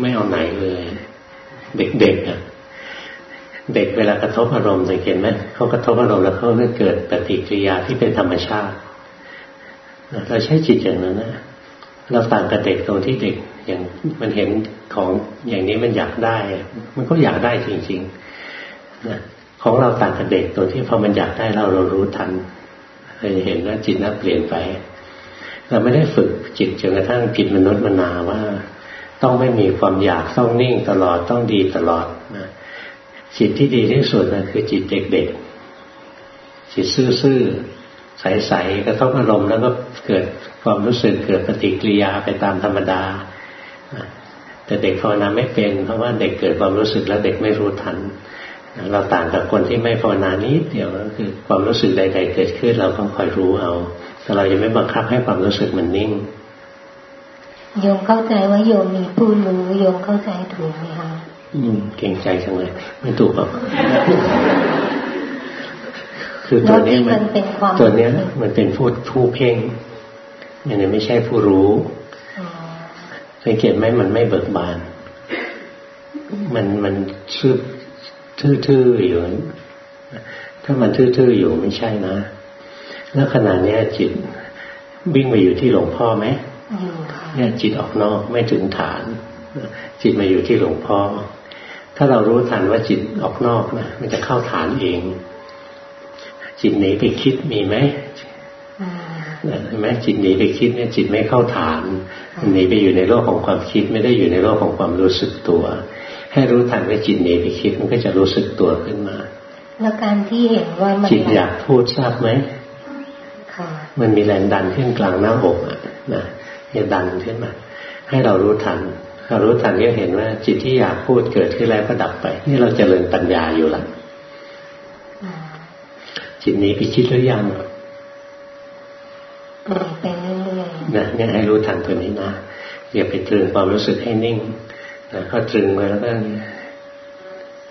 ไม่เอาไหนเลย เด็กๆอะ เด็กเวลากระทบอารมณ์สังเกตไหมเขากระทบอารมณ์แล้วเขาเกิดปฏิกิริยาที่เป็นธรรมชาติเราใช้จิตอย่างนั้นนะเราต่างกับเด็กตรงที่เด็กอย่างมันเห็นของอย่างนี้มันอยากได้ มันก็อยากได้จริงๆนะของเราต่างกับเด็กตัวที่พอมันอยากได้เราเรารู้ทันเราจะเห็นว่าจิตนั้นเปลี่ยนไปเราไม่ได้ฝึกจิตจนกระทั่งผิดมนุษย์มนาว่า ต้องไม่มีความอยากต้องนิ่งตลอดต้องดีตลอด จิตที่ดีที่สุดนะคือจิตเด็กๆ จิตซื่อๆ ใสๆกระทบอารมณ์แล้วก็เกิดความรู้สึกเกิดปฏิกิริยาไปตามธรรมดา แต่เด็กภาวนาไม่เป็น เพราะว่าเด็กเกิดความรู้สึกแล้วเด็กไม่รู้ทัน เราต่างกับคนที่ไม่ภาวนานี้เดียวก็คือความรู้สึกใด ๆ เกิดขึ้นเราต้องคอยรู้เอา แต่เราจะไม่บังคับให้ความรู้สึกมันนิ่งโยมเข้าใจว่าโยมมีผู้รู้โยมเข้าใจถูกไหมคะ เก่งใจจังเลย ไม่ถูกหรอกคือตัวนี้มันตัวนี้มันเป็นผู้ผู้เพ่งมันไม่ใช่ผู้รู้สังเกตไหมมันไม่เบิกบาน มันมันชื่อทื่อๆอยู่ ถ้ามันทื่อๆอยู่ไม่ใช่นะ แล้วขณะนี้จิตวิ่งมาอยู่ที่หลวงพ่อไหมเนี่ยจิตออกนอกไม่ถึงฐาน จิตมาอยู่ที่หลวงพ่อ ถ้าเรารู้ทันว่าจิตออกนอกนะมันจะเข้าฐานเอง จิตหนีไปคิดมีไหมเห็นไหมจิตหนีไปคิดเนี่ยจิตไม่เข้าฐานหนีไปอยู่ในโลกของความคิดไม่ได้อยู่ในโลกของความรู้สึกตัว ให้รู้ทันว่าจิตหนีไปคิดมันก็จะรู้สึกตัวขึ้นมา แล้วการที่เห็นว่ามันจิตอยากพูดทราบไหมมันมีแรงดันขึ้นกลางหน้าอกนะจะดันขึ้นมาให้เรารู้ทัน เรารู้ทันก็เห็นว่า จิตที่อยากพูดเกิดขึ้นแล้วก็ดับไป นี่เราจเจริญปัญญาอยู่ละจิตนี้ไปคิดหรือยังไปเรื่อยๆนะเนี่ยให้รู้ทันตัวนี้นะอย่าไปตรึงความรู้สึกให้นิ่งนะพอตรึงมาแล้วก็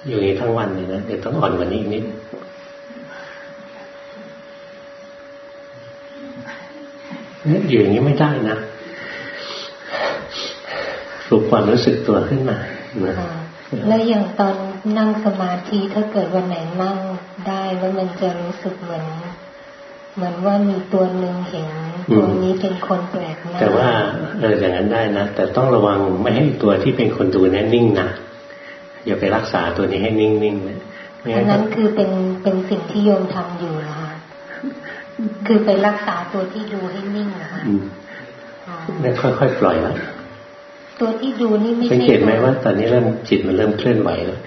อยู่นี้ทั้งวันเลยนะเดี๋ยวต้องอ่อนกว่านี้อีกนิดอยู่อย่างนี้ไม่ได้นะ ฝึกความรู้สึกตัวขึ้นมาแล้วอย่างตอนนั่งสมาธิถ้าเกิดวันไหนนั่งได้แล้วมันจะรู้สึกเหมือนเหมือนว่ามีตัวหนึ่งเห็นตัวนี้เป็นคนแปลกหน้าแต่ว่าเอออย่างนั้นได้นะแต่ต้องระวังไม่ให้ตัวที่เป็นคนดูนั้นนิ่งนะอย่าไปรักษาตัวนี้ให้นิ่งๆนะอันนั้นคือเป็นเป็นสิ่งที่โยมทำอยู่นะคะคือไปรักษาตัวที่ดูให้นิ่งนะคะไม่ค่อยๆปล่อยแล้ว ตัวที่ดูนี่ไม่ใช่สังเกตไหมว่า ตอนนี้เริ่มจิตมันเริ่มเคลื่อนไหวแล้ว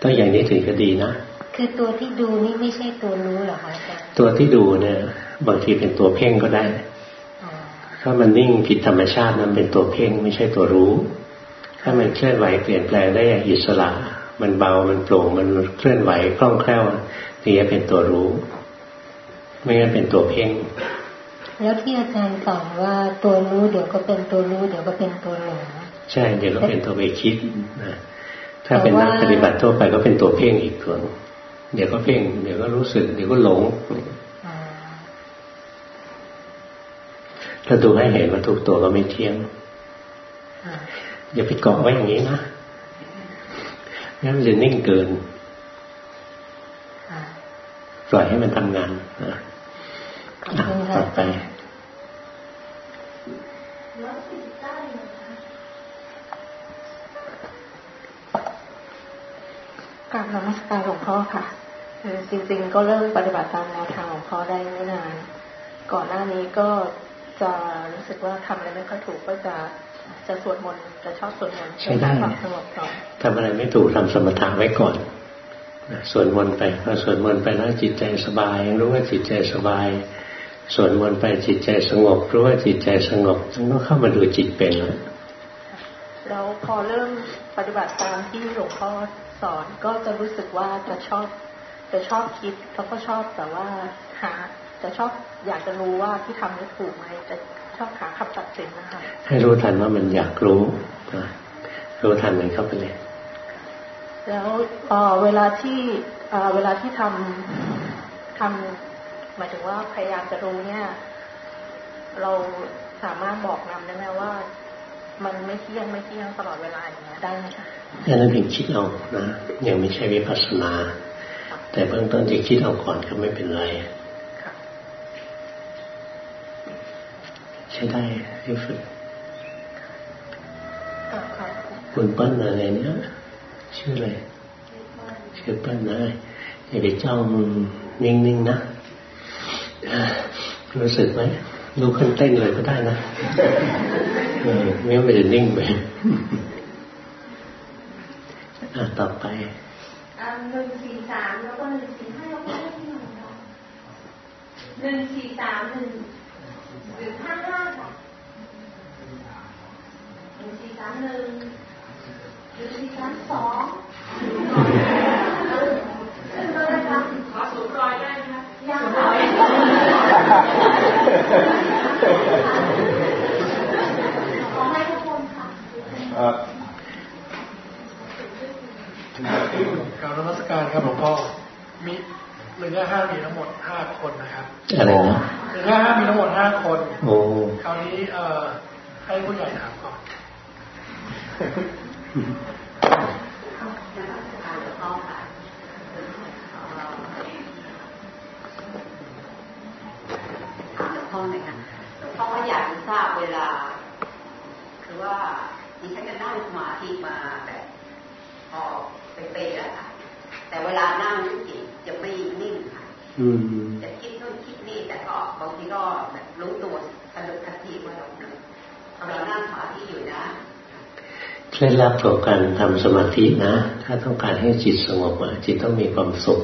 ต้องอย่างนี้ถึงจะดีนะคือตัวที่ดูนี่ไม่ใช่ตัวรู้หรอคะอาจารย์ตัวที่ดูเนี่ย บางทีเป็นตัวเพ่งก็ได้ถ้ามันนิ่งผิดธรรมชาตินั้นเป็นตัวเพ่งไม่ใช่ตัวรู้ ถ้ามันเคลื่อนไหวเปลี่ยนแปลงได้อย่างอิสระ มันเบามันโปร่งมันเคลื่อนไหวคล่องแคล่วนี่เป็นตัวรู้ ไม่งั้นเป็นตัวเพ่ง แล้วที่อาจารย์สอนว่าตัวรู้เดี๋ยวก็เป็นตัวรู้เดี๋ยวก็เป็นตัวหลงใช่เดี๋ยวก็เป็นตัวไปคิดนะถ้าเป็นนักปฏิบัติทั่วไปก็เป็นตัวเพ่งอีกตัวเดี๋ยวก็เพ่งเดี๋ยวก็รู้สึก เดี๋ยวก็หลงถ้าดูให้เห็นว่าทุกตัวก็ไม่เที่ยงอย่าไปเกาะไว้อย่างนี้นะงั้นมันจะนิ่งเกิน ปล่อยให้มันทำงานนะ ต่อไปการนมัสการหลวงพ่อค่ะคือจริง ๆ ก็เริ่มปฏิบัติตามแนวทางหลวงพ่อได้ไม่นาน ก่อนหน้านี้ก็จะรู้สึกว่าทำอะไรไม่ค่อยถูกก็จะจะสวดมนต์จะชอบสวดมนต์ใช่ได้ความสงบก่อนทำอะไรไม่ถูกทำสมถะไว้ก่อนสวดมนต์ไปพอสวดมนต์ไปแล้วจิตใจสบาย รู้ว่าจิตใจสบาย สวดมนต์ไปจิตใจสงบรู้ว่าจิตใจสงบต้องเข้ามาดูจิตเป็นแล้วแล้วพอเริ่มปฏิบัติตามที่หลวงพ่อสอนก็จะรู้สึกว่าจะชอบจะชอบคิดเขาก็ชอบแต่ว่าหาจะชอบอยากจะรู้ว่าที่ทำนี้ถูกไหมจะชอบหาคำตัดสินนะคะให้รู้ทันว่ามันอยากรู้นะรู้ทันมันเข้าไปเลยแล้วเวลาที่เวลาที่ทำทำ หมายถึงว่าพยายามจะรู้เนี่ย เราสามารถบอกนำได้ไหมว่า มันไม่เที่ยงไม่เที่ยงตลอดเวลาอย่างเงี้ยได้ไหมคะนั่นเป็นคิดเอานะยังไม่ใช่วิปัสสนา แต่เบื้องต้นจะคิดเอาก่อนก็ไม่เป็นไรใช้ได้ที่ฝึกคุณเปิ้ลอะไรเนี้ยชื่ออะไรชื่อเปิ้ลนะอย่าไปจ้องนิ่งๆนะ รู้สึกไหมรู้ขึ้นเต้นเลยก็ได้นะไม่งั้นมันจะนิ่งไปอะต่อไปหนึ่งสี่สามแล้วก็หนึ่งสี่ห้าแล้วก็หนึ่งสี่สามหนึ่งหรือห้าห้าค่ะหนึ่งสี่สามหนึ่งหนึ่งสี่สามสองขอสูตรรอยได้ไหมคะยังร้อยขอให้ทุ กคนค่ะการนมัสการครับหลวงพ่อมีหนึ่งห้ามีทั้งหมดห้าคนนะครับอะไรนะหนึ่งห้ามีทั้งหมดห้าคนโอ้คราวนี้เอ่อให้ผู้ใหญ่ถามก่อน พ่อหน่อยค่ะเพราะว่าอยากทราบเวลา คือว่าดิฉันจะนั่งสมาธิมาแบบพอไปเป๊ะแล้วค่ะแต่เวลานั่งจิตจะไม่นิ่งค่ะจะคิดนู่นคิดนี่แต่ก็บางทีก็แบบรู้ตัวกระดุกกระทิว่าเราเรานั่งสมาธิอยู่นะเคล็ดลับของการทำสมาธินะ ถ้าต้องการให้จิตสงบจิตต้องมีความสุข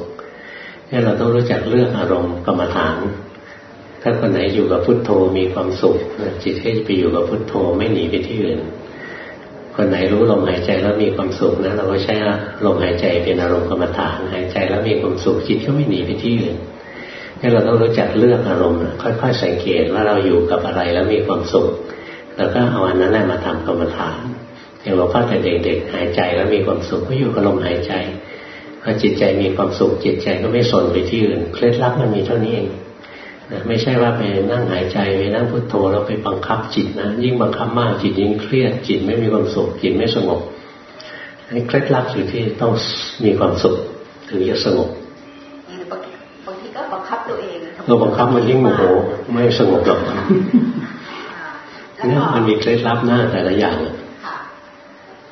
นี่เราต้องรู้จักเลือกอารมณ์กรรมฐาน ถ้าคนไหนอยู่กับพุทโธมีความสุขจิตให้ไปอยู่กับพุทโธไม่หนีไปที่อื่น คนไหนรู้ลมหายใจแล้วมีความสุขนะเราก็ใช้ลมหายใจเป็นอารมณ์กรรมฐานหายใจแล้วมีความสุขจิตก็ไม่หนีไปที่อื่นนี่เราต้องรู้จักเลือกอารมณ์ค่อยๆสังเกตว่าเราอยู่กับอะไรแล้วมีความสุขแล้วก็เอาอันนั้นมาทำกรรมฐานอย่างหลวงพ่อแต่เด็กๆหายใจแล้วมีความสุขก็อยู่กับลมหายใจพอจิตใจมีความสุขจิตใจก็ไม่สนไปที่อื่นเคล็ดลับมันมีเท่านี้เอง ไม่ใช่ว่าไปนั่งหายใจไปนั่งพุทโธแล้วไปบังคับจิตนะยิ่งบังคับมากจิตยิ่งเครียดจิตไม่มีความสุขจิตไม่สงบอันนี้เคล็ดลับอยู่ที่ต้องมีความสุขถึงจะสงบางทีก็บังคับตัวเองเราบังคับมันยิ่งโมโหไม่สงบหรอกเนี่ยมันมีเคล็ดลับหน้าแต่ละอย่างค่ะ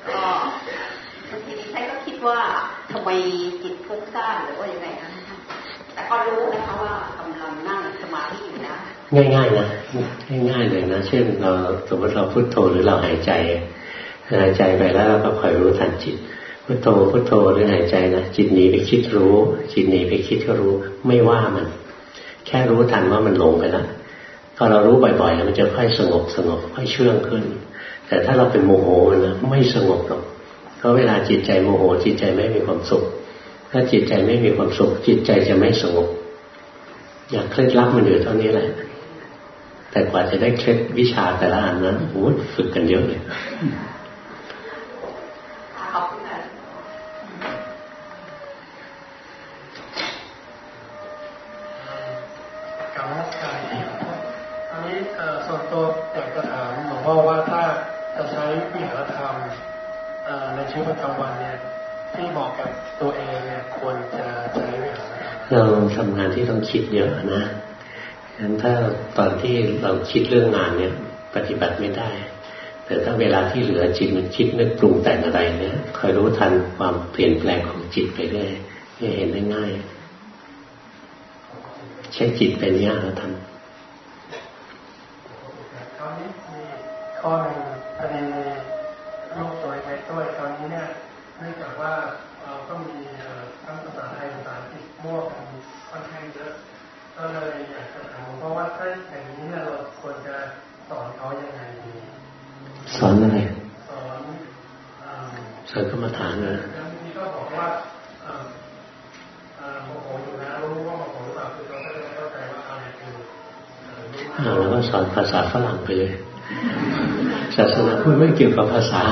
ก็บางทีใช้ก็คิดว่าทำไมจิตฟุ้งซ่านหรือว่ายังไงนะแต่ก็รู้นะคะว่า ง่ายๆนะง่ายๆเลยนะเช่นเราสมมติเราพุโทโธหรือเราหายใจหายใจไปแล้วเราก็คอยรู้ทันจิตพุโทโธพุโทโธหรือหายใจนะจิตหนีไปคิดรู้ จิตหนีไปคิดก็รู้ไม่ว่ามัน แค่รู้ทันว่ามันหลงไปแล้วพอเรารู้บ่อยๆมันจะค่อยสงบสงบค่อยเชื่องขึ้น แต่ถ้าเราเป็นโมโหนนะไม่สงบหรอกเพราะเวลาจิตใจโมโห จิตใจไม่มีความสุข ถ้าจิตใจไม่มีความสุข จิตใจจะไม่สงบ อยากเคล็ดลับมันอยู่เท่านี้แหละ แต่กว่าจะได้เคล็ดวิชาแต่ละอันนั้นโอ้ฝึกกันเยอะเลยเราทำงานที่ต้องคิดเยอะนะ ฉะนั้นถ้าตอนที่เราคิดเรื่องงานเนี่ย ปฏิบัติไม่ได้ แต่ถ้าเวลาที่เหลือจิตมันคิดนึกปรุงแต่งอะไรเนี่ยคอยรู้ทันความเปลี่ยนแปลงของจิตไปเรื่อยจะเห็นได้ง่าย ใช้จิตเป็นยากแล้วทำตอนนี้มีข้อหนึ่งประเด็นในโลกสวยไปด้วยตอนนี้เนี่ยเนื่องจากว่าเราก็มีทั้งภาษาไทยภาษาอังกฤษมั่วกันค่อนข้างเยอะก็เลย ถ้าอย่างนี้เนี่ยเราควรจะสอนเขายังไงดีสอนอะไรสอนสอนกรรมฐานนะบางทีก็บอกว่าโมโหอยู่นะรู้ว่าโมโหหรือเปล่าคือเราก็จะเข้าใจว่าอะไรคือแล้วก็สอนภาษาฝรั่งไปเลยศาสนาพุทธไม่เกี่ยวกับภาษา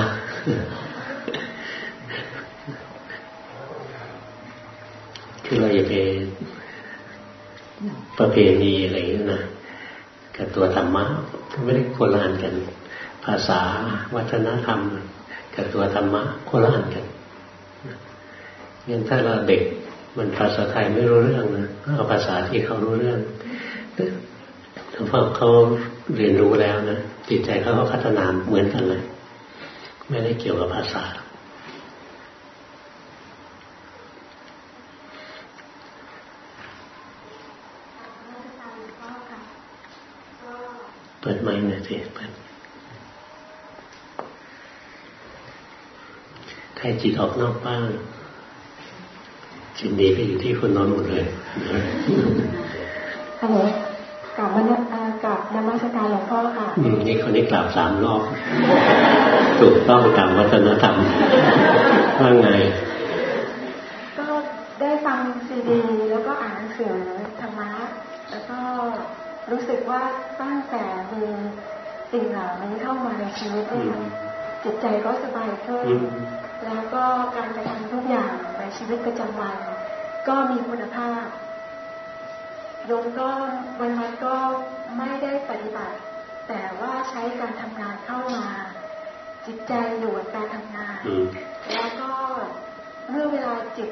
คือเราอย่าไป ประเพณีอะไรนี่นะกับตัวธรรมะไม่ได้โคลานกัน ภาษาวัฒนธรรม กับตัวธรรมะโคลานกันงั้นถ้าเราเด็กมันภาษาไทยไม่รู้เรื่องนะก็เอาภาษาที่เขารู้เรื่องพอเขาเรียนรู้แล้วนะจิตใจเขาก็พัฒนาเหมือนกันเลย ไม่ได้เกี่ยวกับภาษา เปิดไม้หน่อยสิเปิดใครจิตออกนอกบ้างจิตดีไปอยู่ที่คนนอนหมดเลยฮัลโหลกลับมากลับนมัสการหลวงพ่อค่ะ อืมนี่คนนี้กลับสามรอบ ถูกต้องตามวัฒนธรรมว่าไง ก็ได้ฟังซีดี แล้วก็อ่านหนังสือธรรมะแล้วก็ รู้สึกว่าตั้งแต่มีสิ่งเหล่านี้เข้ามาในชีวิตจิตใจก็สบายขึ้น แล้วก็การกระทำทุกอย่างในชีวิตประจำวัน ก็มีคุณภาพโยมก็วันวันก็ไม่ได้ปฏิบัติ แต่ว่าใช้การทำงานเข้ามา จิตใจอยู่กับการทำงาน แล้วก็เมื่อเวลาจิต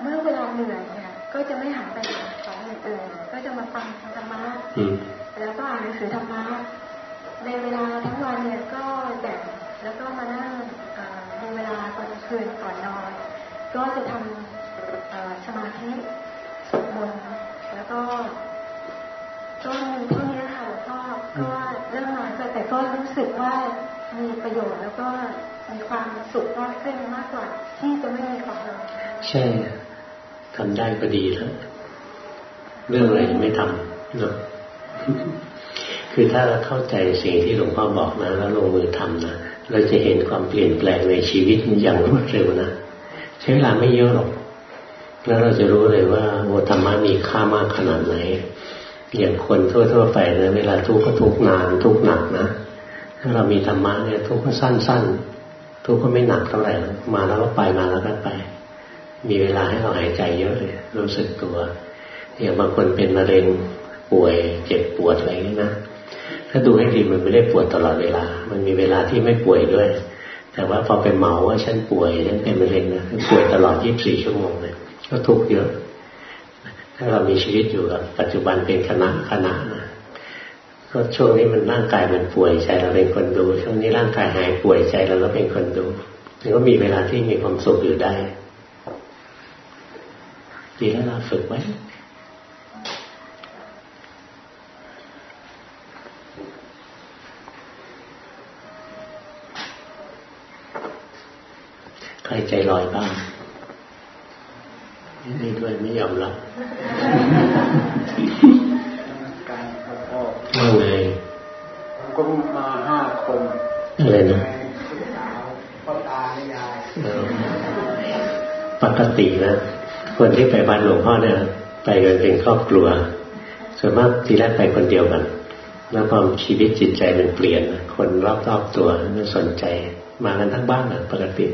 เมื่อเวลาเหนื่อยเนี่ย ก็จะไม่หันไปหาของอื่นๆก็จะมาฟังธรรมะแล้วก็อ่านหนังสือธรรมะในเวลาทั้งวันเนี่ยก็แบ่งแล้วก็มานั่งในเวลาตอนคืนก่อนนอน ก็จะทำสมาธิสวดมนต์แล้วก็ก็มีเท่านี้ค่ะหลวงพ่อก็เรื่องน้อยแต่ก็รู้สึกว่ามีประโยชน์แล้วก็มีความสุขมากขึ้นมากกว่าที่จะไม่มีความเราใช่ ทำได้ก็ดีแล้ว เรื่องอะไรไม่ทำเนาะคือถ้าเข้าใจสิ่งที่หลวงพ่อบอกนะแล้วลงมือทำนะเราจะเห็นความเปลี่ยนแปลงในชีวิตอย่างรวดเร็วนะใช้เวลาไม่เยอะหรอก แล้วเราจะรู้เลยว่าโอธรรมะมีค่ามากขนาดไหนอย่างคนทั่วๆไปนะเวลาทุกข์ก็ทุกข์นานทุกข์หนักนะถ้าเรามีธรรมะเนี่ยทุกข์ก็สั้นๆทุกข์ก็ไม่หนักเท่าไหร่มาแล้วก็ไปมาแล้วก็ไป มีเวลาให้เราหายใจเยอะเลย รู้สึกตัวอย่างบางคนเป็นมะเร็งป่วยเจ็บปวดอะไรนี่นะถ้าดูให้ดีมันไม่ได้ปวดตลอดเวลา มันมีเวลาที่ไม่ป่วยด้วย แต่ว่าพอไปเมาว่าฉันป่วยฉันเป็นมะเร็งนะป่วยตลอด 24 ชั่วโมงเลยก็ทุกข์เยอะ ถ้าเรามีชีวิตอยู่กับปัจจุบันเป็นขณะขณะนะก็ช่วงนี้มันร่างกายมันป่วยใจเราเป็นคนดู ช่วงนี้ร่างกายหายป่วยใจเราก็เป็นคนดูถึงก็มีเวลาที่มีความสุขอยู่ได้ ดีแล้วเราฝึกไว้ใครใจลอยบ้างนี่ด้วยไม่ยอมรับว่าไงผมก็มาห้าคนอะไรนะพ่อตาแยายปกตินะ คนที่ไปบ้านหลวงพ่อเนี่ยไปกันเป็นครอบครัว ส่วนมากทีแรกไปคนเดียวกันแล้วพอชีวิตจิตใจมันเปลี่ยน คนรอบๆตัวไม่สนใจ มากันทั้งบ้านนะปกติ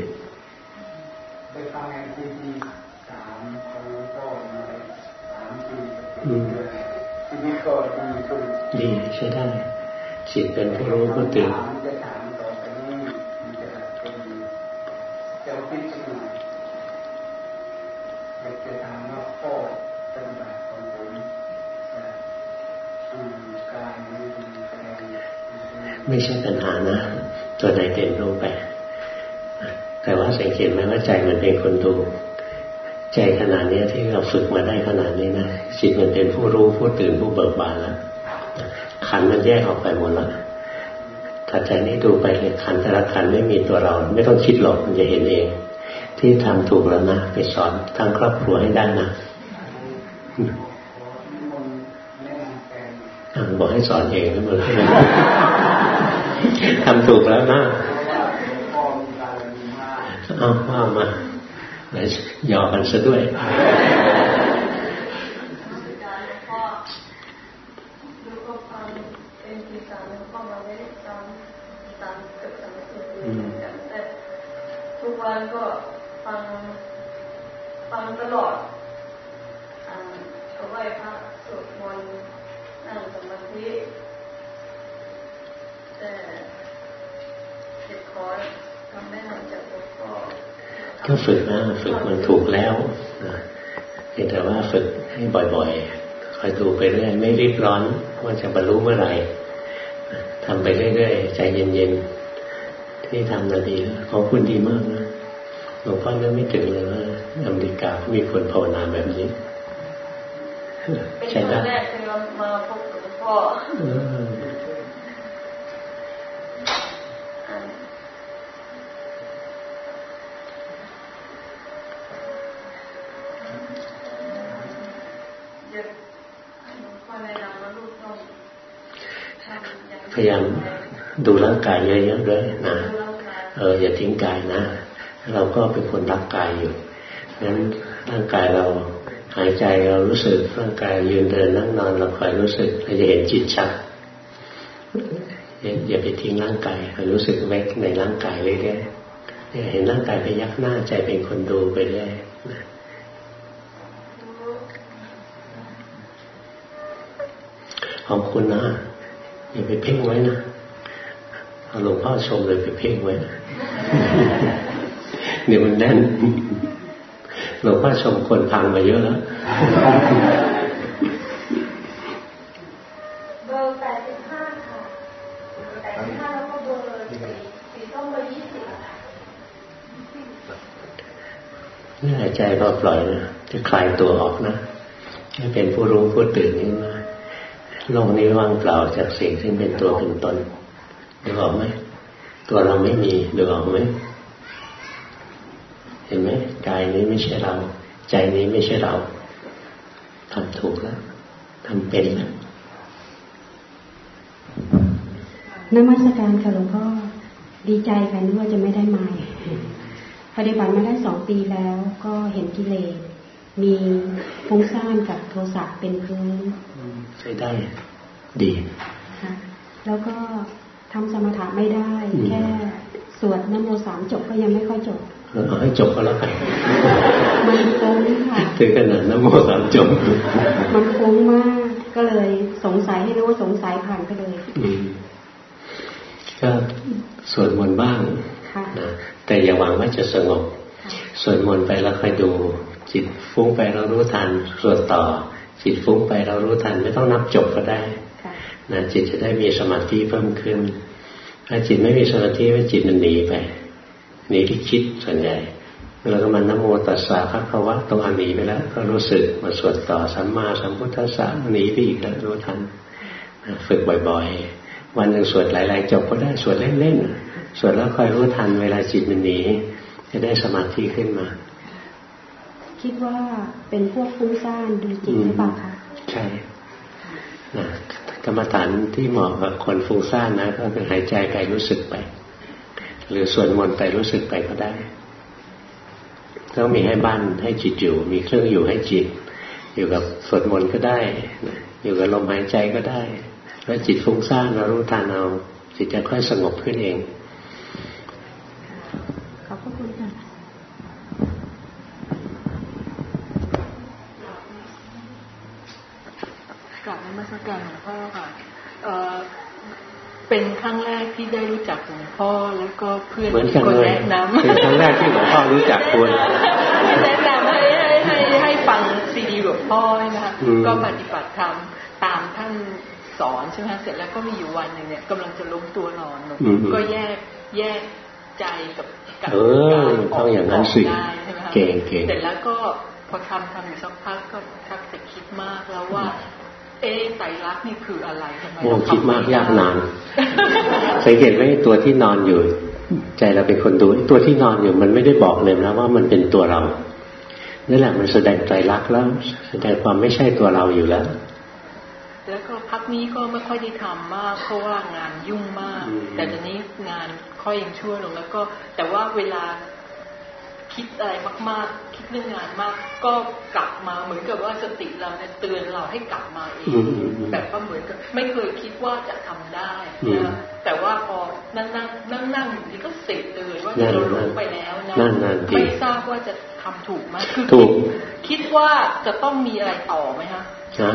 ดีใช้ได้จิตเป็นผู้รู้ผู้ตื่น ไม่ใช่ปัญหานะ ตัวไหนเด่นรู้ไปแต่ว่าสังเกตไหมว่าใจมันเป็นคนดู ใจขนาดนี้ที่เราฝึกมาได้ขนาดนี้นะจิตมันเป็นผู้รู้ผู้ตื่นผู้เบิกบานแล้วขันมันแยกออกไปหมดแล้วถ้าใจนี้ดูไปเลยขันแต่ละขันไม่มีตัวเรา ไม่ต้องคิดหรอกมันจะเห็นเอง ที่ทำถูกแล้วนะไปสอนทั้งครอบครัวให้ได้นะบอกให้สอนเองนะมึง ทำถูกแล้วนะเอาว่ามาแล้วยอกันซะด้วยทุกวันก็ฟังฟังตลอดเอาไว้พระสวดมนต์นั่งสมาธิ แต่เด็กขอทำได้หลังจากหลวงพ่อก็ฝึกนะฝึกมันถูกแล้วเพียงแต่ว่าฝึกให้บ่อยๆคอยดูไปเรื่อยไม่รีบร้อนว่าจะบรรลุเมื่อไหร่ทำไปเรื่อยๆใจเย็นๆที่ทำนาดีของคุณดีมากนะหลวงพ่อเริ่มไม่ถึงเลยว่าอเมริกามีคนภาวนาแบบนี้ใช่ไหมแรกที่เรามาพบกับหลวงพ่อ พยายามดูร่างกายเยอะๆด้วยนะเอออย่าทิ้งกายนะ เราก็เป็นคนรักกายอยู่นั้นร่างกายเราหายใจเรารู้สึกร่างกายยืนเดินนั่งนอนเราคอยรู้สึกเราจะเห็นจิตชัดอย่าไปทิ้งร่างกายคอยรู้สึกแวกในร่างกายเรื่อยๆเห็นร่างกายไปยักหน้าใจเป็นคนดูไปเรื่อยขอบคุณนะ อย่าไปเพ่งไว้นะหลวงพ่อชมเลยไปเพ่งไว้นะเดี๋ยวมันแน่นหลวงพ่อชมคนพังมาเยอะแล้วเบอร์แปดสิบห้าค่ะแปดสิบห้าแล้วก็เบอร์สีส้มเบอร์ยี่สิบนี่หายใจพอปล่อยนะจะคลายตัวออกนะให้เป็นผู้รู้ผู้ตื่นนี่มา โลกนี้ว่างเปล่าจากสิ่งที่เป็นตัวเป็นตนดูออกไหมตัวเราไม่มีดูออกไหมเห็นไหมกายนี้ไม่ใช่เรา ใจนี้ไม่ใช่เราทำถูกแล้วทำเป็นแล้วนมัสการค่ะหลวงพ่อดีใจค่ะนึกว่าจะไม่ได้มาปฏิบัติมาได้สองปีแล้ว ก็เห็นกิเลส มีฟุ้งซ่านกับโทสะเป็นพื้นใช้ได้ดีค่ะแล้วก็ทำสมถะไม่ได้ แค่สวดนโมสามจบก็ยังไม่ค่อยจบเอาให้จบก็แล้วกันมันฟุ้งค่ะถึงขนาดนโมสามจบ มันฟุ้งมาก ก็เลยสงสัยให้รู้ว่าสงสัยผ่านไปเลยก็สวดมนต์บ้างนะแต่อย่าหวังว่าจะสงบสวดมนต์ไปแล้วคอยดู จิตฟุ้งไปเรารู้ทันสวดต่อ จิตฟุ้งไปเรารู้ทันไม่ต้องนับจบก็ได้นะจิตจะได้มีสมาธิเพิ่มขึ้น ถ้าจิตไม่มีสมาธิว่าจิตมันหนีไปหนีที่คิดส่วนใหญ่เราก็มันนโมตัสสะพระควะตรงอันหนีไปแล้ว ก็รู้สึกมาสวดต่อสัมมาสัมพุทธัสสะหนีไปอีกแล้วรู้ทันฝึกบ่อยๆ วันหนึ่งสวดหลายๆจบก็ได้สวดเล่นๆสวดแล้วคอยรู้ทันเวลาจิตมันหนีจะได้สมาธิขึ้นมา คิดว่าเป็นพวกฟุ้งซ่านดูจิตหรือเปล่าคะใช่กรรมฐานที่เหมาะกับคนฟุ้งซ่านนะก็คือหายใจไปรู้สึกไป หรือส่วนมนต์ไปรู้สึกไปก็ได้ต้องมีให้บ้านให้จิตอยู่ มีเครื่องอยู่ให้จิต อยู่กับสวดมนต์ก็ได้อยู่กับลมหายใจก็ได้ แล้วจิตฟุ้งซ่านเรารู้ทันเอาจิตจะค่อยสงบขึ้นเองขอบคุณค่ะกลับ มาสักการหลวงพ่อค่ะเป็นครั้งแรกที่ได้รู้จักหลวงพ่อแล้วก็เพื่อนคนแนะนำเป็นครั้งแรกที่หลวงพ่อรู้จักคุณแนะนำให้ให้ให้ฟังซีดีหลวงพ่อนะคะก็ปฏิบัติธรรมตามท่านสอนใช่ไหมเสร็จแล้วก็มีอยู่วันหนึ่งเนี่ยกำลังจะล้มตัวนอนหนูก็แยกแยกใจกับการออต้องอย่างนั้นสิเก่งเก่งเสร็จแล้วก็พอทำทำอยู่สักพักก็ทักจะคิดมากแล้วว่า เอ๊ไตรลักษณ์นี่คืออะไรทำไมโอ้คิดมากยากนานสังเกตไหมตัวที่นอนอยู่ ใจเราเป็นคนดูตัวที่นอนอยู่มันไม่ได้บอกเลยนะว่ามันเป็นตัวเรานี่แหละมันแสดงใจรักแล้วแสดงความไม่ใช่ตัวเราอยู่แล้ว แล้วก็พักนี้ก็ไม่ค่อยได้ทำมากเพราะว่างานยุ่งมาก แต่ตอนนี้งานค่อยยังชั่วลงแล้วก็ แต่ว่าเวลา คิดอะไรมาก ๆ คิดเรื่องงานมาก ก็กลับมาเหมือนกับว่าสติเราเนี่ยเตือนเราให้กลับมาเองแบบว่าเหมือนกับไม่เคยคิดว่าจะทำได้นะแต่ว่าพอนั่งนั่งนั่งนั่งอยู่ที่ก็เสกเตือนว่าเราลงไปแล้วนะไม่ทราบว่าจะทำถูกไหมคือคิดว่าจะต้องมีอะไรต่อไหมคะนะ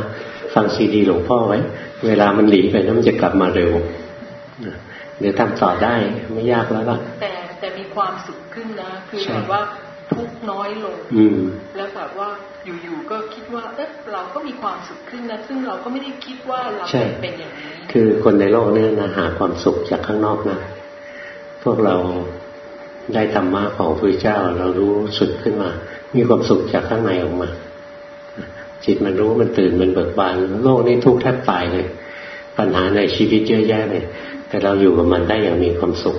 ฟังซีดีหลวงพ่อไว้ เวลามันหลีไปแล้วมันจะกลับมาเร็วเดี๋ยวทำต่อได้ไม่ยากแล้วล่ะแต่ แต่มีความสุขขึ้นนะ คือแบบว่าทุกน้อยลงแล้วแบบว่าอยู่ๆก็คิดว่าเอ๊ะเราก็มีความสุขขึ้นนะซึ่งเราก็ไม่ได้คิดว่าเราเป็นอย่างนี้คือคนในโลกนี้นะหาความสุขจากข้างนอกนะพวกเราได้ธรรมะของพระเจ้า เรารู้สุดขึ้นมา มีความสุขจากข้างในออกมาจิตมันรู้มันตื่นมันเบิกบานโลกนี้ทุกข์แทบตายเลย ปัญหาในชีวิตเยอะแยะเลยแต่เราอยู่กับมันได้อย่างมีความสุข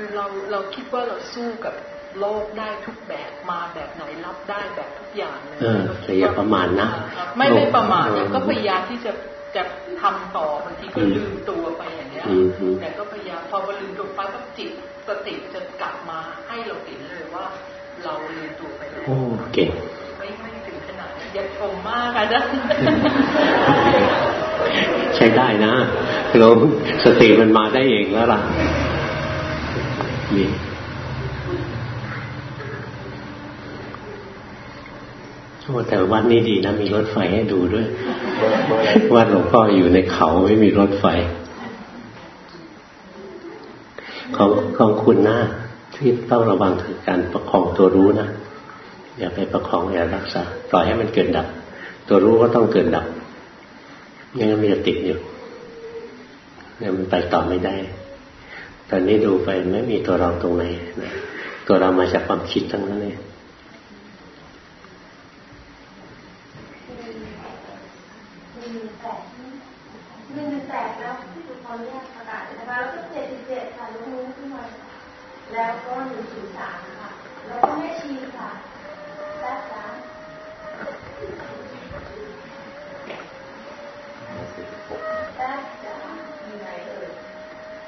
คือเราเราคิดว่าเราสู้กับโลกได้ทุกแบบมาแบบไหนรับได้แบบทุกอย่างเลยเออแต่อย่าประมาณนะ ไม่ไม่ประมาณก็พยายามที่จะจะทำต่อบางทีก็ลืมตัวไปอย่างเงี้ยแต่ก็พยายามพอมาลืมตัวไปก็จิตสติจะกลับมาให้เราเห็นเลยว่า เราลืมตัวไปแล้วโอ้เก่งไม่ไม่ถึงขนาดอย่าชมมากอะนะใช้ได้นะลมสติมันมาได้เองแล้วล่ะ นี่โอ้แต่วัดนี้ดีนะ มีรถไฟให้ดูด้วย วัดหลวงพ่ออยู่ในเขาไม่มีรถไฟ ของของคุณนะที่ต้องระวังคือการประคองตัวรู้นะอย่าไปประคองอย่ารักษาปล่อยให้มันเกิดดับ ตัวรู้ก็ต้องเกิดดับยังมันจะติดอยู่เนี่ยมันไปต่อไม่ได้ ตอนนี้ดูไปไม่มีตัวเราตรงไหนนะตัวเรามาจากความคิดทั้งนั้นเลยแล้วก็หนึ่งศูนย์สามค่ะ แล้วก็แม่ชีค่ะแป๊บจ้าแป๊บจ้าอยู่ไหนเอ่ย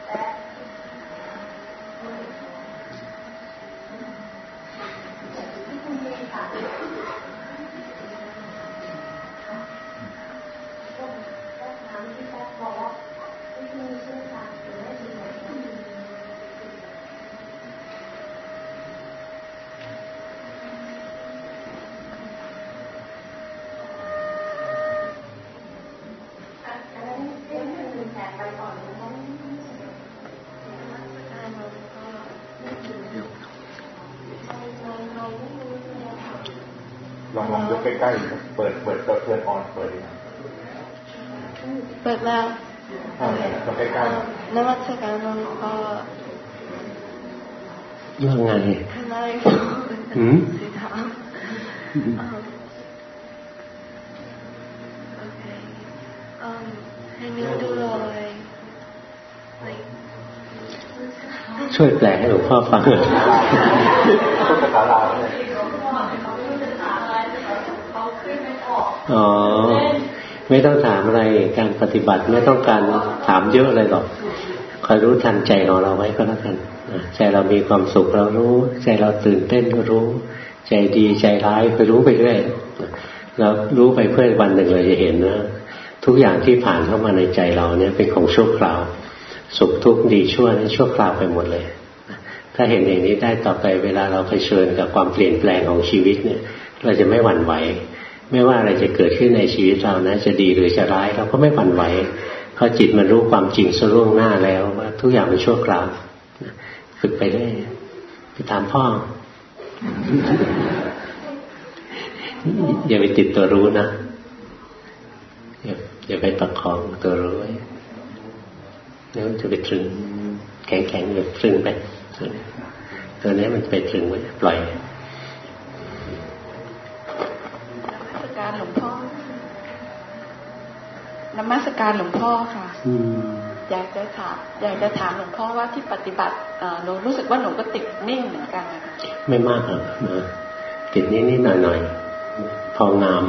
แป๊บที่คุณมีค่ะก็ถามที่แป๊บบอกว่าที่คุณมีชื่อค่ะหรือแม่ชีไหนลองลองยกใกล้ๆ เปิด เปิดเปิดเพื่อนออนเปิดดีเปิดแล้วยกใกล้ๆนวัตกรรมหลวงพ่อยังไงทำอะไรอืมถามให้นึกดูเลยช่วยแปล ให้หลวงพ่อฟังพูดภาษาลาวเลยอ๋อ ไม่ต้องถามอะไร การปฏิบัติไม่ต้องการถามเยอะอะไรหรอกคอยรู้ทันใจของเราไว้ก็แล้วกันใจเรามีความสุขเรารู้ ใจเราตื่นเต้นก็รู้ ใจดีใจร้ายก็รู้ไปเรื่อยเรารู้ไปเพื่อวันหนึ่งเราจะเห็นนะทุกอย่างที่ผ่านเข้ามาในใจเราเนี่ยเป็นของชั่วคราว สุขทุกข์ดีชั่วนี่ชั่วคราวไปหมดเลย ถ้าเห็นอย่างนี้ได้ต่อไปเวลาเราเผชิญกับความเปลี่ยนแปลงของชีวิตเนี่ย เราจะไม่หวั่นไหว ไม่ว่าอะไรจะเกิดขึ้นในชีวิตเรานะ จะดีหรือจะร้ายเราก็ไม่หวั่นไหวเพราะจิตมันรู้ความจริงซะล่วงหน้าแล้วว่าทุกอย่างเป็นชั่วคราวฝึกไปได้ไปตามพ่ออย่าไปติดตัวรู้นะอย่าไปประคองตัวรู้ไว้แล้วจะไปตรึงแข็งแข็งอย่าตรึงไป ตัวนี้มันไปตรึงไว้ปล่อยการหลวงพ่อนมัสการหลวงพ่อค่ะอยากจะถามอยากจะถามหลวงพ่อว่าที่ปฏิบัติหนูรู้สึกว่าหนูก็ติดนิ่งเหมือนกันนะคะไม่มากหรอกนะติดนิดนิดหน่อยหน่อยพองาม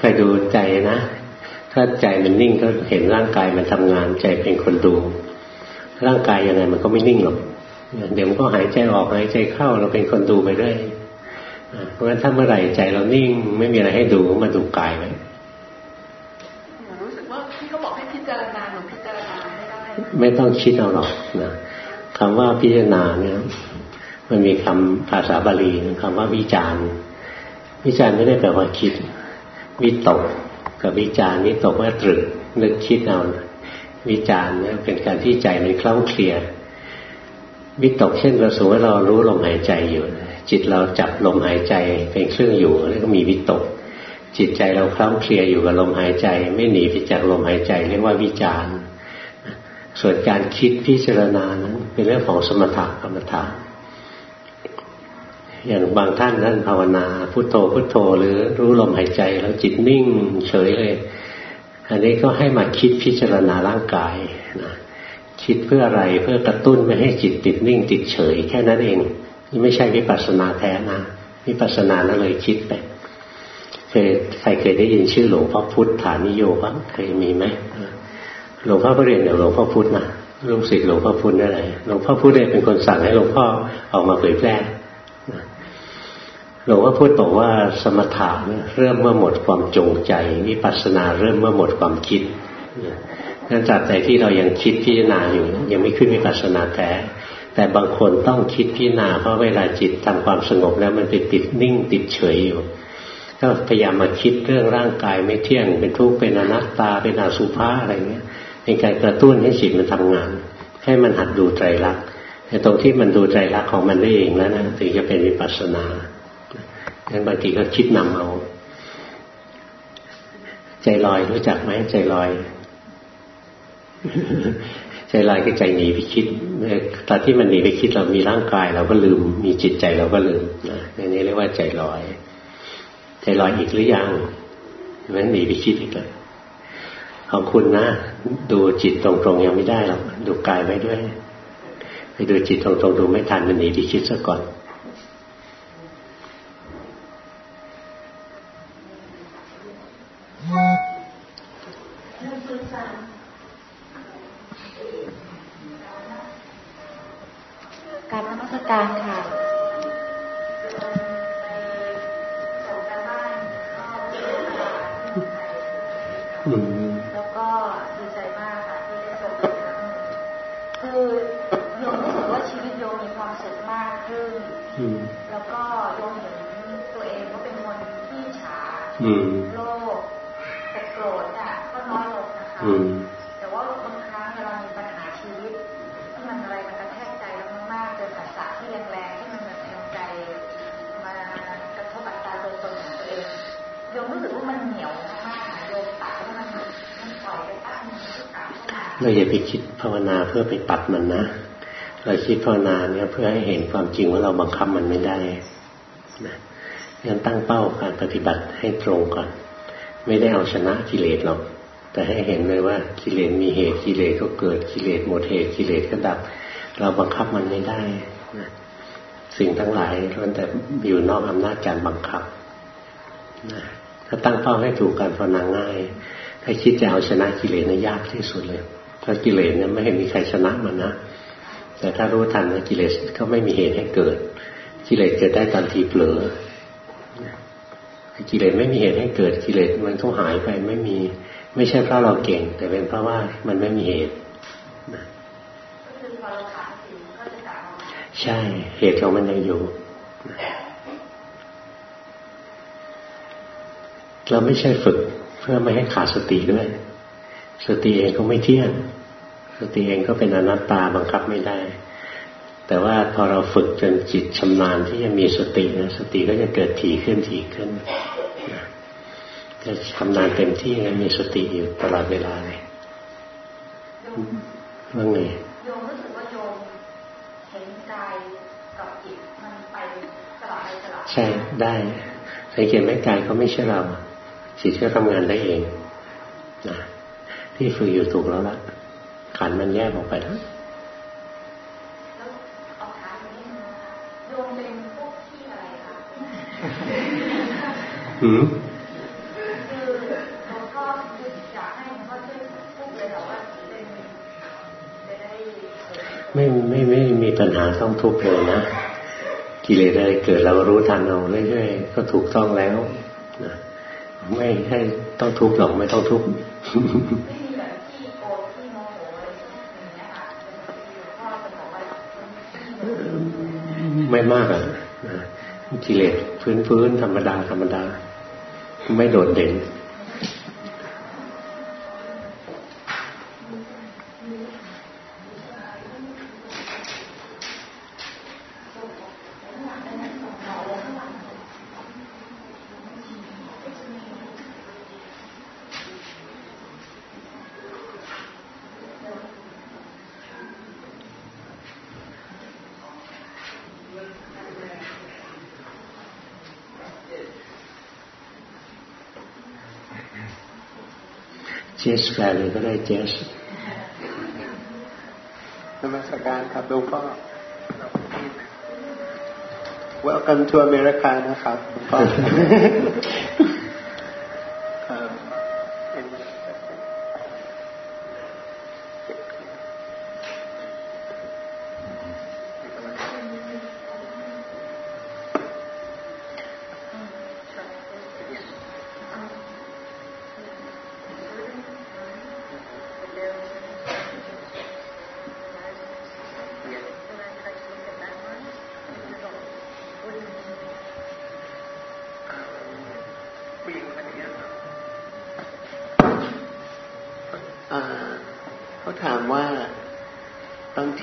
ไปดูใจนะ ถ้าใจมันนิ่งก็เห็นร่างกายมันทำงานใจเป็นคนดู ร่างกายยังไงมันก็ไม่นิ่งหรอกเดี๋ยวมันก็หายใจออกหายใจเข้าเราเป็นคนดูไปด้วยเพราะฉะนั้นถ้าเมื่อไหร่ใจเรานิ่ง ไม่มีอะไรให้ดูมาดูกายไว้รู้สึกว่าที่เขาบอกให้พิจารณาหนูพิจารณาไม่ได้ไม่ต้องคิดเอาหรอกนะคำว่าพิจารณาเนี่ย มันมีคำภาษาบาลีคำว่าวิจารณ์วิจารณ์ไม่ได้แปลว่าคิด วิตก กับวิจารณ์วิตกว่าตรึกนึกคิดเอา วิจารณ์เนี่ยเป็นการที่ใจมันคล่องเคลียวิตกเช่นเราสมมติเรารู้ลมหายใจอยู่ จิตเราจับลมหายใจเป็นเครื่องอยู่แล้วก็มีวิตก จิตใจเราคล่องเคลียอยู่กับลมหายใจ ไม่หนีไปจากลมหายใจเรียกว่าวิจารณ์ส่วนการคิดพิจารณานั้นเป็นเรื่องของสมถะกรรมฐานอย่างบางท่านท่านภาวนาพุโทโธพุโทโธ หรือรู้ลมหายใจแล้วจิตนิ่งเฉยเลย อันนี้ก็ให้มาคิดพิจารณาร่างกายนะคิดเพื่ออะไรเพื่อกระตุ้นไม่ให้จิตติดนิ่งติดเฉย แค่นั้นเองนี่ไม่ใช่วิปัสสนาแท้นะวิปัสสนาแล้วเลยคิดไปเคยใครเคยได้ยินชื่อหลวงพ่อพุทธฐานิโยบ้างเคยมีไหมหลวงพ่อก็เรียนเดี๋ยวหลวงพ่อพุธนะลูกศิษย์หลวงพ่อพุธนั่นแหละหลวงพ่อพุธเนี่ยเป็นคนสั่งให้หลวงพ่อออกมาเผยแพร่ หลวงพ่อพุธบอกว่าสมถะเริ่มเมื่อหมดความจงใจวิปัสสนาเริ่มเมื่อหมดความคิดนั่นจากแต่ที่เรายังคิดพิจารณาอยู่ ยังไม่ขึ้นวิปัสสนาแท้แต่บางคนต้องคิดพิจารณาเพราะเวลาจิตทำความสงบแล้วมันไปติดนิ่งติดเฉยอยู่ก็พยายามมาคิดเรื่องร่างกายไม่เที่ยง เป็นทุกข์เป็นอนัตตาเป็นอสุภะอะไรเงี้ยเป็นการกระตุ้นให้จิตมันทำงาน ให้มันหัดดูใจรักแต่ตรงที่มันดูใจรักของมันได้เองแล้วนะถึงจะเป็นวิปัสสนา งั้นบางทีก็คิดนำเอา ใจลอยรู้จักไหมใจลอย ใจลอยก็ใจหนีไปคิดตอนที่มันหนีไปคิดเรามีร่างกาย เราก็ลืม มีจิตใจเราก็ลืมนะนี่เรียกว่าใจลอย ใจลอยอีกหรือยังมันหนีไปคิดอีกแล้วของคุณนะ ดูจิตตรงๆยังไม่ได้หรอกดูกายไว้ด้วย ไปดูจิตตรงๆดูไม่ทันมันหนีไปคิดซะก่อนการนมัสการค่ะแล้วก็ดีใจมากค่ะที่ได้ชมอีกครั้งนึงคือโยมรู้สึกว่าชีวิตโยมมีความสุขมากขึ้นแล้วก็โยมเห็นตัวเองก็เป็นคนที่ฉาโลภแต่โกรธอะก็น้อยลงนะคะ เราอย่าไปคิดภาวนาเพื่อไปตัดมันนะเราคิดภาวนาเนี่ยเพื่อให้เห็นความจริงว่าเราบังคับมันไม่ได้นะงั้นตั้งเป้าการปฏิบัติให้ตรงก่อน ไม่ได้เอาชนะกิเลสหรอกแต่ให้เห็นเลยว่ากิเลสมีเหตุกิเลสก็เกิดกิเลสหมดเหตุกิเลสก็ดับ เราบังคับมันไม่ได้นะสิ่งทั้งหลายมันแต่อยู่นอกอำนาจการบังคับนะถ้าตั้งเป้าให้ถูกการภาวนาง่าย ถ้าคิดจะเอาชนะกิเลสนี่ยากที่สุดเลย เพราะกิเลสเนี่ยไม่เห็นมีใครชนะมันนะแต่ถ้ารู้ทันว่ากิเลสก็ไม่มีเหตุให้เกิด กิเลสเกิดได้ตอนทีเผลอกิเลสไม่มีเหตุให้เกิดกิเลสมันต้องหายไปไม่มี ไม่ใช่เพราะเราเก่ง แต่เป็นเพราะว่ามันไม่มีเหตุใช่ เหตุของมันยังอยู่เราไม่ใช่ฝึกเพื่อไม่ให้ขาดสติด้วย สติเองก็ไม่เที่ยง สติเองก็เป็นอนัตตาบังคับไม่ได้ แต่ว่าพอเราฝึกจนจิตชำนาญที่จะมีสตินะสติก็จะเกิดถี่ขึ้นถี่ขึ้นจจะทำนานเต็มที่ไงมีสติอยู่ตลอดเวลาเลยว่าไงโยมรู้สึกว่าโยมเห็นกายกับจิตมันไปตลอดไปตลอดใช่ได้สังเกตไหมกายเขาไม่ใช่เราจิตก็ทำงานได้เองนะที่ฝึกอยู่ถูกแล้วล่ะ ขันมันแยกออกไปแล้วหืมไม่ไม่ไม่มีปัญหาต้องทุกข์เลยนะกิเลสอะไรเกิดเรารู้ทันเอาเรื่อยๆก็ถูกต้องแล้วนะไม่ให้ต้องทุกข์หรอกไม่ต้องทุกข์ ไม่มากอะกิเลสพื้นๆธรรมดาธรรมดา ไม่โดดเด่น สแฟร์เลยก็ได้เจสนมัสการครับหลวงพ่อ Welcome to America นะครับหลวงพ่อ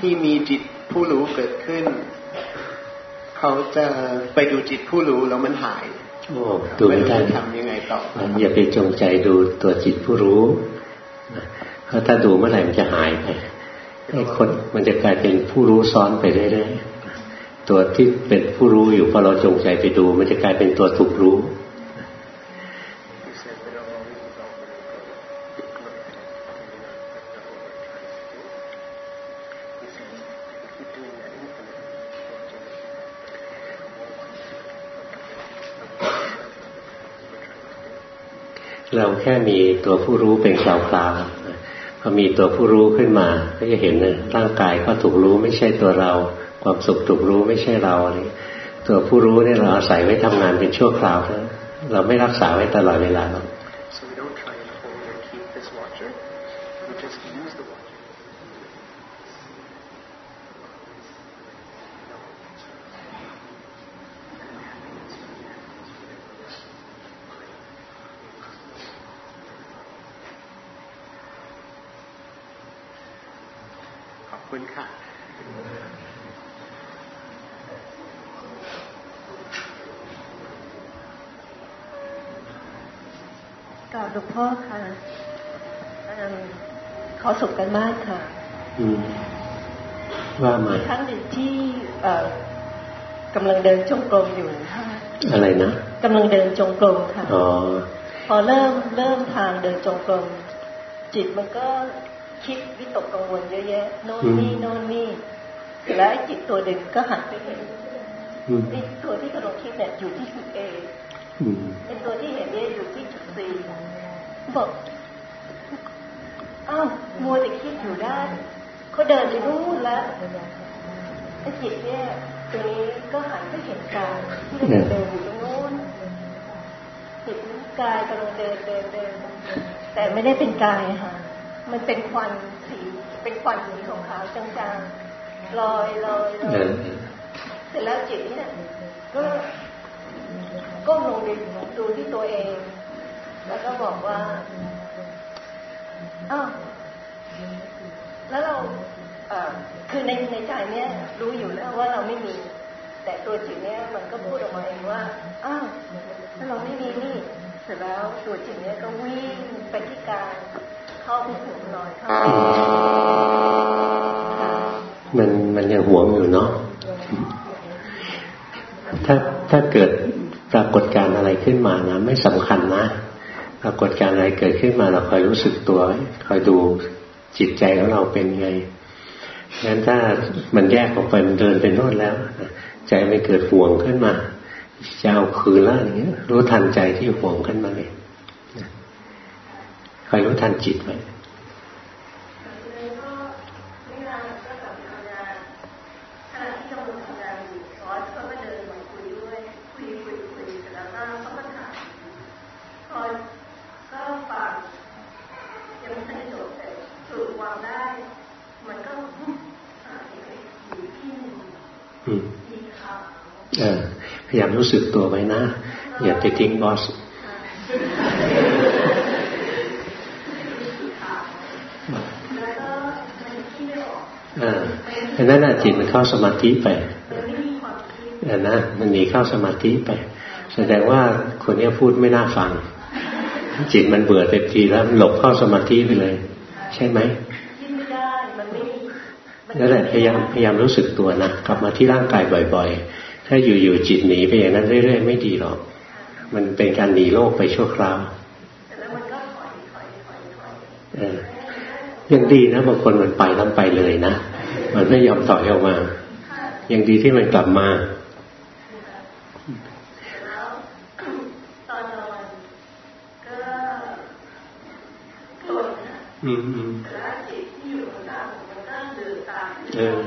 ที่มีจิตผู้รู้เกิดขึ้น เขาจะไป ดูจิตผู้รู้แล้วมันหายโอ้ดูไม่ได้ทำยังไงต่ออย่าไปจงใจดูตัวจิตผู้รู้เพราะถ้าดูเมื่อไหร่มันจะหายไปไอ้คนมันจะกลายเป็นผู้รู้ซ้อนไปเรื่อยๆตัวที่เป็นผู้รู้อยู่พอเราจงใจไปดู มันจะกลายเป็นตัวถูกรู้ ค่มีตัวผู้รู้เป็นคราวๆพอมีตัวผู้รู้ขึ้นมา ก็จะเห็นเลยร่างกายก็ถูกรู้ไม่ใช่ตัวเรา ความสุขถูกรู้ไม่ใช่เราอะไรตัวผู้รู้เนี่ยเราอาศัยไว้ทำงานเป็นชั่วคราวนะเราไม่รักษาไว้ตลอดเวลาหรอกกันมากค่ะว่ามาครั้งหนึ่งที่กำลังเดินจงกรมอยู่ค่ะ อะไรนะกำลังเดินจงกรมค่ะอพอเริ่มเริ่มทางเดินจงกรมจิตมันก็คิดวิตกกังวลเยอะแยะโน่นนี่โน่นนี่แล้วจิตตัวหนึ่งก็หันไปเห็นไอ้ตัวที่กำลังคิดเนี่ยอยู่ที่จุดเอไอ้ตัวที่เห็นเนี่ยอยู่ที่จุดซีบอกอ้าวมัวแต่คิดอยู่ได้เขาเดินไปรู้แล้วไอ้จิตเนี่ยตัวนี้ก็หันไปเห็นกายที่เดินเดินอยู่ตรงโน้นจิต กายกำลังเดินเดินเดินแต่ไม่ได้เป็นกายค่ะ มันเป็นควันสีเป็นควันสีของขาวจางๆลอยลอยลอยเสร็จแล้วจิตเนี่ยก็ก็ลงดูดูที่ตัวเอง แล้วก็บอกว่าอ้าวแล้วเราเออคือในในใจเนี้ยรู้อยู่แล้วว่าเราไม่มี แต่ตัวจิตเนี้ยมันก็พูดออกมาเองว่าอ้าวถ้าเราไม่มีนี่ เสร็จแล้วตัวจิตเนี้ยก็วิ่งไปที่การเข้าที่หัวนอนเข้ามันมันยังหวงอยู่เนาะถ้าถ้าเกิดปรากฏการอะไรขึ้นมานะไม่สำคัญนะปรากฏการอะไรเกิดขึ้นมาเราคอยรู้สึกตัวคอยดูจิตใจของเราเป็นไงงั้นถ้ามันแยกออกไปมันเดินไปโน่นแล้ว ใจไม่เกิดห่วงขึ้นมา จะเอาคืนแล้วอย่างเงี้ย รู้ทันใจที่ห่วงขึ้นมาเลยคอยรู้ทันจิตไว้พยายาม รู้สึกตัวไว้นะ อย่าไปทิ้งบอสอ่าอันนั้นน่ะจิตมันเข้าสมาธิไปอันนะมันหนีเข้าสมาธิไป แสดงว่าคนนี้พูดไม่น่าฟัง จิตมันเบื่อเต็มทีแล้วหลบเข้าสมาธิไปเลย ใช่ไหมนั่นแหละพยายามพยายามรู้สึกตัวนะกลับมาที่ร่างกายบ่อย ๆ ถ้าอยู่ๆจิตหนีไปอย่างนั้นเรื่อยๆไม่ดีหรอก มันเป็นการหนีโลกไปชั่วคราวยังดีนะบางคนมันไปแล้วไปเลยนะ มันไม่ยอมถอยออกมา ยังดีที่มันกลับมาอืมอืมเออ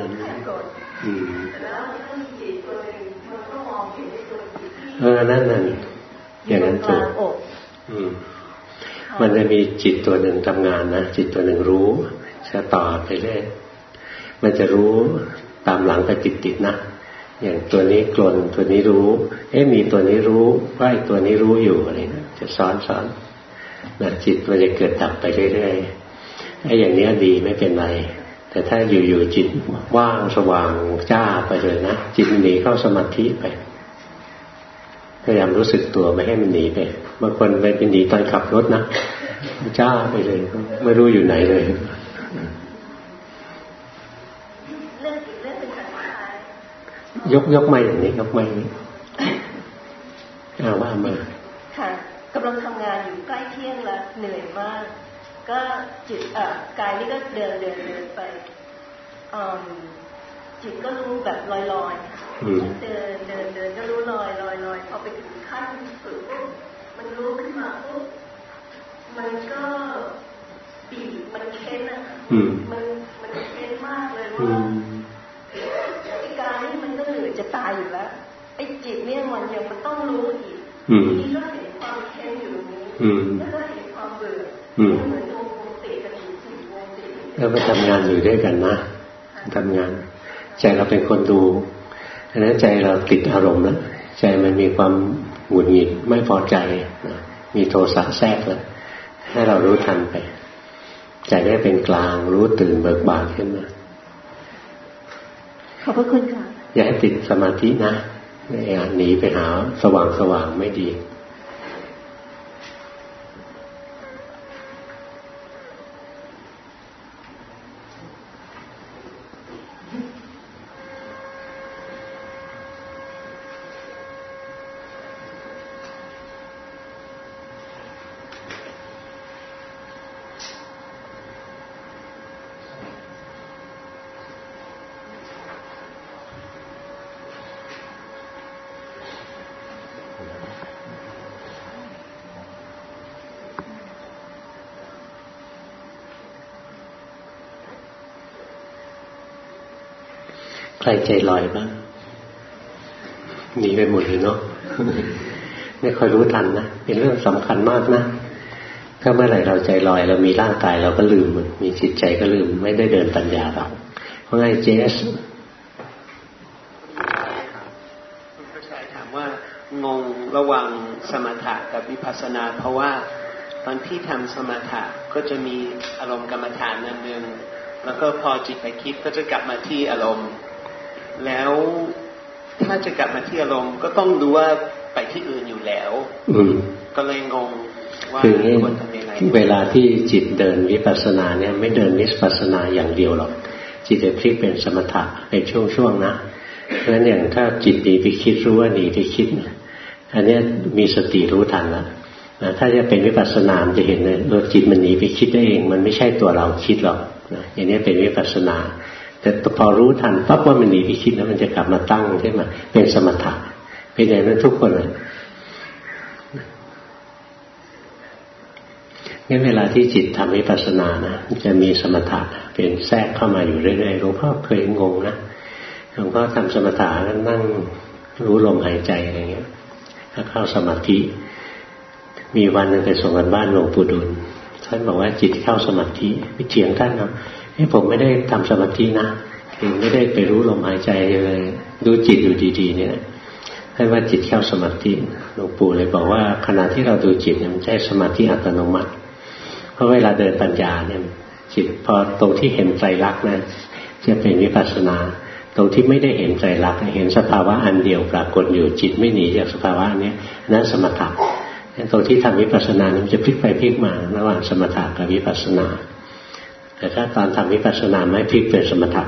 อืมเออนั่นนั่นอย่างนั้นถูกมันจะมีจิตตัวหนึ่งทำงานนะจิตตัวหนึ่งรู้จะต่อไปเรื่อยมันจะรู้ตามหลังไปติดๆนะอย่างตัวนี้กลนตัวนี้รู้ เอ๊ะมีตัวนี้รู้ว่าตัวนี้รู้อยู่อะไรนะจะสอนสอนนะจิตมันจะเกิดดับไปเรื่อยๆไอ้อย่างนี้ดีไม่เป็นไร แต่ถ้าอยู่ๆจิตว่างสว่างจ้าไปเลยนะจิตหนีเข้าสมาธิไป พยายามรู้สึกตัวไม่ให้มันหนีไปบางคนไปเป็นหนีตอนขับรถนะจ้าไปเลย ไม่รู้อยู่ไหนเลยยกยกไม่อย่างนี้ยกไม่นี้อาว่ามาค่ะกำลังทำงานอยู่ใกล้เที่ยงแล้วเหนื่อยมาก ก็จิตอ่กายนี่ก็เดินเดินเดินไป จิตก็รู้แบบลอยๆเดินเดินเดินก็รู้ลอยลอยลอยพอไปถึงขั้นสุดมันรู้ขึ้นมาปุ๊บมันก็บีบมันเค้นอะมันมันเค้นมากเลยว่าไอ้กายนี่มันก็เหนื่อยจะตายอยู่แล้วไอ้จิตเนี่ยมันยังมันต้องรู้อีกนี่ก็เห็นความเค้นอยู่นี้แล้วก็เห็นความเบื่อเหมือนวงติกันอยู่สี่วงติแล้วมาทำงานอยู่ด้วยกันนะทำงาน ใจเราเป็นคนดูดังนั้นใจเราติดอารมณ์แล้วใจมันมีความหงุดหงิดไม่พอใจนะมีโทสะแทรกแล้วให้เรารู้ทันไป ใจได้เป็นกลางรู้ตื่นเบิกบานขึ้นมาขอบพระคุณค่ะ อย่าให้ติดสมาธินะอย่าหนีไปหาสว่างสว่างไม่ดี รใจลอยบ้างหนีไปหมดเลยเนาะไม่ค่อยรู้ทันนะเป็นเรื่องสำคัญมากนะถ้าเมื่อไหร่เราใจลอย เรามีร่างกายเราก็ลืมมีจิตใจก็ลืมไม่ได้เดินปัญญาเราเพราะไงเจสคุณพระชัยถามว่างงระหว่างสมถะกับวิปัสสนา เพราะว่าตอนที่ทำสมถะก็จะมีอารมณ์กรรมฐานนั่นนึงแล้วก็พอจิตไปคิดก็จะกลับมาที่อารมณ์ แล้วถ้าจะกลับมาที่อารมณ์ก็ต้องดูว่าไปที่อื่นอยู่แล้ว อืมก็เลยงงว่าควรทำยังไงเวลาที่จิตเดินวิปัสสนาเนี่ยไม่เดินวิปัสสนาอย่างเดียวหรอกจิตจะพลิกเป็นสมถะเป็นช่วงๆนะเพราะฉะนั้นอย่างถ้าจิตหนีไปคิดรู้ว่าหนีไปคิดอันนี้มีสติรู้ทันแล้วนะถ้าจะเป็นวิปัสสนามจะเห็นเลยว่าจิตมันหนีไปคิดได้เอง มันไม่ใช่ตัวเราคิดหรอกนะอย่างนี้เป็นวิปัสสนา แต่พอรู้ทันปั๊บว่ามันหนีไปคิดแล้วมันจะกลับมาตั้งใช่ไหมเป็นสมถะเป็นอย่างนั้นทุกคนเลยงั้นเวลาที่จิตทำวิปัสสนานะจะมีสมถะเป็นแทรกเข้ามาอยู่เรื่อยๆหลวงพ่อเคยงงนะหลวงพ่อทำสมถะนั่งรู้ลมหายใจอะไรเงี้ยถ้าเข้าสมาธิ มีวันหนึ่งไปส่งกันบ้านหลวงปู่ดุลท่านบอกว่าจิตเข้าสมาธิไปเถียงท่านนะ ให้ผมไม่ได้ทำสมาธินะเองไม่ได้ไปรู้ลมหายใจเลย ดูจิตอยู่ดีๆเนี่ยท่านว่าจิตเข้าสมาธิหลวงปู่เลยบอกว่าขณะที่เราดูจิตเนี่ยมันใช้สมาธิอัตโนมัติ เพราะเวลาเดินปัญญาเนี่ยจิตพอตรงที่เห็นใจรักนะจะเป็นวิปัสสนา ตรงที่ไม่ได้เห็นใจรักเห็นสภาวะอันเดียวปรากฏอยู่จิตไม่หนีจากสภาวะนี้นั่นสมถะตรงที่ทำวิปัสสนามันจะพลิกไปพลิกมาระหว่างสมถะกับวิปัสสนา แต่ถ้าตอนทำวิปัสสนาไม่พลิกเป็นสมถะ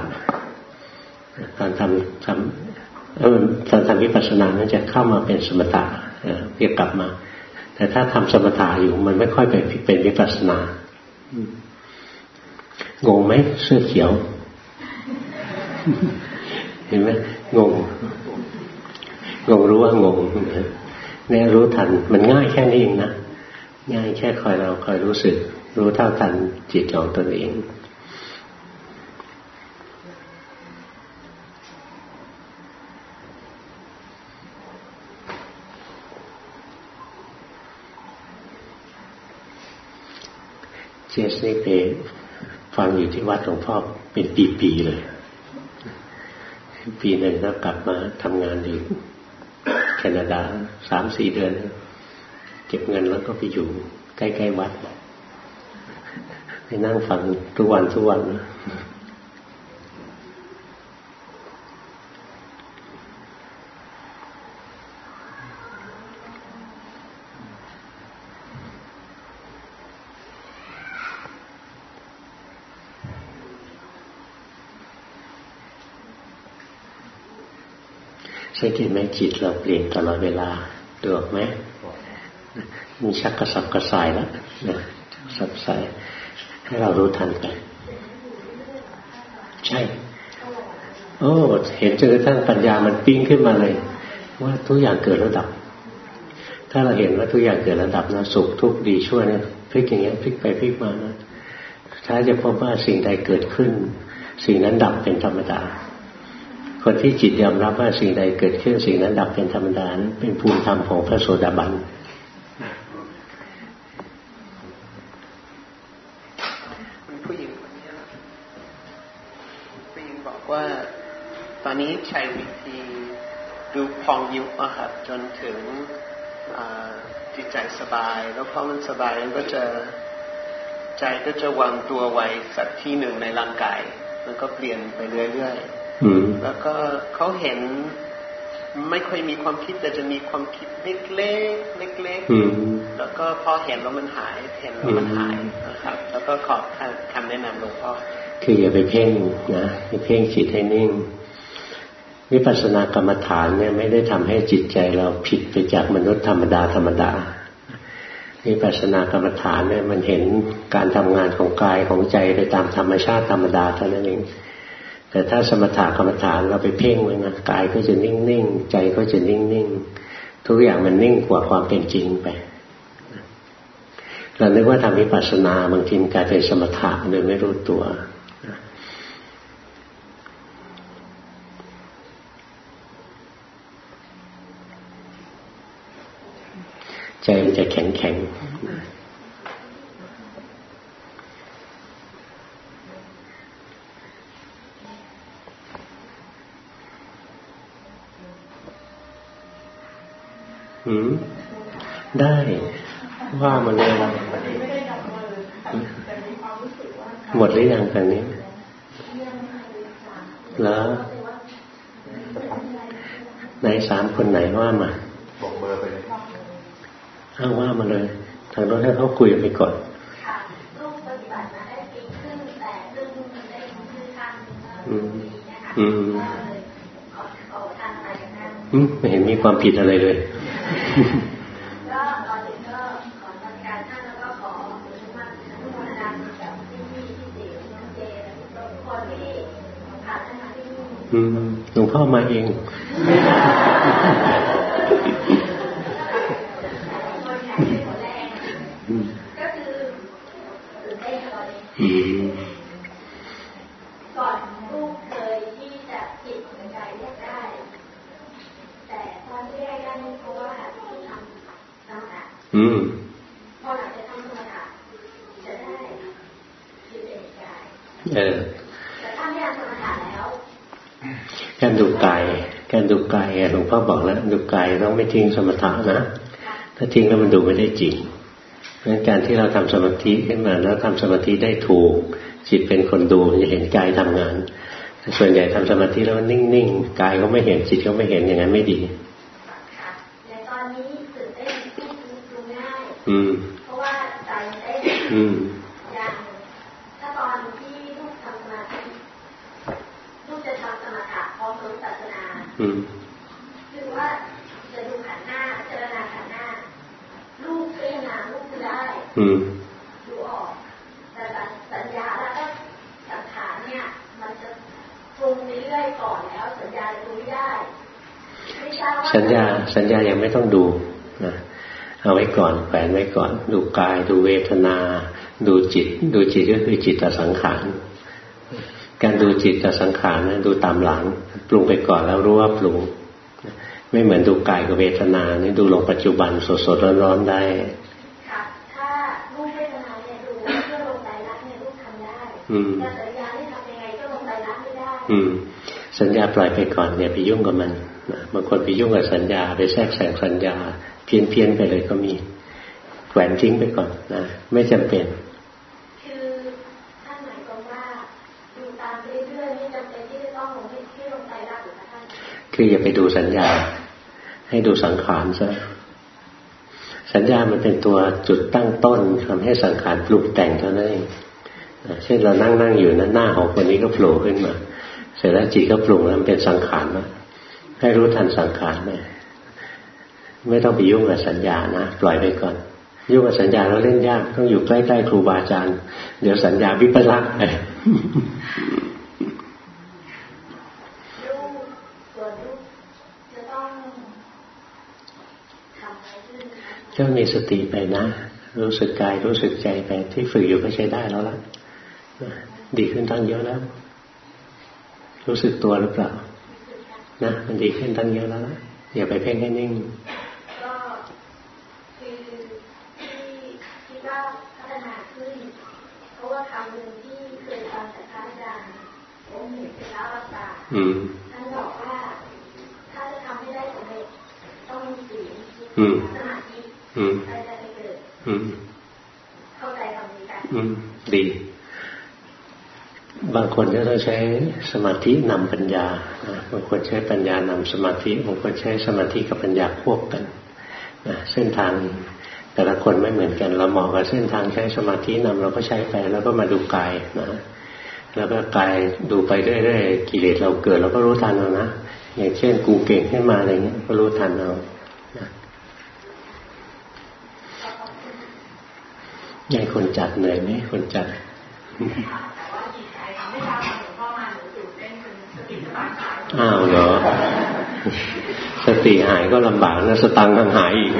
ตอนทำทำเออตอนทำวิปัสสนามันจะเข้ามาเป็นสมถะเรียกกลับมา แต่ถ้าทำสมถะอยู่มันไม่ค่อยไปเป็นวิปัสสนางงไหมเสื้อเขียว เห็นไหมงงงงรู้ว่างงเนี่ยรู้ทัน มันง่ายแค่นี้เองนะง่ายแค่คอยเราคอยรู้สึก รู้เท่าทันจิตของตนเองเจสนี่ไปฟังอยู่ที่วัดหลวงพ่อเป็นปีๆเลย ปีหนึ่งก็กลับมาทำงานอยู่แคนาดาสามสี่เดือน เก็บเงินแล้วก็ไปอยู่ใกล้ ๆ วัด ไปนั่งฟังทุกวันทุกวันนะสังเกตไหมจิตเราเปลี่ยนตลอดเวลาดูออกไหมมีชักกระสับกระส่ายแล้วนะสับสาย ให้เรารู้ทันไปใช่ โอ้เห็นจนกระทั่งปัญญามันปิ้งขึ้นมาเลย ว่าทุกอย่างเกิดระดับ ถ้าเราเห็นว่าทุกอย่างเกิดระดับนะสุขทุกข์ดีชั่วเนี่ยพลิกอย่างเงี้ยพลิกไปพลิกมานะถ้าจะพบว่าสิ่งใดเกิดขึ้น สิ่งนั้นดับเป็นธรรมดา คนที่จิตยอมรับว่าสิ่งใดเกิดขึ้น สิ่งนั้นดับเป็นธรรมดานั้นเป็นภูมิธรรมของพระโสดาบันหญิงผู้หญิงบอกว่า ต อนนี้ใช้วิธีดูพองยุบอะครับจนถึงจิตใจสบาย แล้วพอมันสบายมันก็จะใจก็จะวางตัวไว้สักที่หนึ่งในร่างกายมันก็เปลี่ยนไปเรื่อยๆแล้วก็เขาเห็นไม่ค่อยมีความคิดแต่จะมีความคิดเล็กๆเล็กๆแล้วก็พอเห็นแล้วมันหายเห็นแล้วมันหายนะครับ แล้วก็ขอคำแนะนำหลวงพ่อคืออย่าไปเพ่งนะไปเพ่งจิตให้นิ่ง วิปัสสนากรรมฐานเนี่ยไม่ได้ทำให้จิตใจเราผิดไปจากมนุษย์ธรรมดาธรรมดาวิปัสสนากรรมฐานเนี่ยมันเห็นการทำงานของกายของใจไปตามธรรมชาติธรรมดาเท่านั้นเอง แต่ถ้าสมถะกรรมฐานเราไปเพ่งไว้นะกายก็จะนิ่งๆใจก็จะนิ่งๆทุกอย่างมันนิ่งกว่าความเป็นจริงไปเรานึกว่าทำวิปัสสนาบางทีกลายเป็นสมถะโดยไม่รู้ตัว ใจมันจะแข็งแข็งหืมได้ว่ามาเลยหมดหรือยังตอนนี้แล้วไหนสามคนไหนว่ามา อ้าว่ามาเลย ทางโน้นให้เขาคุยไปก่อนค่ะลูกปฏิบัติมาได้ปีครึ่งแต่เรื่องได้คือทางอืมอืมขอขอทางอะไรนะอืมไม่เห็นมีความผิดอะไรเลยหลวงพ่อมาเองก่อนลูกเคยที่จะจิตหัวใจเรียกได้ แต่ตอนที่ได้ได้เพราะว่าที่ทำสมถะพอหลังจะทำสมถะจะได้จิตเอกกายเออแต่ถ้าไม่ทำสมถะแล้วการดูกายการดูกายหลวงพ่อบอ กแล้วดูกายต้องไม่ทิ้งสมถะนะ ถ้าทิ้งแล้วมันดูไม่ได้จริงเพราะฉะนั้นการที่เราทำสมาธิขึ้นมาแล้วทำสมาธิได้ถูก จิตเป็นคนดูจะเห็นกายทำงานส่วนใหญ่ทำสมาธิแล้วนิ่งๆกายก็ไม่เห็นจิตก็ไม่เห็นอย่างนั้นไม่ดีแต่ตอนนี้ตื่นเต้นดูง่ายอืมเพราะว่าใจได้อืมคือว่าจะดูขันหน้าเจรณาขันหน้า ลูกเองนะลูก ได้ดูออกแต่สัญญาแล้วก็สังขารเนี่ย มันจะปรุงเรื่อยก่อนแล้วสัญญาจะดูไม่ได้สัญญาสัญญายังไม่ต้องดูนะเอาไว้ก่อนแขวนไว้ก่อน ดูกาย ดูเวทนา ดูจิต ดูจิตก็คือจิตตสังขารการดูจิตกับสังขารนะดูตามหลัง ปรุงไปก่อนแล้วรู้ว่าปรุงไม่เหมือนดูกายกับเวทนานี่ดูลงปัจจุบันสดๆร้อนๆได้ค่ะถ้ารูปเวทนาเนี่ยดูเพื่อลงใจรักเนี่ยรูปทำได้แต่สัญญาที่ทำยังไงก็ลงใจรักไม่ได้อืม สัญญาปล่อยไปก่อนเนี่ยไปยุ่งกับมันบางคนไปยุ่งกับสัญญา ไปแทรกแซงสัญญา เพี้ยนเพียนไปเลยก็มีแหวนทิ้งไปก่อนนะไม่จำเป็นคืออย่าไปดูสัญญา ให้ดูสังขารซะสัญญามันเป็นตัวจุดตั้งต้นทำให้สังขารปลุกแต่งเท่านั้นเอง เช่นเรานั่งนั่งอยู่นั้นหน้าของคนนี้ก็โผล่ขึ้นมา เสร็จแล้วจิตก็ปรุงแล้วมันเป็นสังขารมาให้รู้ทันสังขารไหมไม่ต้องไปยุ่งกับสัญญานะปล่อยไปก่อน ยุ่งกับสัญญาแล้วเล่นยากต้องอยู่ใกล้ๆครูบาอาจารย์ เดี๋ยวสัญญาวิปลาสไปก็มีสติไปนะ รู้สึกกายรู้สึกใจไปที่ฝึกอยู่ก็ใช้ได้แล้วล่ะ ดีขึ้นตั้งเยอะแล้ว รู้สึกตัวหรือเปล่า นะมันดีขึ้นตั้งเยอะแล้วอย่าไปเพ่งให้นิ่งก็คือที่ที่ว่าพัฒนาขึ้นเพราะว่าคำหนึ่งที่เคยฟังจากพระอาจารย์องค์หนึ่งเป็นล้ารักษาท่านบอกว่าถ้าจะทำให้ได้สำเร็จต้องมีศีลสมาธิอืมอืมเข้าใจคำนี้กันอืมดี บางคนก็ต้องใช้สมาธินำปัญญา บางคนใช้ปัญญานำสมาธิ บางคนใช้สมาธิกับปัญญาควบกันนะเส้นทางแต่ละคนไม่เหมือนกัน เราเหมาะกับเส้นทางใช้สมาธินำเราก็ใช้ไปแล้วก็มาดูกายนะ แล้วก็กายดูไปเรื่อยๆกิเลสเราเกิดเราก็รู้ทันเรานะ อย่างเช่นกูเก่งขึ้นมาอะไรเงี้ยก็รู้ทันเรายายคนจัดเหนื่อยไหมคนจัด อ้าวเหรอ สติหายก็ลำบากนะสตังค์ทั้งหายอีกแ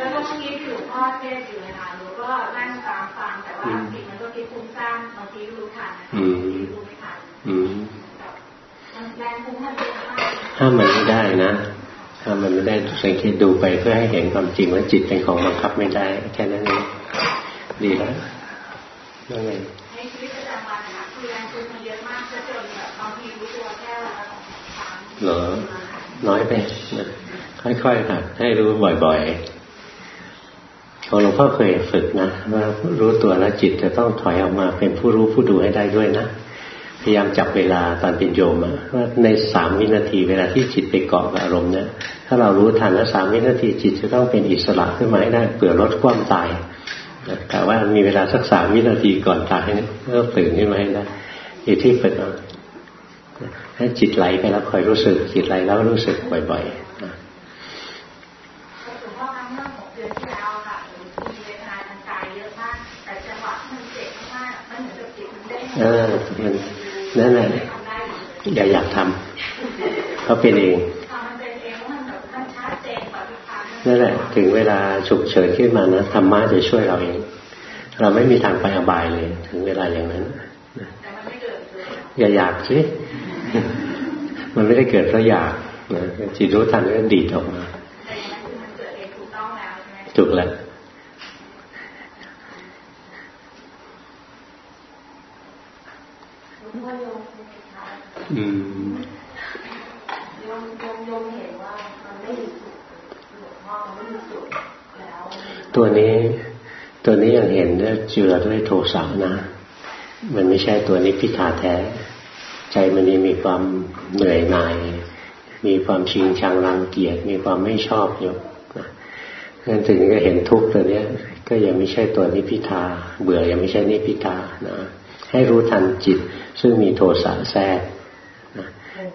ล้วก็เมื่อกี้ถือพ่อเทศอยู่นะคะหนูก็นั่งตามฟังแต่ว่าจิตมันก็คิดฟุ้งซ่านบางทีรู้ทันบางทีรู้ไม่ทันมันแรงฟุ้งมันเยอะมากถ้ามันไม่ได้นะถ้ามันไม่ได้สังเกตดูไปเพื่อให้เห็นความจริงว่าจิตเป็นของบังคับไม่ได้ แค่นั้นเองดีแล้วยังไงในชีวิต หรอน้อยไปค่อยๆค่ะให้รู้บ่อยๆของหลวงพ่อเคยฝึกนะว่ารู้ตัวแล้วจิตจะต้องถอยออกมาเป็นผู้รู้ผู้ดูให้ได้ด้วยนะพยายามจับเวลาตอนเป็นโยมว่าในสามวินาทีเวลาที่จิตไปเกาะกับอารมณ์เนี่ยถ้าเรารู้ทันแล้วสามวินาทีจิตจะต้องเป็นอิสระขึ้นมาให้ได้เปลือลดความตายแต่ว่ามีเวลาสักสามวินาทีก่อนตายนี่เริ่มตื่นขึ้นมาให้ได้อยู่ที่ฝึกเอา ให้จิตไหลไปแล้วคอยรู้สึก จิตไหลแล้วรู้สึกบ่อยๆเออมันนั่นแหละอย่าอยากทำเขาเป็นเองนั่นแหละ ถึงเวลาฉุกเฉินขึ้นมานะธรรมะจะช่วยเราเอง เราไม่มีทางไปอบายเลย ถึงเวลาอย่างนั้นอย่าอยากสิ มันไม่ได้เกิดเพราะอยากนะจิตรู้ทันก็ดีดออกมาถูกแล้วอืมยมยมเห็นว่ามันไม่มีสุขหลวงพ่อมันไม่มีสุขแล้ว ตัวนี้ตัวนี้ยังเห็นว่าเจือด้วยโทสะนะ มันไม่ใช่ตัวนี้พิธาแท้ ใจมันยังมีความเหนื่อยหน่าย มีความชิงชังรังเกียจมีความไม่ชอบอยู่นะนั่นถึงก็เห็นทุกข์ตัวนี้ย ก็ยังไม่ใช่ตัวนิพิทา เบื่อยังไม่ใช่นิพิทานะให้รู้ทันจิต ซึ่งมีโทสะแทรก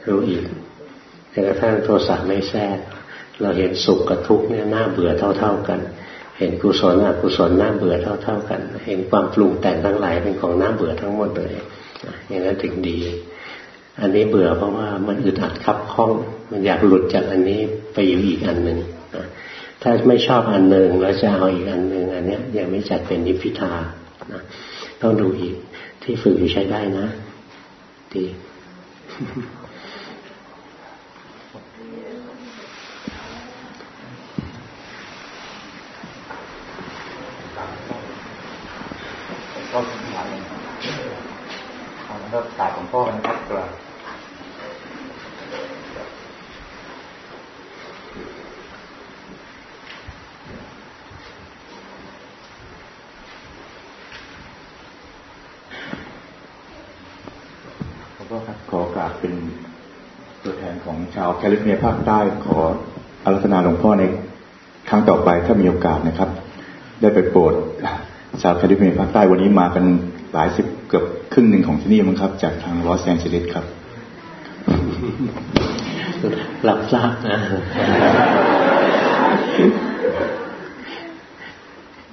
รู้อีกแต่กระทั่งโทสะไม่แทรกเราเห็นสุขกับทุกข์เนี่ยน่าเบื่อเท่า ๆกัน เห็นกุศลอกุศลน่าเบื่อเท่า ๆ กัน เห็นความปรุงแต่งทั้งหลายเป็นของน่าเบื่อทั้งหมดเลยอย่างนั้นถึงดี อันนี้เบื่อเพราะว่ามันอึดอัดคับข้อง มันอยากหลุดจากอันนี้ไปอยู่อีกอันหนึ่งถ้าไม่ชอบอันหนึ่งแล้วจะเอาอีกอันหนึ่งอันนี้ยังไม่จัดเป็นนิพพิทาต้องดูอีกที่ฝึกอยู่ใช้ได้นะ ดีก็ถามเอาแล้วก็กราบหลวงพ่อนะครับกราบขอครับขอกราบ เป็นตัวแทนของชาวแคลิฟอร์เนียภาคใต้ขออารัธนาหลวงพ่อในครั้งต่อไปถ้ามีโอกาสนะครับ ได้ไปโปรดชาวแคลิฟอร์เนียภาคใต้วันนี้มากันหลายสิบเกือบครึ่งหนึ่งของที่นี่มั้งครับ จากทางลอสแอนเจลิสครับรับทราบนะ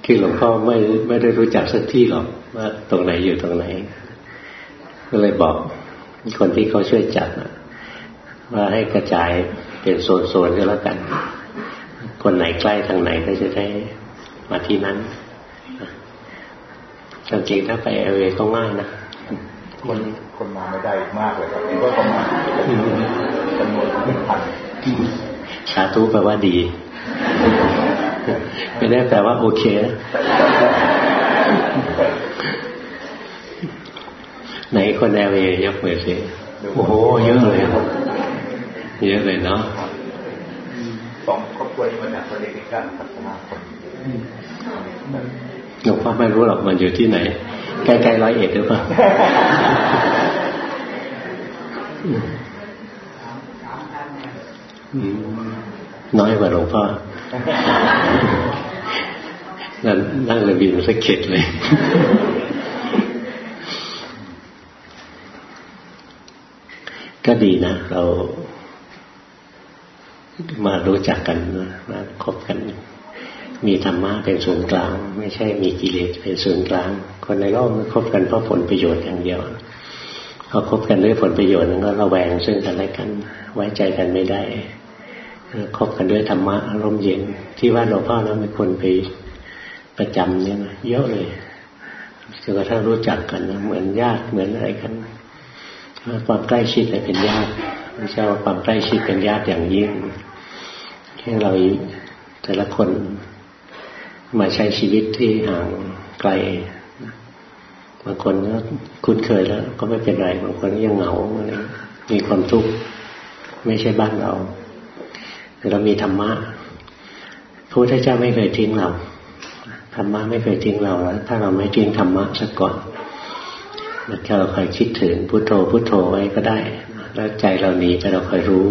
คือหลวงพ่อไม่ไม่ได้รู้จักสักที่หรอกว่าตรงไหนอยู่ตรงไหน ก็เลยบอก คนที่เขาช่วยจัดว่าให้กระจายเป็นโซนๆก็แล้วกัน คนไหนใกล้ทางไหนก็จะได้มาที่นั้นจริงๆถ้าไปเอเวก็ง่ายนะคนคนมาไม่ได้มากเลยครับนี่ก็ประมาณจำนวนหนึ่งพันสาธุแปลว่าดีไม่ได้แปลว่าโอเคนะ ไหนคนแอเวยกมือสิโอ้โห เยอะเลยเยอะเลยเนาะสองครอบครัวนี้มาจากประเทศกันพัฒนาคนหลวงพ่อไม่รู้หรอกมันอยู่ที่ไหนใกล้ๆร้อยเอ็ดหรือเปล่าน้อยกว่าหลวงพ่อนั่นนั่งระบินสักเข็ดเลย ก็ดีนะ เรามารู้จักกันมาคบกัน มีธรรมะเป็นศูนย์กลาง ไม่ใช่มีกิเลสเป็นศูนย์กลาง คนในโลกคบกันเพราะผลประโยชน์อย่างเดียวพอคบกันด้วยผลประโยชน์นั้นก็ระแวงซึ่งกันและกัน ไว้ใจกันไม่ได้คบกันด้วยธรรมะอารมณ์เย็น ที่ว่าหลวงพ่อนั้นเป็นคนไปประจำเนี่ยนะเยอะเลยจนกระทั่งรู้จักกันนะเหมือนญาติเหมือนอะไรกัน ความใกล้ชิดเป็นญาติไม่ใช่ว่าความใกล้ชิดเป็นญาติอย่างยิ่งแค่เราแต่ละคนมาใช้ชีวิตที่ห่างไกลบางคนก็คุ้นเคยแล้ว ก็ไม่เป็นไรบางคนยังเหงาอะไรมีความทุกข์ไม่ใช่บ้านเราแต่เรามีธรรมะพระพุทธเจ้าไม่เคยทิ้งเราธรรมะไม่เคยทิ้งเราแล้วถ้าเราไม่ทิ้งธรรมะสักก่อน มันแค่เราคอยคิดถึงพุโทโธพุโทโธไว้ก็ได้ แล้วใจเราหนีไปเราคอยรู้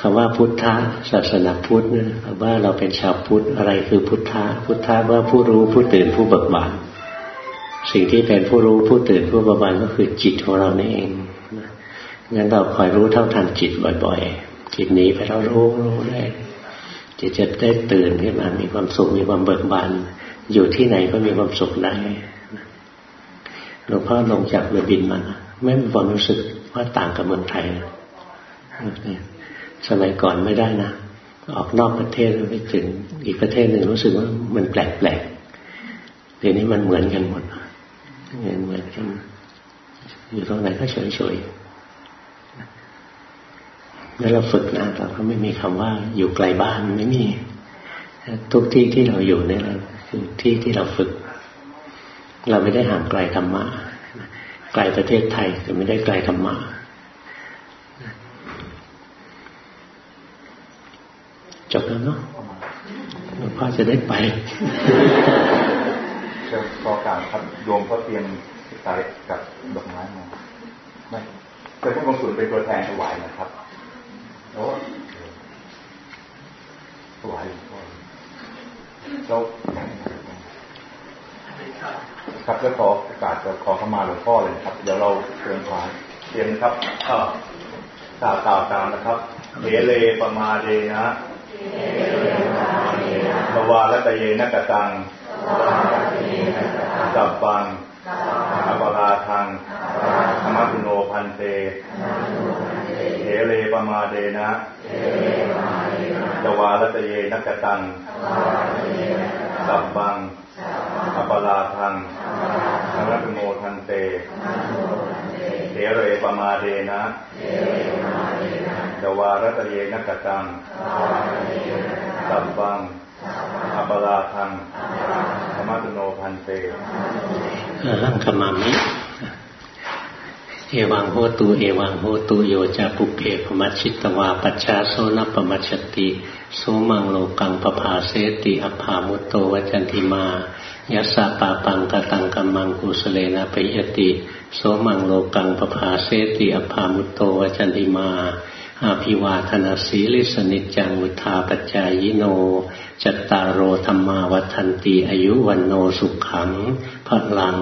คำว่าพุทธะศาสนาพุทธเนี่ยว่าเราเป็นชาวพุทธอะไรคือพุทธะพุทธะว่าผู้รู้ผู้ตื่นผู้เบิกบานสิ่งที่เป็นผู้รู้ผู้ตื่นผู้เบิกบานก็คือจิตของเรานี่เองงั้นเราคอยรู้เท่าทันจิตบ่อยๆ จิตหนีไปเรารู้รู้ได้จิตจะได้ตื่นขึ้นมามีความสุขมีความเบิกบานอยู่ที่ไหนก็มีความสุขได้ หลวงพ่อลงจากเรือบินมาไม่มีความรู้สึกว่าต่างกับเมืองไทยนะสมัยก่อนไม่ได้นะออกนอกประเทศไปถึงอีกประเทศหนึ่งรู้สึกว่ามันแปลกๆเดี๋ยวนี้มันเหมือนกันหมดเหมือนเหมือนกันอยู่ตรงไหนก็เฉยๆแล้วเราฝึกนะเราก็ไม่มีคำว่าอยู่ไกลบ้านไม่มี ทุกที่ที่เราอยู่เนี่ยคือที่ที่เราฝึก เราไม่ได้ห่างไกลธรรมะไกลประเทศไทยแต่ไม่ได้ไกลธรรมะจบแล้วเนาะหลวงพ่อจะได้ไปเชิญขอการครับโยมก็เตรียมสายกับดอกไม้มาไม่เชิญผู้บงสุนเป็นตัวแทนถวายนะครับโอ้ถวายเรา ครับแล้วขอโอกาสจะขอเข้ามาหลวงพ่อเลยครับ เดี๋ยวเราเชิญพานเตรียมครับก็กล่าวกล่าวตามนะครับเอเลปมาเดนะสวาละตะเยนกตังสับบังอปราทังธรรมตุโนพันเตเอเลปมาเดนะสวาลตเยนกตังสับบัง อปลาทังธรรมโมทันเตเทเรปมาเดนะดวารัตเยนกตังสับบังอปลาทังธรรมตโนพันเตร่างขมามิเอวังโหตูเอวังโหตูโยจะปุเพปมัชชิตวาปัจชาโซนปมัชติโสมังโลกังปภาเสติอภามุตโตวจันติมา ยัสสะปาปังกตังกัมมังกุสเลนะปิยติโสมังโลกังปภาเสติอภามุตโตวจันติมาอาภิวาธนาสีลิสนิจังวุทาปัจจายโน จัตตารโรธรรมาวัฒนติอายุวันโนสุขังพลัง